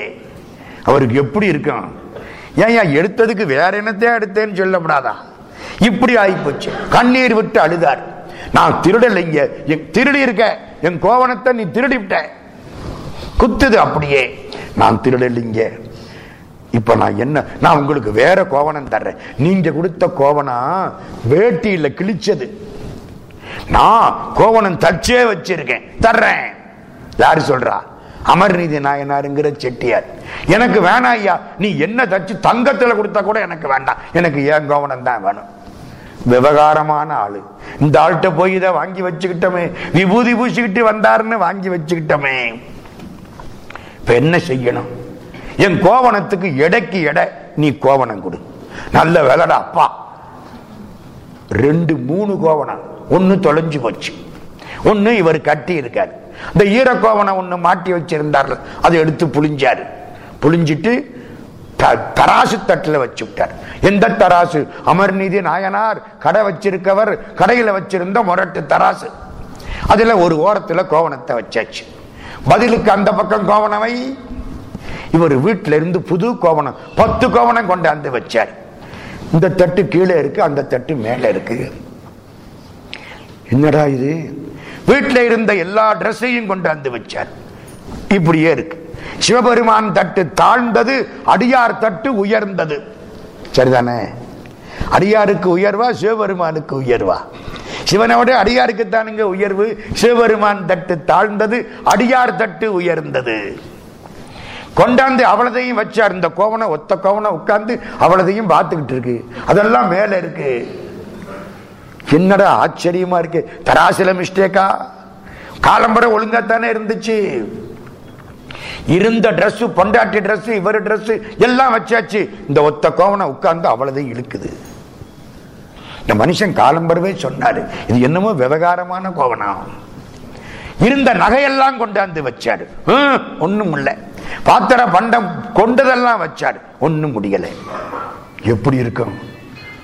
அவருக்கு எப்படி இருக்கும்? ஏன் ஏன் எடுத்ததுக்கு வேற என்னத்தையா எடுத்தேன்னு சொல்லப்படாதா இப்படி ஆகிப்போச்சு கண்ணீர் விட்டு அழுதார். நான் திருடலைங்க என் திருடி இருக்க. என் கோவணத்தை நீ திருடி விட்ட குத்துது அப்படியே. நான் திருடலைங்க இப்ப நான் என்ன நான் உங்களுக்கு வேற கோவணம் தர்றேன். நீங்க கொடுத்த கோவணம் வேட்டியில கிழிச்சது. நான் கோவணம் தச்சே வச்சிருக்கேன். தர்றேன். யாரு சொல்றா? அமர்நீதி நாயனாருங்கிற செட்டியார். எனக்கு வேணாம் ஐயா நீ என்ன தச்சு தங்கத்துல கொடுத்தா கூட எனக்கு வேண்டாம். எனக்கு ஏன் கோவணம் தான் வேணும்? விவகாரமான ஆளு. இந்த ஆள்கிட்ட போய் இதை வாங்கி வச்சுக்கிட்டோமே. விபூதி பூசிக்கிட்டு வந்தாருன்னு வாங்கி வச்சுக்கிட்டோமே. இப்ப என்ன செய்யணும்? என் கோவணத்துக்கு எடைக்கு எடை நீ கோவணம் கொடு. நல்ல வேலைடா அப்பா. ரெண்டு மூணு கோவணம். ஒன்னு தொலைஞ்சு போச்சு. ஒன்னு இவர் கட்டி இருக்காரு. இந்த ஈரக்கோவணம் ஒண்ணு மாட்டி வச்சிருந்தார் அதை எடுத்து புளிஞ்சாரு புளிஞ்சிட்டு த- தராசு தட்டில் வச்சு விட்டார் எந்த தராசு? அமர்நீதி நாயனார் கடை வச்சிருக்கவர் கடையில் வச்சிருந்த முரட்டு தராசு. அதில் ஒரு ஓரத்தில் கோவணத்தை வச்சாச்சு. பதிலுக்கு அந்த பக்கம் கோவணவை இவர் வீட்டில இருந்து புது கோவணம் பத்து கோவணம் கொண்டாந்து வச்சார். இந்த தட்டு கீழே இருக்கு அந்த தட்டு மேல இருக்கு. என்னடா இது? வீட்டில் இருந்த எல்லா ட்ரெஸ்ஸையும் கொண்டாந்து வச்சார். இப்படியே இருக்கு. சிவபெருமான் தட்டு தாழ்ந்தது அடியார் தட்டு உயர்ந்தது. சரிதானே? அடியாருக்கு உயர்வா சிவபெருமானுக்கு உயர்வா? சிவனோட அடியாருக்கு தானுங்க உயர்வு சிவபெருமான் தட்டு தாழ்ந்தது அடியார் தட்டு உயர்ந்தது. கொண்டாந்து அவளதையும் வச்சார் இந்த கோவணம் ஒத்த கோவணம் உட்கார்ந்து அவளதையும் பார்த்துக்கிட்டு இருக்கு. அதெல்லாம் மேல இருக்கு. என்னடா ஆச்சரியமா இருக்கு? தராசில மிஸ்டேக்கா காலம்பரை ஒழுங்காத்தானே இருந்துச்சு. இருந்த Dress பொண்டாட்டி Dress இவர் Dress எல்லாம் வச்சாச்சு. இந்த ஒத்த கோவணம் உட்கார்ந்து அவ்வளதையும் இழுக்குது. இந்த மனுஷன் காலம்பரவே சொன்னாரு இது என்னமோ விவகாரமான கோவணம் இருந்த நகையெல்லாம் கொண்டாந்து வச்சாரு. ஹம், ஒண்ணும் இல்லை. பாத்திர பண்டம் கொண்டதெல்லாம் வச்சாரு. ஒண்ணும் முடியல. எப்படி இருக்கும்?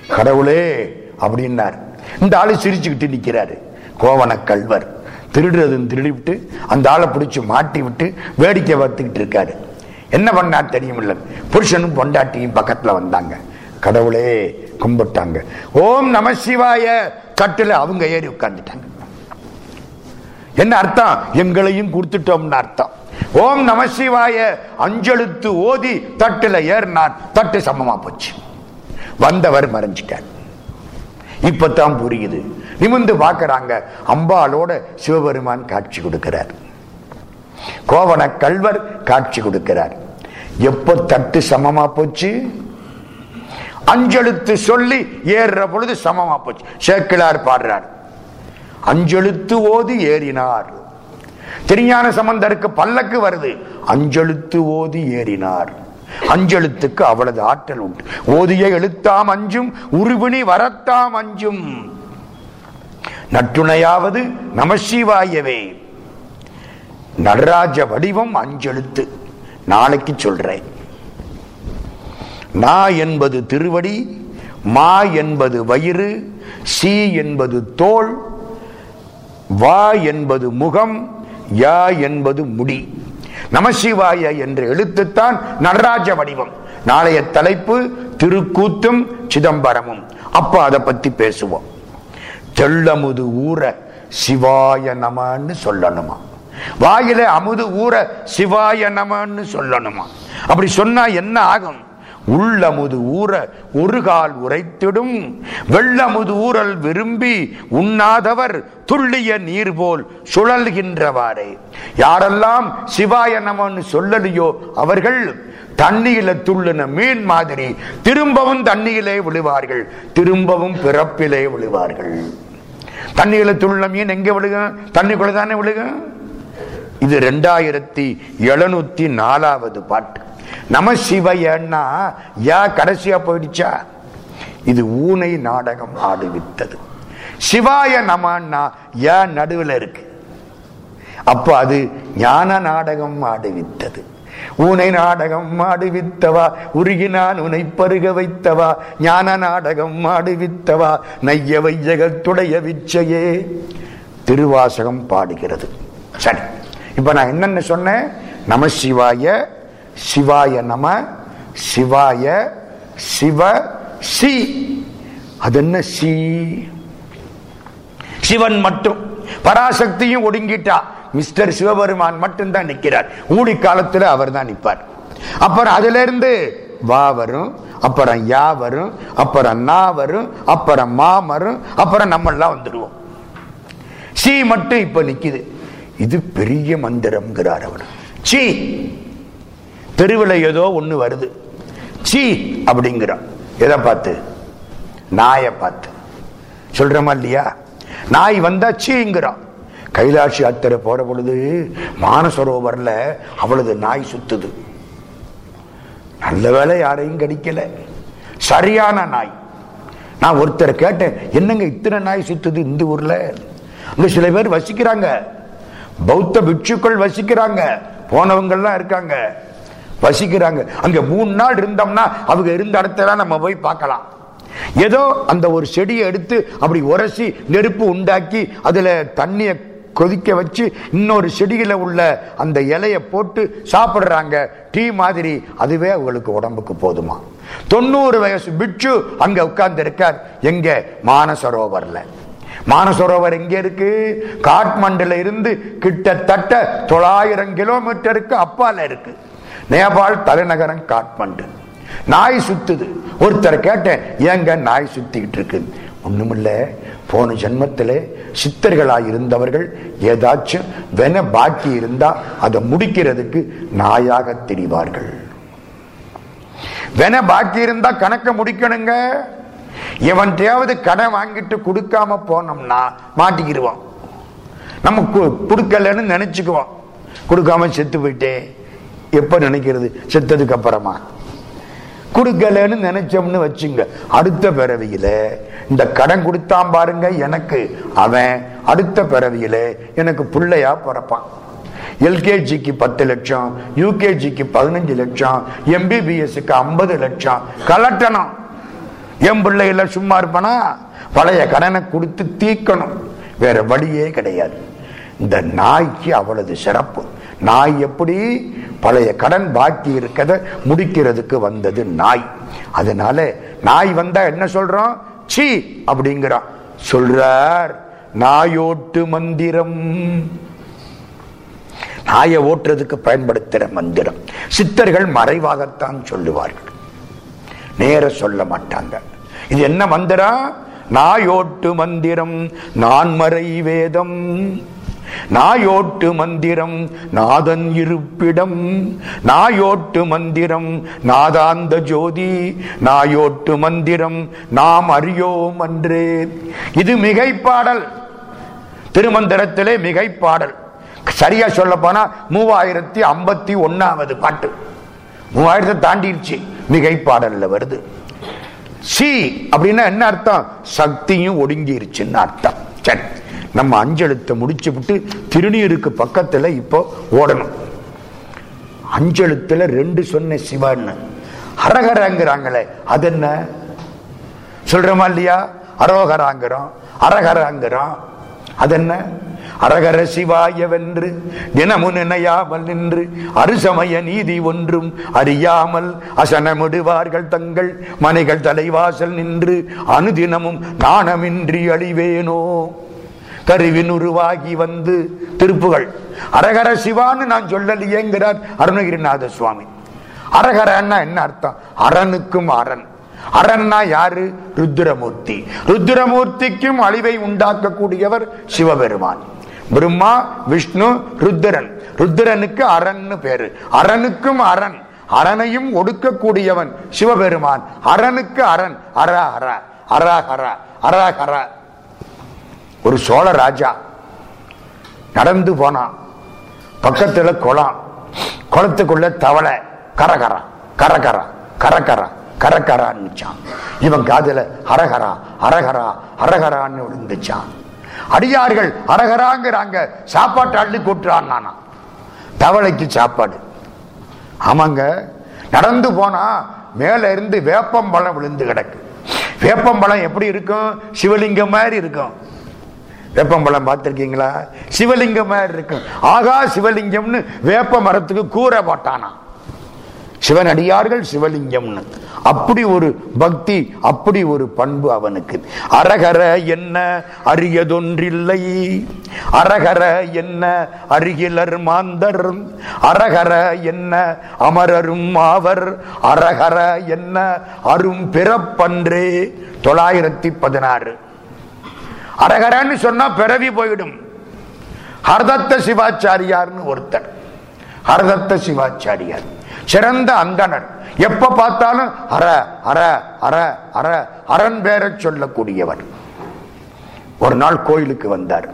கடவுளே அப்படின்னார். இந்த ஆளு சிரிச்சுக்கிட்டு நிக்கிறாரு. கோவன கல்வர் திருடுறதுன்னு திருடி விட்டு அந்த ஆளை பிடிச்சி மாட்டி விட்டு வேடிக்கை பார்த்துக்கிட்டு இருக்காரு. என்ன பண்ணார் தெரியுமில்ல. புருஷனும் பொண்டாட்டியும் பக்கத்துல வந்தாங்க. கடவுளே கும்பிட்டாங்க. ஓம் நம சிவாய. கட்டுல அவங்க ஏறி உட்கார்ந்துட்டாங்க. என்ன அர்த்தம்? எங்களையும் கொடுத்துட்டோம்னு அர்த்தம். ஓம் நம சிவாய. அஞ்செழுத்து ஓதி தட்டுல ஏறினார். தட்டு சமமா போச்சு. வந்தவர் மறைஞ்சிட்டார். இப்பதான் புரியுது. நிமிந்து பார்க்கறாங்க. அம்பாளோட சிவபெருமான் காட்சி கொடுக்கிறார். கோவண கல்வர் காட்சி கொடுக்கிறார். எப்ப தட்டு சமமா போச்சு? அஞ்செழுத்து சொல்லி ஏறுற பொழுது சமமா போச்சு. சேக்கிழார் பாடுறார். அஞ்செழுத்து ஓதி ஏறினார். திருஞான சம்பந்தருக்கு பல்லக்கு வருது. அஞ்செழுத்து ஓதி ஏறினார். அஞ்செழுத்துக்கு அவளது ஆற்றல் உண்டு. ஓதிய எழுத்தாம் அஞ்சும் உருவினி வரத்தாம் அஞ்சும். நட்டுணையாவது நமசிவாயவே. நடராஜ வடிவம் அஞ்செழுத்து. நாளைக்கு சொல்றேன். நா என்பது திருவடி மா என்பது வயிறு சி என்பது தோல் வா என்பது முகம் யா என்பது முடி. நமசிவாய என்ற எழுத்துத்தான் நடராஜ வடிவம். நாளைய தலைப்பு திருக்கூத்தும் சிதம்பரமும். அப்ப அதை பத்தி பேசுவோம். தெள்ளமுது ஊற சிவாய நமன்னு சொல்லணுமா? வாயில அமுது ஊற சிவாய நமன்னு சொல்லணுமா? அப்படி சொன்னா என்ன ஆகும்? உள்ளமுது ஊற ஒரு கால் உரைத்திடும். வெள்ளமுது ஊறல் விரும்பி உண்ணாதவர் துள்ளிய நீர் போல் சுழல்கின்றவாறே. யாரெல்லாம் சிவாய நமன்னு சொல்லலையோ அவர்கள் தண்ணியில துள்ளின மீன் மாதிரி திரும்பவும் தண்ணியிலே விழுவார்கள். திரும்பவும் பிறப்பிலே விழுவார்கள். தண்ணியில துள்ள மீன் எங்க விழுகும்? தண்ணிக்குள்ள தானே விழுகும்? இது ரெண்டாயிரத்தி எழுநூத்தி நாலாவது பாட்டு. நம சிவையன்னா யா கடைசியா போயிடுச்சா? இது ஊனை நாடகம் ஆடுவித்தது சிவாய நமன்னா யா நடுவில் இருக்கு. அப்ப அது ஞான நாடகம் ஆடுவித்தது ஊனை நாடகம் ஆடுவித்தவா உருகினான் உனை பருக வைத்தவா? ஞான நாடகம் ஆடுவித்தவா நைய வையகத்துடைய விச்சையே. திருவாசகம் பாடுகிறது. சரி இப்ப நான் என்னென்ன சொன்னேன்? நமசிவாய சிவாய நம சிவாய சிவ சி. அது என்ன சி? சிவன் மட்டும். பராசக்தியும் ஒடுங்கிட்டா. மிஸ்டர் சிவபெருமான் மட்டும்தான் நிற்கிறார். ஊடி காலத்துல அவர் தான் நிற்பார். அப்புறம் அதுல இருந்து வா வரும் அப்புறம் யா வரும் அப்புறம் நா வரும் அப்புறம் மா வரும் அப்புறம் நம்ம எல்லாம் வந்துடுவோம் சி மட்டும் இப்ப நிக்குது. இது பெரிய மந்திரம்ங்கிறார் அவர். சீ. தெருவில் ஏதோ ஒண்ணு வருது. சி அப்படிங்கிறான் எதை பார்த்து? நாயை பார்த்து. சொல்றமா இல்லையா? நாய் வந்தா சீங்கிறான் கைலாட்சி யாத்திரை போற பொழுது மானசரோவரில் அவளது நாய் சுத்துது. நல்ல வேலை யாரையும் கடிக்கல. சரியான நாய். நான் ஒருத்தரை கேட்டேன் என்னங்க இத்தனை நாய் சுத்துது இந்த ஊர்ல? அங்க சில பேர் வசிக்கிறாங்க. பௌத்த பிட்சுக்கள் வசிக்கிறாங்க. போனவங்கள்லாம் இருக்காங்க. வசிக்கிறாங்க. அங்க மூணு நாள் இருந்தோம்னா அவங்க இருந்த இடத்துல நம்ம போய் பார்க்கலாம். ஏதோ அந்த ஒரு செடியை எடுத்து அப்படி உரசி நெருப்பு உண்டாக்கி அதுல தண்ணிய கொதிக்க வச்சு இன்னொரு செடியில உள்ள அந்த இலையை போட்டு சாப்பிடுறாங்க. டீ மாதிரி. அதுவே அவங்களுக்கு உடம்புக்கு போதுமா? தொண்ணூறு வயசு பிட்சு அங்க உட்கார்ந்து இருக்கார் எங்க? மானசரோவர்ல. மானசரோவர் எங்க இருக்கு? காட்மண்டுல இருந்து கிட்டத்தட்ட தொள்ளாயிரம் கிலோமீட்டருக்கு அப்பால இருக்கு. நேபாள் தலைநகரம் காட்மண்டு. நாய் சுத்துது. ஒருத்தர் கேட்டேன் ஏங்க நாய் சுத்திக்கிட்டு இருக்கு? ஒண்ணுமில்ல. போன ஜென்மத்திலே சித்தர்களாய் இருந்தவர்கள் ஏதாச்சும் வென பாக்கி இருந்தா அதை முடிக்கிறதுக்கு நாயாக திரிவார்கள். வென பாக்கி இருந்தா கணக்க முடிக்கணுங்க. எவன்கிட்டயாவது கடன் வாங்கிட்டு கொடுக்காம போனோம்னா மாட்டிக்கிடுவான். நம்ம கு- கொடுக்கலன்னு நினைச்சுக்குவோம் கொடுக்காம செத்து போயிட்டேன். எப்ப நினைக்கிறது? செத்ததுக்கு அப்புறமா. கொடுக்கலன்னு நினைச்சோம்னு வச்சுங்க. அடுத்த பிறவியில இந்த கடன் கொடுத்தான் பாருங்க எனக்கு. அவன் அடுத்த பிறவியில எனக்கு பிள்ளையா பிறப்பான். எல்கேஜிக்கு பத்து லட்சம் யூகேஜிக்கு பதினஞ்சு லட்சம் எம்பிபிஎஸ்க்கு ஐம்பது லட்சம். கலட்டணும். என் பிள்ளைகள சும்மா இருப்பானா? பழைய கடனை கொடுத்து தீக்கணும் வேற வழியே கிடையாது. இந்த நாய்க்கு அவ்வளவு சிறப்பு. நாய் எப்படி பழைய கடன் பாக்கி இருக்கத முடிக்கிறதுக்கு வந்தது நாய். அதனால நாய் வந்தா என்ன சொல்றோம்? சி அப்படிங்கிறான். சொல்றார் நாயோட்டு மந்திரம். நாயை ஓட்டுறதுக்கு பயன்படுத்துற மந்திரம். சித்தர்கள் மறைவாகத்தான் சொல்லுவார்கள். நேர சொல்ல மாட்டாங்க. இது என்ன மந்திரம் நாயோட்டு மந்திரம் நான்மறை வேதம். நாயோட்டு மந்திரம் நாதன் இருப்பிடம். நாயோட்டு மந்திரம் நாதாந்த ஜோதி. நாயோட்டு மந்திரம் நாம் அறியோம் அன்றே. இது மிகைப்பாடல். திருமந்திரத்திலே மிகைப்பாடல். சரியா சொல்ல போனா மூவாயிரத்தி ஐம்பத்தி ஒன்னாவது பாட்டு. மூவாயிரத்தை தாண்டிடுச்சு மிகைப்பாடல்ல வருது. சி அப்படின்னா என்ன அர்த்தம்? சக்தியும் ஒடுங்கிருச்சுன்னு அர்த்தம். சரி. நம்ம அஞ்செழுத்தை முடிச்சு விட்டு திருநீருக்கு பக்கத்துல இப்போ ஓடணும். அஞ்செழுத்தில் ரெண்டு சொன்ன சிவன்னு அரகரங்கிறாங்களே அது என்ன? சொல்றோமா இல்லையா? அரோகராங்கிறோம் அரகராங்கிறோம். அது என்ன? அரகர சிவாய வென்று தினமு நினையாமல் நின்று அருசமய நீதி ஒன்றும் அறியாமல் அசனமிடுவார்கள் தங்கள் மனைகள் தலைவாசல் நின்று அனுதினமும் நாணமின்றி அழிவேனோ? கருவின் உருவாகி வந்து திருப்புகள். அரகர சிவான்னு நான் சொல்லலையேங்கிறார் அருணகிரிநாத சுவாமி. அரகரன்னா என்ன அர்த்தம்? அரனுக்கும் அரண். அரண்னா யாரு? ருத்ரமூர்த்தி. ருத்ரமூர்த்திக்கும் அழிவை உண்டாக்கக்கூடியவர் சிவபெருமான். பிரம்மா விஷ்ணு ருத்ரன். ருத்ரனுக்கு அரண்னு பேரு. அரனுக்கும் அரண். அரணையும் ஒடுக்கக்கூடியவன் சிவபெருமான். அரனுக்கு அரண். அரா ஹரா. அரா ஹரா. அரா ஹரா. ஒரு சோழ ராஜா நடந்து போனான் பக்கத்துல குளம் குளத்துக்குள்ள தவளை கரகரா கரகரா கரகரா கரகரான்னுச்சான் இவன் காதில் அரகரா அரகரா அரகரான்னு விழுந்துச்சான். அடியார்கள் அரகராங்கிறாங்க சாப்பாட்டு அள்ளி கூட்டுறான் நானா தவளைக்கு சாப்பாடு. ஆமாங்க நடந்து போனா மேல இருந்து வேப்பம்பழம் விழுந்து கிடக்கு. வேப்பம்பழம் எப்படி இருக்கும்? சிவலிங்கம் மாதிரி இருக்கும். வேப்பம்பழம் பார்த்திருக்கீங்களா? சிவலிங்கம் மாதிரி இருக்கும் ஆகா சிவலிங்கம்னு வேப்ப மரத்துக்கு கூற போட்டானா? சிவன் அடியார்கள் சிவலிங்கம்னு. அப்படி ஒரு பக்தி அப்படி ஒரு பண்பு அவனுக்கு. அரகர என்ன அரியதொன்றில்லை. அரகர என்ன அருகிலர் மாந்தர். அரகர என்ன அமரரும் ஆவர். அரகர என்ன அரும் பிறப்பன்றே தொள்ளாயிரத்தி பதினாறு. அரகரன்னு சொன்னா பிறவி போயிடும். ஹரதத்த சிவாச்சாரியார்னு ஒருத்தர். ஹரதத்த சிவாச்சாரியார். சிறந்த அந்தனர் எப்ப பார்த்தாலும் அற அற அற அற அரண் பேரை சொல்லக்கூடியவர். ஒரு நாள் கோயிலுக்கு வந்தார்.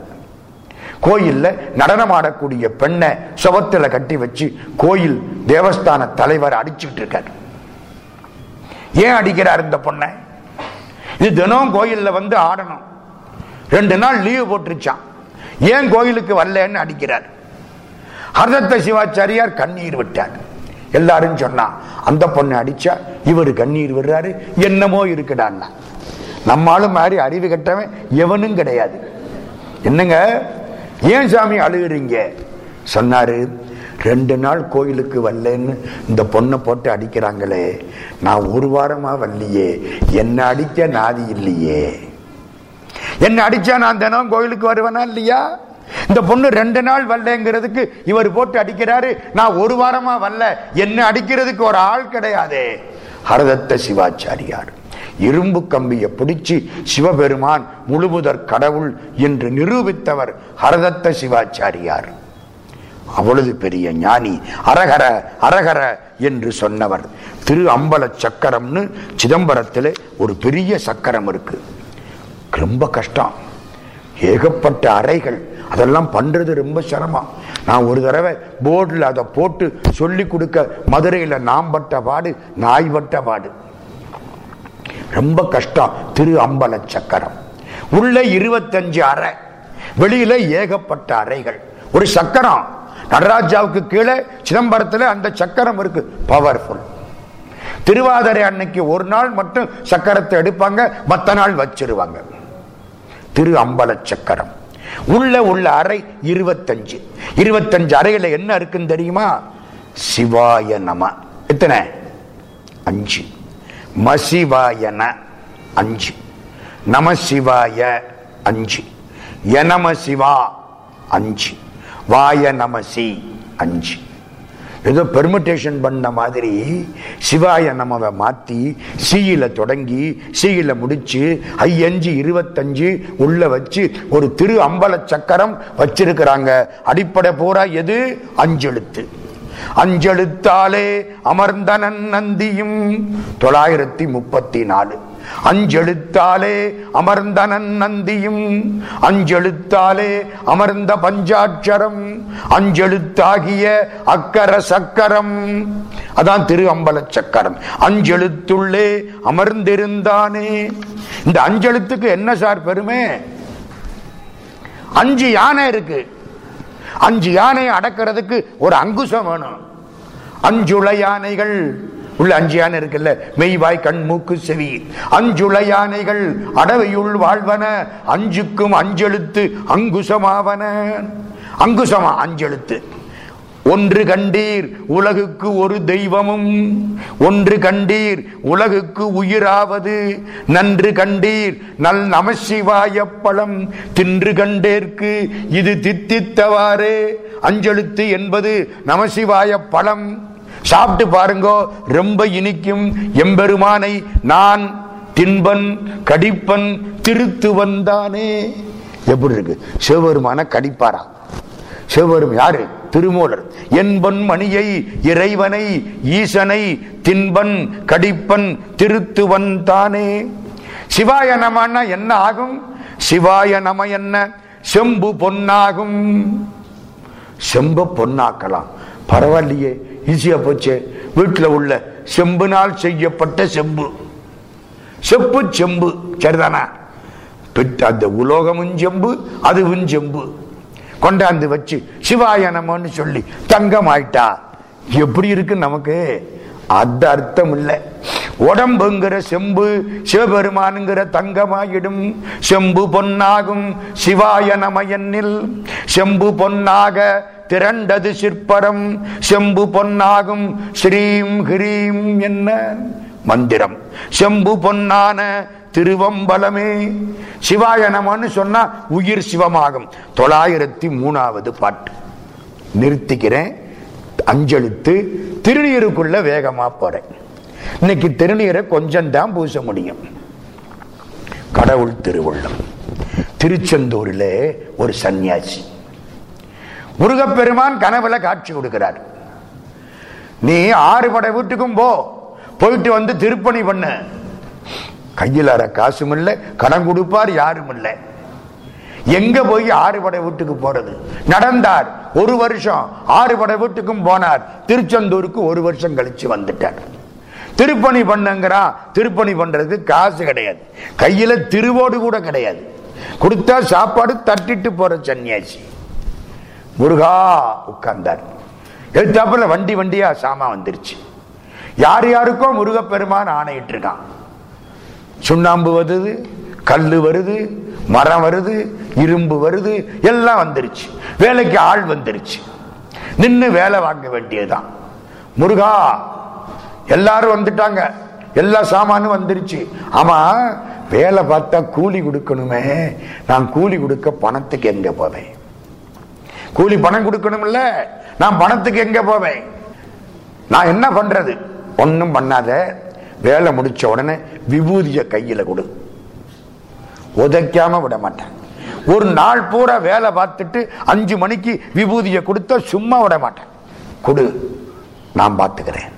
கோயில்ல நடனமாடக்கூடிய பெண்ணை சுவத்துல கட்டி வச்சு கோயில் தேவஸ்தான தலைவர் அடிச்சுட்டு இருக்கார். ஏன் அடிக்கிறார் இந்த பொண்ணை? இது தினம் கோயில்ல வந்து ஆடணும். ரெண்டு நாள் லீவு போட்டுருச்சான் ஏன் கோயிலுக்கு வரலன்னு அடிக்கிறார். ஹர்தத்த சிவாச்சாரியார் கண்ணீர் விட்டார். எல்லாரும் சொன்னா அந்த பொண்ணை அடிச்சா இவர் கண்ணீர் விடுறாரு என்னமோ இருக்குடான்னா. நம்மளும் மாதிரி அறிவு கட்டவன் எவனும் கிடையாது. என்னங்க? ஏன் சாமி அழுகுறீங்க? சொன்னாரு ரெண்டு நாள் கோயிலுக்கு வரலன்னு இந்த பொண்ணை போட்டு அடிக்கிறாங்களே நான் ஒரு வாரமா வரலையே என்ன அடிக்க நாதி இல்லையே. என்ன அடிச்சா நான் தினம் கோயிலுக்கு வருவேனா இல்லையா? இந்த பொண்ணு ரெண்டு நாள் வரலங்கிறதுக்கு இவர் போட்டு அடிக்கிறாரு. நான் ஒரு வாரமா வரல. என்ன அடிக்கிறதுக்கு ஒரு ஆள் கிடையாதே. ஹரதத்த சிவாச்சாரியார் இரும்பு கம்பியை பிடிச்சி சிவபெருமான் முழுமுதற் கடவுள் என்று நிரூபித்தவர் ஹரதத்த சிவாச்சாரியார். அவ்வளவு பெரிய ஞானி அரகர அரகர என்று சொன்னவர். திரு அம்பல சக்கரம்னு சிதம்பரத்தில் ஒரு பெரிய சக்கரம் இருக்கு. ரொம்ப கஷ்டம். ஏகப்பட்ட அறைகள். அதெல்லாம் பண்றது ரொம்ப சிரமம். நான் ஒரு தடவை போர்டில் அதை போட்டு சொல்லி கொடுக்க மதுரையில் நாம் பட்ட பாடு நாய் பட்ட பாடு ரொம்ப கஷ்டம். திரு அம்பல சக்கரம் உள்ள இருபத்தஞ்சு அறை. வெளியில ஏகப்பட்ட அறைகள். ஒரு சக்கரம். நடராஜாவுக்கு கீழே சிதம்பரத்தில் அந்த சக்கரம் இருக்கு. பவர்ஃபுல் திருவாதிரை அன்னைக்கு ஒரு நாள் மட்டும் சக்கரத்தை எடுப்பாங்க மற்ற நாள் வச்சிருவாங்க. திரு அம்பல சக்கரம் உள்ள உள்ள அறை இருபத்தஞ்சு. இருபத்தஞ்சு அறையில என்ன இருக்குன்னு தெரியுமா? சிவாய நம. எத்தனை? அஞ்சு. மசிவாயன அஞ்சு. நம சிவாய அஞ்சு. எனம சிவா அஞ்சு. வாய நமசி அஞ்சு. ஏதோ பெர்மிட்டேஷன் பண்ண மாதிரி சிவாய நம்மவை மாற்றி சீயில தொடங்கி சீயில முடிச்சு ஐயஞ்சு இருபத்தஞ்சு உள்ள வச்சு ஒரு திரு அம்பல சக்கரம் வச்சிருக்கிறாங்க. அடிப்படை பூரா எது? அஞ்செழுத்து. அஞ்செழுத்தாலே அமர்ந்தனன் நந்தியும் தொள்ளாயிரத்தி முப்பத்தி நாலு. அஞ்செழுத்தாலே அமர்ந்தனன் நந்தியும் அஞ்செழுத்தாலே அமர்ந்த பஞ்சாட்சரம் அஞ்செழுத்தாகிய அக்கர சக்கரம் அதான் திரு அம்பல சக்கரம் அஞ்செழுத்துள்ளே அமர்ந்திருந்தானே. இந்த அஞ்செழுத்துக்கு என்ன சார் பெருமை? அஞ்சு யானை இருக்கு. அஞ்சு யானை அடக்கிறதுக்கு ஒரு அங்குசம் வேணும். அஞ்சுள யானைகள். உள்ள அஞ்சு யானை இருக்குல்ல? மெய்வாய் கண் மூக்கு செவி. அஞ்சுள யானைகள் அடவையுள் வாழ்வன அஞ்சுக்கும் அஞ்செழுத்து அங்குசமாவன. அங்குசமா அஞ்செழுத்து. ஒன்று கண்டீர் உலகுக்கு ஒரு தெய்வமும் ஒன்று கண்டீர் உலகுக்கு உயிராவது. நன்று கண்டீர் நல் நமசிவாய பழம் தின்று கண்டேற்கு இது தித்தித்தவாறு. அஞ்செழுத்து என்பது நமசிவாய பழம் சாப்பிட்டு பாருங்கோ ரொம்ப இனிக்கும் எம்பெருமானை நான் தின்பன் கடிப்பன் திருத்து வந்தானே. எப்படி இருக்கு? சிவபெருமான கடிப்பாரா? சிவபெரும் யாரு? திருமூலர். என்பன் மணியை இறைவனை ஈசனை தின்பன் கடிப்பன் திருத்துவன் தானே சிவாய நமன்னா என்ன ஆகும்? சிவாய நம என்ன? செம்பு பொன்னாகும். செம்ப பொன்னாக்கலாம். பரவாயில்லையே ஈஸியா போச்சு. வீட்டில் உள்ள செம்புனால் செய்யப்பட்ட செம்பு. செப்பு செம்பு சரிதானா? பெற்ற அந்த உலோகமும் செம்பு அதுவும் செம்பு. கொண்டாந்து வச்சு சிவாயனமோன்னு சொல்லி தங்கம் ஆயிட்டா எப்படி இருக்கு நமக்கு? அது அர்த்தம் இல்லை. உடம்புங்கிற செம்பு சிவபெருமானுங்கிற தங்கமாயிடும். செம்பு பொன்னாகும் சிவாய நமயனில் செம்பு பொன்னாக திரண்டது சிற்பரம். செம்பு பொன்னாகும். ஸ்ரீம் ஹிரீம் என்ன? மந்திரம். செம்பு பொன்னான திருவம்பலமே. சிவாய நமன்னு சொன்னா உயிர் சிவமாகும். தொள்ளாயிரத்தி மூணாவது பாட்டு. நிறுத்திக்கிறேன். அஞ்செழுத்து. திருநீருக்குள்ள வேகமா போறேன். இன்னைக்கு திருநீரை கொஞ்சம் தான் பூச முடியும். கடவுள் திருவுள்ளம். திருச்செந்தூரில் ஒரு சன்னியாசி. முருகப்பெருமான் கனவுல காட்சி கொடுக்கிறார். நீ ஆறு படை வீட்டுக்கும் போ. போயிட்டு வந்து திருப்பணி பண்ணு. கையில் அற காசும் இல்லை கடன் கொடுப்பார் யாரும் இல்லை. எங்க போய் ஆறு படை வீட்டுக்கு போறது? நடந்தார் ஒரு வருஷம். ஆறு படை வீட்டுக்கும் போனார். திருச்செந்தூருக்கு ஒரு வருஷம் கழிச்சு வந்துட்டார். திருப்பணி பண்ணுங்கிறா திருப்பணி பண்றதுக்கு காசு கிடையாது. கையில திருவோடு கூட கிடையாது. கொடுத்தா சாப்பாடு தட்டிட்டு போற சன்னியாசி. முருகா உட்கார்ந்தார். எடுத்தாப்புல வண்டி வண்டியா சாமா வந்துருச்சு. யார் யாருக்கோ முருகப்பெருமான் ஆணையிட்டு இருக்கான் சுண்ணாம்பு வருது கல்லு வருது மரம் வருது இரும்பு வருது எல்லாம் வந்துருச்சு. வேலைக்கு ஆள் வந்துருச்சு. நின்று வேலை வாங்க வேண்டியதுதான். முருகா எல்லாரும் வந்துட்டாங்க. எல்லா சாமானும் வந்துருச்சு. ஆமா வேலை பார்த்தா கூலி கொடுக்கணுமே. நான் கூலி கொடுக்க பணத்துக்கு எங்க போவேன்? கூலி பணம் கொடுக்கணும்ல. நான் பணத்துக்கு எங்க போவேன்? நான் என்ன பண்றது? ஒன்னும் பண்ணாத. வேலை முடிச்ச உடனே விபூதிய கையில கொடு. உதைக்காம விட மாட்டேன். ஒரு நாள் பூரா வேலை பார்த்துட்டு அஞ்சு மணிக்கு விபூதியை கொடுத்தா சும்மா விட மாட்டேன். கொடு. நான் பார்த்துக்கிறேன்.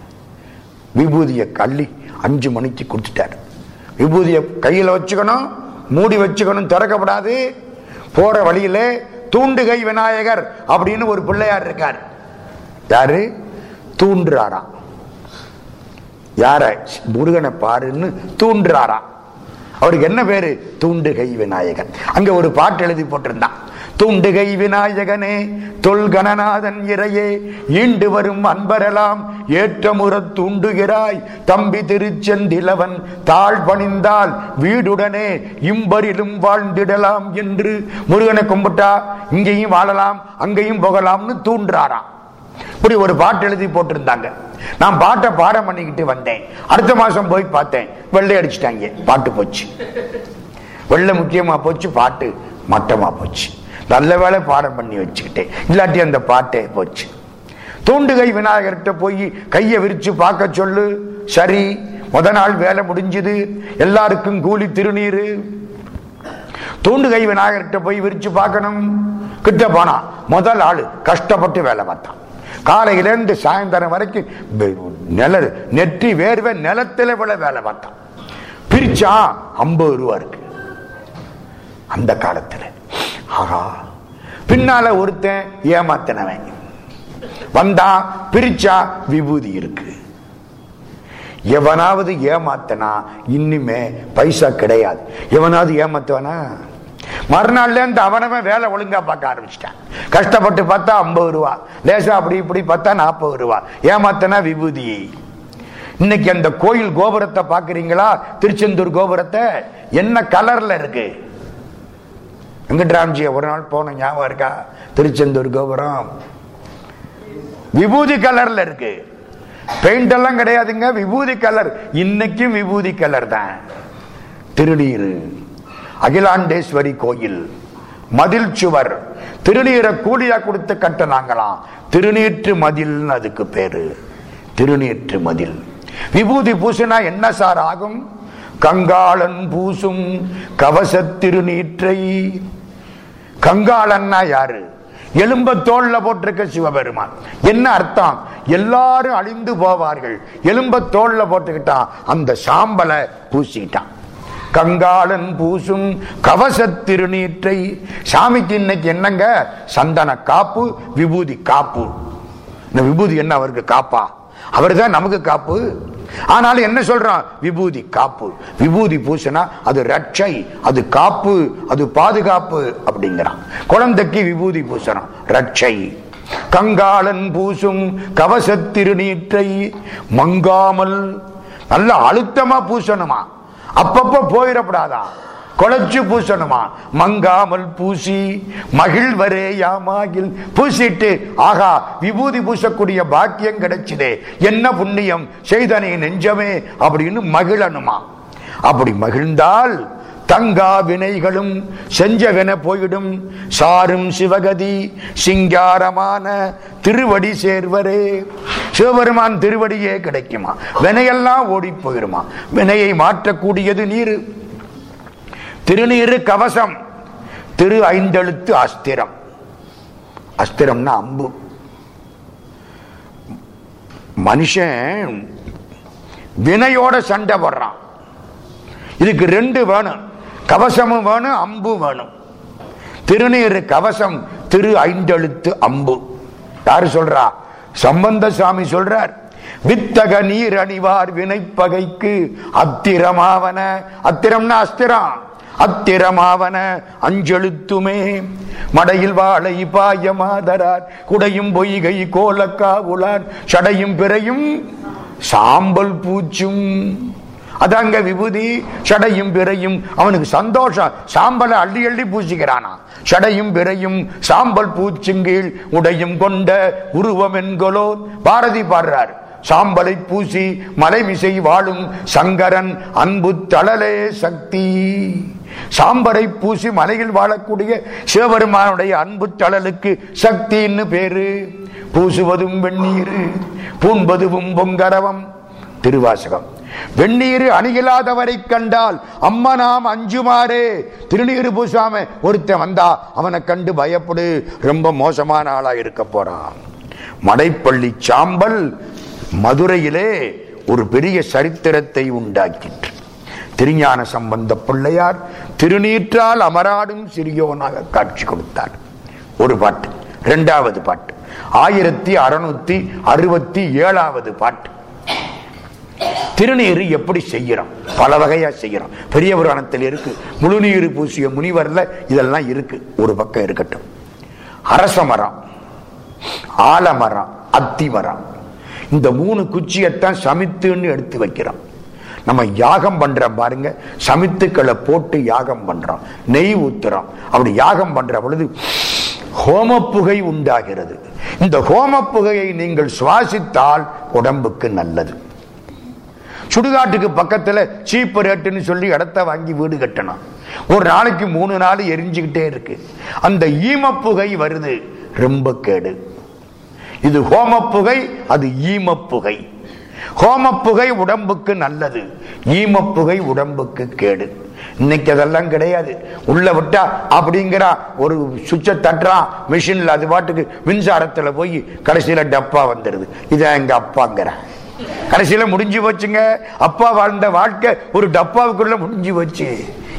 விபூதியை கள்ளி அஞ்சு மணிக்கு கொடுத்துட்டார். விபூதியை கையில் வச்சுக்கணும் மூடி வச்சுக்கணும் திறக்கப்படாது. போற வழியிலே தூண்டுகை விநாயகர் அப்படின்னு ஒரு பிள்ளையார் இருக்கார். யாரு? தூண்டுறாராம் யார? முருகனை பாருன்னு தூண்டுறாராம் அவருக்கு என்ன பேரு? தூண்டுகை விநாயகர் அங்க ஒரு பாட்டு எழுதி போட்டிருந்தான். தூண்டுகை விநாயகனே தொல்கணநாதன் இறையே ஈண்டு வரும் அன்பரெல்லாம் ஏற்றமுற தூண்டுகிறாய். தம்பி திருச்செந்திலவன் தாழ் பணிந்தால் வீடுடனே இம்பரிலும் வாழ்ந்திடலாம் என்று முருகனை கும்பிட்டா இங்கேயும் வாழலாம் அங்கேயும் போகலாம்னு தூண்டுறாராம் இப்படி ஒரு பாட்டு எழுதி போட்டிருந்தாங்க. நான் பாட்டை பாடம் பண்ணிக்கிட்டு வந்தேன். அடுத்த மாசம் போய் பார்த்தேன். வெள்ளை அடிச்சிட்டாங்க. பாட்டு போச்சு. வெள்ளை முக்கியமா போச்சு பாட்டு மட்டமா போச்சு. நல்ல வேலை பாடம் பண்ணி வச்சுக்கிட்டேன். இல்லாட்டி அந்த பாட்டே போச்சு. தூண்டுகை விநாயகர்கிட்ட போய் கையை விரிச்சு பார்க்க சொல்லு. சரி முத நாள் வேலை முடிஞ்சுது. எல்லாருக்கும் கூலி திருநீரு. தூண்டுகை விநாயகர்கிட்ட போய் விரிச்சு பார்க்கணும். கிட்ட போனா முதல் ஆளு கஷ்டப்பட்டு வேலை பார்த்தான். காலையிலேருந்து சாயந்தரம் வரைக்கும் நில நெற்றி வேர்வை நிலத்துல விட வேலை பார்த்தான். பிரிச்சா ஐம்பது ரூபா இருக்கு. அந்த காலத்தில். ஆகா பின்னால ஒருத்தன் ஏமாத்தினவன். வந்தா பிரிச்சா விபூதி இருக்கு. எவனாவது ஏமாத்தனா இன்னுமே பைசா கிடையாது. எவனாவது ஏமாத்துவானா? மறுநாள்ல இருந்து அவனவன் வேலை ஒழுங்கா பார்க்க ஆரம்பிச்சிட்டான். கஷ்டப்பட்டு பார்த்தா ஐம்பது ரூபா. லேசா அப்படி இப்படி பார்த்தா நாற்பது ரூபா. ஏமாத்தனா விபூதி. இன்னைக்கு அந்த கோயில் கோபுரத்தை பாக்குறீங்களா திருச்செந்தூர் கோபுரத்தை? என்ன கலர்ல இருக்கு? வெங்கட்ராம்ஜி ஒரு நாள் போன ஞாபகம் இருக்கா? திருச்செந்தூர் கோபுரம். விபூதி கலர்ல இருக்கு. பெயிண்ட் எல்லாம் கிடையாதுங்க விபூதி கலர். இன்னைக்கும் விபூதி கலர் தான். திருநீர் அகிலாண்டேஸ்வரி கோயில் மதில் சுவர். திருநீரை கூலியா கொடுத்து கட்டினாங்களாம் திருநீற்று மதில் அதுக்கு பேரு. திருநீற்று மதில். விபூதி பூசினா என்ன சார் ஆகும்? கங்காளன் பூசும் கவச திருநீற்றை. கங்காளன்னா யாரு? எலும்ப தோல்ல போட்டிருக்க சிவபெருமான். என்ன அர்த்தம்? எல்லாரும் அழிந்து போவார்கள். எலும்ப தோல்ல போட்டுக்கிட்டான் அந்த சாம்பலை பூசிக்கிட்டான். கங்காளன் பூசும் கவச திருநீற்றை. சாமிக்கு இன்னைக்கு என்னங்க? சந்தன காப்பு விபூதி காப்பு. இந்த விபூதி என்ன அவருக்கு காப்பா? அவர் தான் நமக்கு காப்பு. ஆனாலும் என்ன சொல்றான் விபூதி காப்பு. விபூதி பூசினா அது ரட்சை அது காப்பு அது பாதுகாப்பு அப்படிங்கிறான். குழந்தைக்கு விபூதி பூசணும் ரட்சை. கங்காளன் பூசும் கவச திருநீற்றை மங்காமல் நல்ல அழுத்தமா பூசணுமா? அப்பப்ப போயிடப்படாதா? குழைச்சு பூசணுமா? மங்காமல் பூசி மகிழ்வரே யாமாகில். பூசிட்டு ஆகா விபூதி பூசக்கூடிய பாக்கியம் கிடைச்சதே. என்ன புண்ணியம்? செய்தனை நெஞ்சமே அப்படின்னு மகிழணுமா? அப்படி மகிழ்ந்தால் தங்கா வினைகளும் செஞ்சவென போயிடும். சாரும் சிவகதி சிங்காரமான திருவடி சேர்வரே. சிவபெருமான் திருவடியே கிடைக்குமா? வினையெல்லாம் ஓடி போயிருமா? வினையை மாற்றக்கூடியது நீர். திருநீரு கவசம். திரு ஐந்தெழுத்து அஸ்திரம். அஸ்திரம்னா அம்பு. மனுஷன் வினையோட சண்டை போடுறான். இதுக்கு ரெண்டு வேணும். கவசமும் வேணும் அம்பு வேணும். திருநீர் கவசம் திரு ஐந்தெழுத்து அம்பு. யாரு சொல்றா? சம்பந்த சாமி சொல்றார். வித்தக நீர் அணிவார் வினைப்பகைக்கு அத்திரமாவன. அத்திரம்னா அஸ்திரம். அத்திரமாவன அஞ்செழுத்துமே. மடையில் வாழை பாய மாதரார் குடையும் பொய்கை கோலக்காவுளான் சடையும் பிறையும் சாம்பல் பூச்சும். அதாங்க விபூதி சடையும் பிறையும். அவனுக்கு சந்தோஷம். சாம்பலை அள்ளி அள்ளி பூசிக்கிறானா? சடையும் பிறையும் சாம்பல் பூச்சுங்கீழ் உடையும் கொண்ட உருவம் என்கொலோ பாரதி பாடுறார். சாம்பலை பூசி மலைமிசை வாழும் சங்கரன் அன்பு தளலே சக்தி. சாம்பரை பூசி மலையில் வாழக்கூடிய சிவபெருமானுடைய அன்பு தளலுக்கு சக்தின்னு பேரு. பூசுவதும் வெந்நீர் பூண்பதுவும் பொங்கரவம். திருவாசகம். வெந்நீர் அணுகிலாதவரை கண்டால் அம்மா நாம் அஞ்சுமாறே. திருநீர் பூசாம ஒருத்தன் வந்தா அவனை கண்டு பயப்படு. ரொம்ப மோசமான ஆளா இருக்க போறான். மடைப்பள்ளி சாம்பல் மதுரையிலே ஒரு பெரிய சரித்திரத்தை உண்டாக்கிற்று. திருஞான சம்பந்த பிள்ளையார் திருநீற்றால் அமராடும் சிறியோனாக காட்சி கொடுத்தார். ஒரு பாட்டு இரண்டாவது பாட்டு ஆயிரத்தி அறுநூத்தி அறுபத்தி ஏழாவது பாட்டு. திருநீர் எப்படி செய்யறோம்? பல வகையா செய்யறோம். பெரிய புராணத்தில் இருக்கு. முழுநீர் பூசிய முனிவர்ல இதெல்லாம் இருக்கு. ஒரு பக்கம் இருக்கட்டும். அரச மரம் ஆலமரம் அத்தி மரம். இந்த மூணு குச்சியத்தான் சமித்துன்னு எடுத்து வைக்கிறோம். நம்ம யாகம் பண்றோம் பாருங்க. சமித்துக்களை போட்டு யாகம் பண்றோம். நெய் ஊத்துறோம். அப்படி யாகம் பண்ற பொழுது ஹோம புகை உண்டாகிறது. இந்த ஹோம புகையை நீங்கள் சுவாசித்தால் உடம்புக்கு நல்லது. சுடுகாட்டுக்கு பக்கத்துல சீப்பு ரேட்டுன்னு சொல்லி இடத்த வாங்கி வீடு கட்டணும். ஒரு நாளைக்கு மூணு நாள் எரிஞ்சுக்கிட்டே இருக்கு. அந்த ஈமப்புகை வருது. ரொம்ப கேடு. இது ஹோமப்புகை அது ஈமப்புகை. ஹோமப்புகை உடம்புக்கு நல்லது ஈமப்புகை உடம்புக்கு கேடு. இன்னைக்கு அதெல்லாம் கிடையாது. உள்ள விட்டா அப்படிங்கிறா ஒரு சுவிட்சை தட்டுறான் மிஷின்ல அது பாட்டுக்கு மின்சாரத்துல போய் கடைசியில டப்பா வந்துடுது இதான் எங்க அப்பாங்கிறான் கடைசியில முடிஞ்சு போச்சுங்க. அப்பா வாழ்ந்த வாழ்க்கை ஒரு டப்பாவுக்குள்ள முடிஞ்சு போச்சு.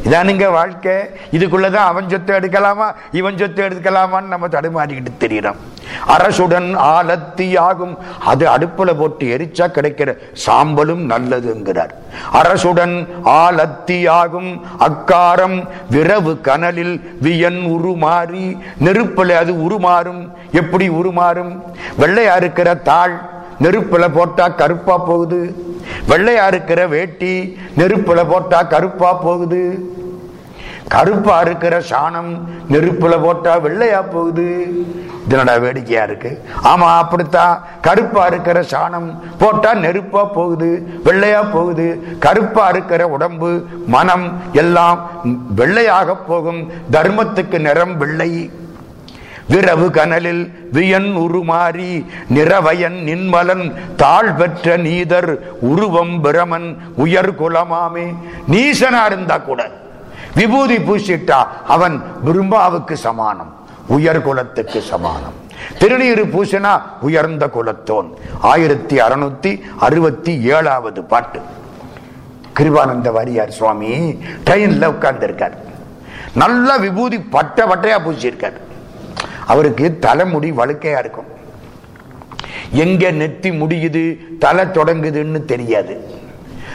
இதானுங்க வாழ்க்கை. இதுக்குள்ளதான் அவன் சொத்தை எடுக்கலாமா? இவன் சொத்தை எடுக்கலாமான்னு நம்ம தடுமாறிக்கிட்டு தெரியறோம். அரசுடன் ஆலத்தி ஆகும் அது அடுப்புல போட்டு எரிச்சா கிடைக்கிற சாம்பலும் நல்லதுங்கிறார். அரசுடன் ஆலத்தி ஆகும் அக்காரம் விரவு கனலில் வியன் உருமாறி நெருப்புல அது உருமாறும். எப்படி உருமாறும்? வெள்ளையா இருக்கிற தாழ் நெருப்புல போட்டா கருப்பா போகுது. வெள்ளையா இருக்கிற வேட்டி நெருப்புல போட்டா கருப்பா போகுது. கருப்பா இருக்கிற சாணம் நெருப்புல போட்டா வெள்ளையா போகுது. இதனடா வேடிக்கையா இருக்கு? ஆமா அப்படித்தான் கருப்பா இருக்கிற சாணம் போட்டா நெருப்பா போகுது வெள்ளையா போகுது. கருப்பா இருக்கிற உடம்பு மனம் எல்லாம் வெள்ளையாக போகும். தர்மத்துக்கு நிறம் வெள்ளை. விரவு கனலில் வியன் உருமாறி நிறவயன் நின்மலன் தாழ் பெற்ற நீதர் உருவம் பிரமன் உயர் குலமாமே. நீசனா இருந்தா கூட விபூதி பூசிட்டா அவன் பிரம்மாவுக்கு சமானம் உயர் குலத்துக்கு சமானம். திருநீரு பூசினா உயர்ந்த குலத்தோன். ஆயிரத்தி அறுநூத்தி அறுபத்தி ஏழாவது பாட்டு. கிருபானந்த வாரியார் சுவாமி ட்ரெயின்ல உட்கார்ந்து இருக்கார் நல்ல விபூதி பட்ட பட்டையா பூசியிருக்காரு. அவருக்கு தலைமுடி வழுக்கையா இருக்கும். எங்க நெத்தி முடியுது தலை தொடங்குதுன்னு தெரியாது.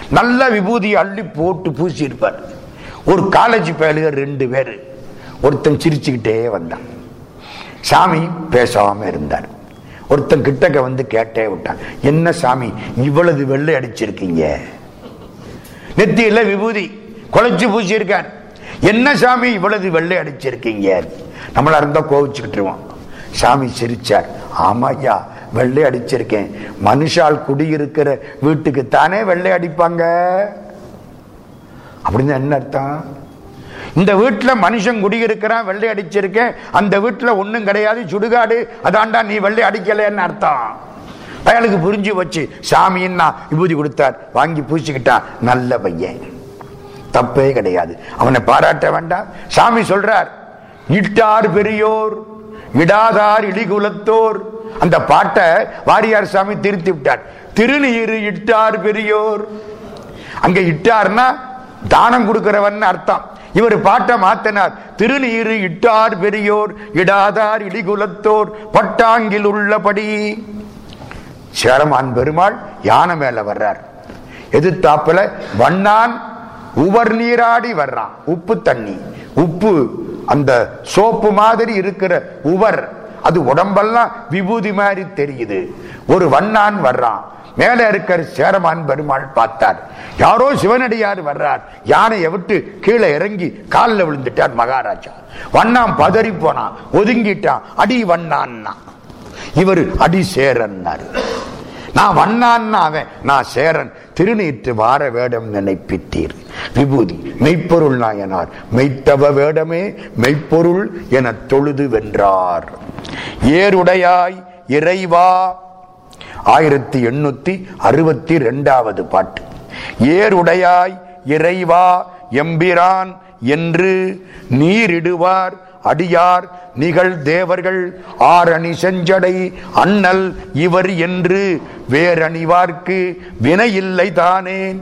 நல்ல விபூதி அள்ளி போட்டு பூசி இருப்பார் ஒரு காலேஜ் பயலுக ரெண்டு பேர். ஒருத்தன் சிரிச்சுக்கிட்டே வந்தான். சாமி பேசாம இருந்தார். ஒருத்தன் கிட்டக்க வந்து கேட்டே விட்டான். என்ன சாமி இவ்வளவு வெள்ளை அடிச்சிருக்கீங்க? நெத்தியில விபூதி குலைச்சு பூசி இருக்கான் என்ன சாமி இவ்வளவு வெள்ளை அடிச்சிருக்கீங்க? நம்மளா இருந்தா கோவிச்சுக்கிட்டுருவோம் சாமி சிரிச்சார். ஆமா ஐயா வெள்ளை அடிச்சிருக்கேன். மனுஷால் குடியிருக்கிற வீட்டுக்கு தானே வெள்ளை அடிப்பாங்க? அப்படின்னு என்ன அர்த்தம்? இந்த வீட்டுல மனுஷன் குடியிருக்கிறான் வெள்ளை அடிச்சிருக்கேன். அந்த வீட்டுல ஒண்ணும் கிடையாது சுடுகாடு. அதாண்டா நீ வெள்ளை அடிக்கலன்னு அர்த்தம். பயலுக்கு புரிஞ்சு வச்சு சாமின்னா விபூதி கொடுத்தார். வாங்கி பூச்சிக்கிட்டான் நல்ல பையன். தப்பே கிடையாது. அவனை பாராட்ட வேண்டாம். சாமி சொல்றார் இட்டார் பெரியோர் இடாதார் இடிகுலத்தோர் அந்த பாட்டை வாரியார் சாமி திருத்தி விட்டார். திருநீரு இட்டார் பெரியோர். அங்க இட்டார்னா தானம் கொடுக்கிறவன் அர்த்தம். இவர் பாட்டை மாத்தினார். திருநீரு இட்டார் பெரியோர் இடாதார் இடிகுலத்தோர் பட்டாங்கில் உள்ளபடி. சேரமான் பெருமாள் யானை மேல வர்றார். எதிர்த்தாப்புல வண்ணான் உவர் நீராடி வர்றான். உப்பு தண்ணி. உப்பு அந்த சோப்பு மாதிரி இருக்கிற உவர் அது உடம்பெல்லாம் விபூதி மாதிரி தெரியுது. ஒரு வண்ணான் வர்றான். மேல இருக்கிற சேரமான் பெருமாள் பார்த்தார். யாரோ சிவனடியார் வர்றார். யானையை விட்டு கீழே இறங்கி காலில் விழுந்துட்டார் மகாராஜா. வண்ணான் பதறி போனான் ஒதுங்கிட்டான். அடி வண்ணான்னா. இவர் அடி சேரன்னாரு நான் வண்ணான்னா அவன். நான் சேரன். திருநீற்று வார வேடம் நினைப்பித்தீர். விபூதி மெய்ப்பொருள் நாயனார். மெய்த்தவ வேடமே மெய்ப்பொருள் என தொழுது வென்றார். ஏருடையாய் இறைவா. ஆயிரத்தி எண்ணூத்தி அறுபத்தி ரெண்டாவது பாட்டு. ஏருடையாய் இறைவா எம்பிரான் என்று நீரிடுவார் அடியார் நிகழ் தேவர்கள் ஆரணி செஞ்சடை அண்ணல் இவர் என்று வேறணிவார்க்கு வினையில்லை தானேன்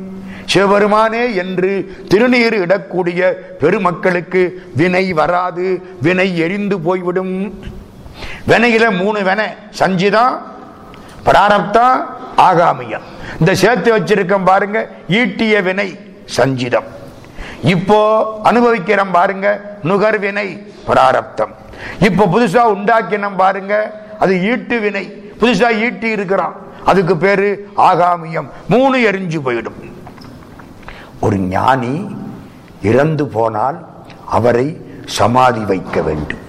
சிவபெருமானே என்று திருநீர் இடக்கூடிய பெருமக்களுக்கு வினை வராது வினை எரிந்து போய்விடும். வினையில மூணு வினை சஞ்சிதான் பிராரப்தான் ஆகாமியம். இந்த சேர்த்து வச்சிருக்கோம் பாருங்க ஈட்டிய வினை சஞ்சிதம். இப்போ அனுபவிக்கிறோம் பாருங்க நுகர்வினை பிராரப்தம். இப்போ புதுசா உண்டாக்கினோம் பாருங்க அது ஈட்டு வினை புதுசா ஈட்டி இருக்கிறான். அதுக்கு பேரு ஆகாமியம். மூணு எரிஞ்சு போயிடும். ஒரு ஞானி இறந்து போனால் அவரை சமாதி வைக்க வேண்டும்.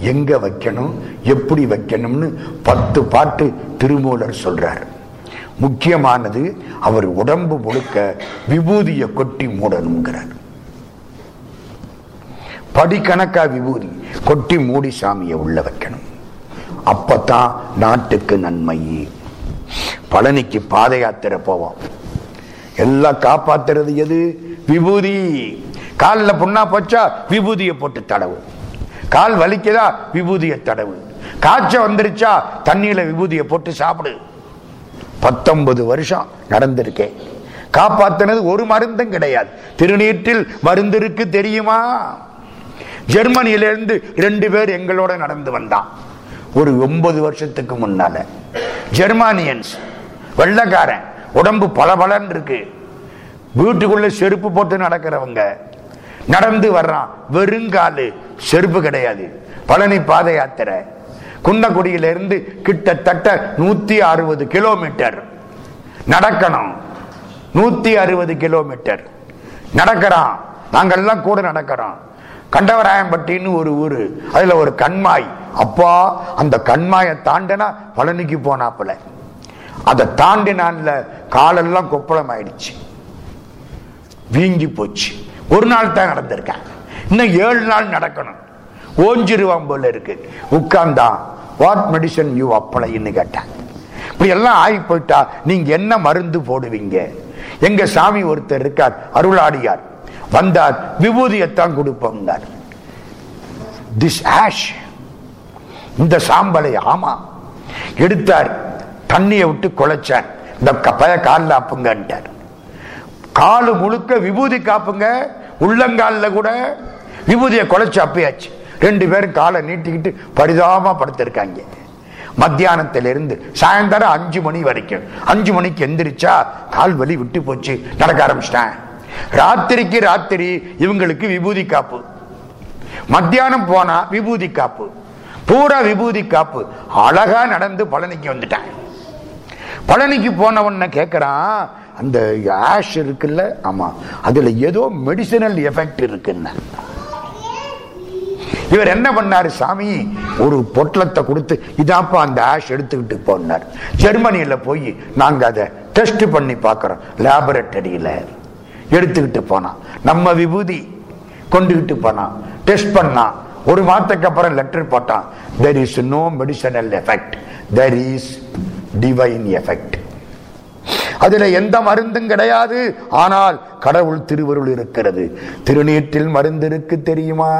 எங்க வைக்கணும் எப்படி வைக்கணும்னு பத்து பாட்டு திருமூலர் சொல்றாரு. முக்கியமானது அவர் உடம்பு முழுக்க விபூதியை கொட்டி மூடணுங்கிறார். படிக்கணக்கா விபூதி கொட்டி மூடி சாமியை உள்ள வைக்கணும். அப்பத்தான் நாட்டுக்கு நன்மை. பழனிக்கு பாத யாத்திரை போவோம். எல்லாம் காப்பாத்துறது எது? விபூதி. காலில் புண்ணா போச்சா விபூதியை போட்டு தடவு. கால் வலிக்குதா? விபூதியை தடவு. காய்ச்ச வந்துருச்சா? தண்ணியில விபூதியை போட்டு சாப்பிடு. பத்தொன்பது வருஷம் நடந்திருக்கேன் காப்பாத்தினது ஒரு மருந்தும் கிடையாது. திருநீற்றில் மருந்திருக்கு தெரியுமா? ஜெர்மனியிலிருந்து ரெண்டு பேர் எங்களோட நடந்து வந்தான். ஒரு ஒன்பது வருஷத்துக்கு முன்னால. ஜெர்மானியன்ஸ் வெள்ளக்காரன் உடம்பு பளபளன்னு இருக்கு. வீட்டுக்குள்ள செருப்பு போட்டு நடக்கிறவங்க. நடந்து வர்றான். வெறுங்காலு செருப்பு கிடையாது. பழனி பாத யாத்திரை. குன்னக்குடியிலிருந்து கிட்டத்தட்ட நூத்தி அறுபது கிலோமீட்டர். நடக்கணும். நூத்தி அறுபது கிலோமீட்டர். நடக்கிறான் நாங்கள்லாம் கூட நடக்கிறோம். கண்டவராயம்பட்டின்னு ஒரு ஊரு. அதுல ஒரு கண்மாய். அப்பா அந்த கண்மாயை தாண்டினா பழனிக்கு போனாப்புல. அதை தாண்டினான்ல காலெல்லாம் கொப்பளம் ஆயிடுச்சு வீங்கி போச்சு. ஒரு நாள் தான் நடந்திருக்கேன். இன்னும் ஏழு நாள் நடக்கணும். ஓஞ்சிருவான் போல இருக்கு. உட்கார்ந்தான் வாட் மெடிசன் யூ அப்ளைன்னு கேட்டான். இப்படி எல்லாம் ஆகி போயிட்டா நீங்க என்ன மருந்து போடுவீங்க? எங்க சாமி ஒருத்தர் இருக்கார் அருளாடியார். வந்தார் விபூதியத்தான் கொடுப்பார் திஸ் ஆஷ் இந்த சாம்பலை ஆமா. எடுத்தார் தண்ணியை விட்டு குழைச்சார். இந்த பய காலில் ஆப்புங்கன்ட்டார். காலு முழுக்க விபூதி காப்புங்க உள்ளங்காலில் கூட விபூதியை குழைச்சு அப்பயாச்சு. ரெண்டு பேரும் காலை நீட்டிக்கிட்டு பரிதாபமா படுத்திருக்காங்க. மத்தியானத்திலிருந்து சாயந்தரம் அஞ்சு மணி வரைக்கும். அஞ்சு மணிக்கு எந்திரிச்சா கால் வலி விட்டு போச்சு. நடக்க ஆரம்பிச்சிட்டேன். ராத்திரிக்கு ராத்திரி இவங்களுக்கு விபூதி காப்பு. மத்தியானம் போனா விபூதி காப்பு. பூரா விபூதி காப்பு. அழகா நடந்து பழனிக்கு வந்துட்டேன். பழனிக்கு போன உடனே கேட்கிறான் அந்த ஆஷ் இருக்குல்ல? ஆமா. அதுல ஏதோ மெடிசினல் எஃபெக்ட் இருக்குன்னு. இவர் என்ன பண்ணாரு சாமி? ஒரு பொட்டலத்தை கொடுத்து இதாப்பா அந்த ஆஷ் எடுத்துக்கிட்டு போனார் ஜெர்மனியில போய் நாங்க அதை டெஸ்ட் பண்ணி பார்க்குறோம். லேபரட்டரியில எடுத்துக்கிட்டு போனான் நம்ம விபூதி கொண்டுகிட்டு போனான் டெஸ்ட் பண்ணான் ஒரு மாதத்துக்கு அப்புறம் லெட்டர் போட்டான். There is no medicinal effect there is divine effect அதுல எந்த மருந்தும் கிடையாது. ஆனால் கடவுள் திருவருள் இருக்கிறது. திருநீற்றில் மருந்திருக்கு தெரியுமா?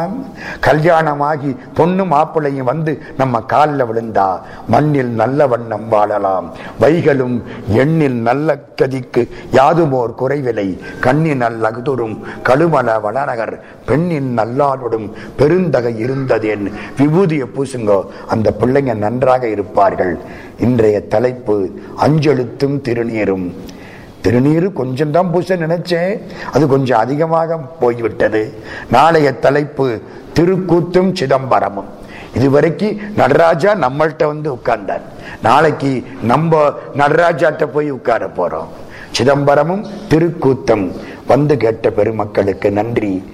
கல்யாணமாகி பொண்ணு மாப்பிள்ளையும் வந்து நம்ம காலில் விழுந்தா மண்ணில் நல்ல வண்ணம் வாழலாம். வைகளும் எண்ணில் நல்ல கதிக்கு யாதுமோர் குறைவிலை கண்ணின் நல்லகுதுரும் கழுமல வளநகர் பெண்ணின் நல்லாளுடும் பெருந்தகை இருந்ததேன். விபூதிய பூசுங்கோ அந்த பிள்ளைங்க நன்றாக இருப்பார்கள். இன்றைய தலைப்பு அஞ்செழுத்தும் திருநீரும். திருநீர் கொஞ்சம் தான் பூச நினைச்சேன். அது கொஞ்சம் அதிகமாக போய்விட்டது. நாளைய தலைப்பு திருக்கூத்தும் சிதம்பரமும். இதுவரைக்கு நடராஜா நம்மள்கிட்ட வந்து உட்கார்ந்தார். நாளைக்கு நம்ம நடராஜாட்ட போய் உட்கார போறோம். சிதம்பரமும் திருக்கூத்தம். வந்து கேட்ட பெருமக்களுக்கு நன்றி.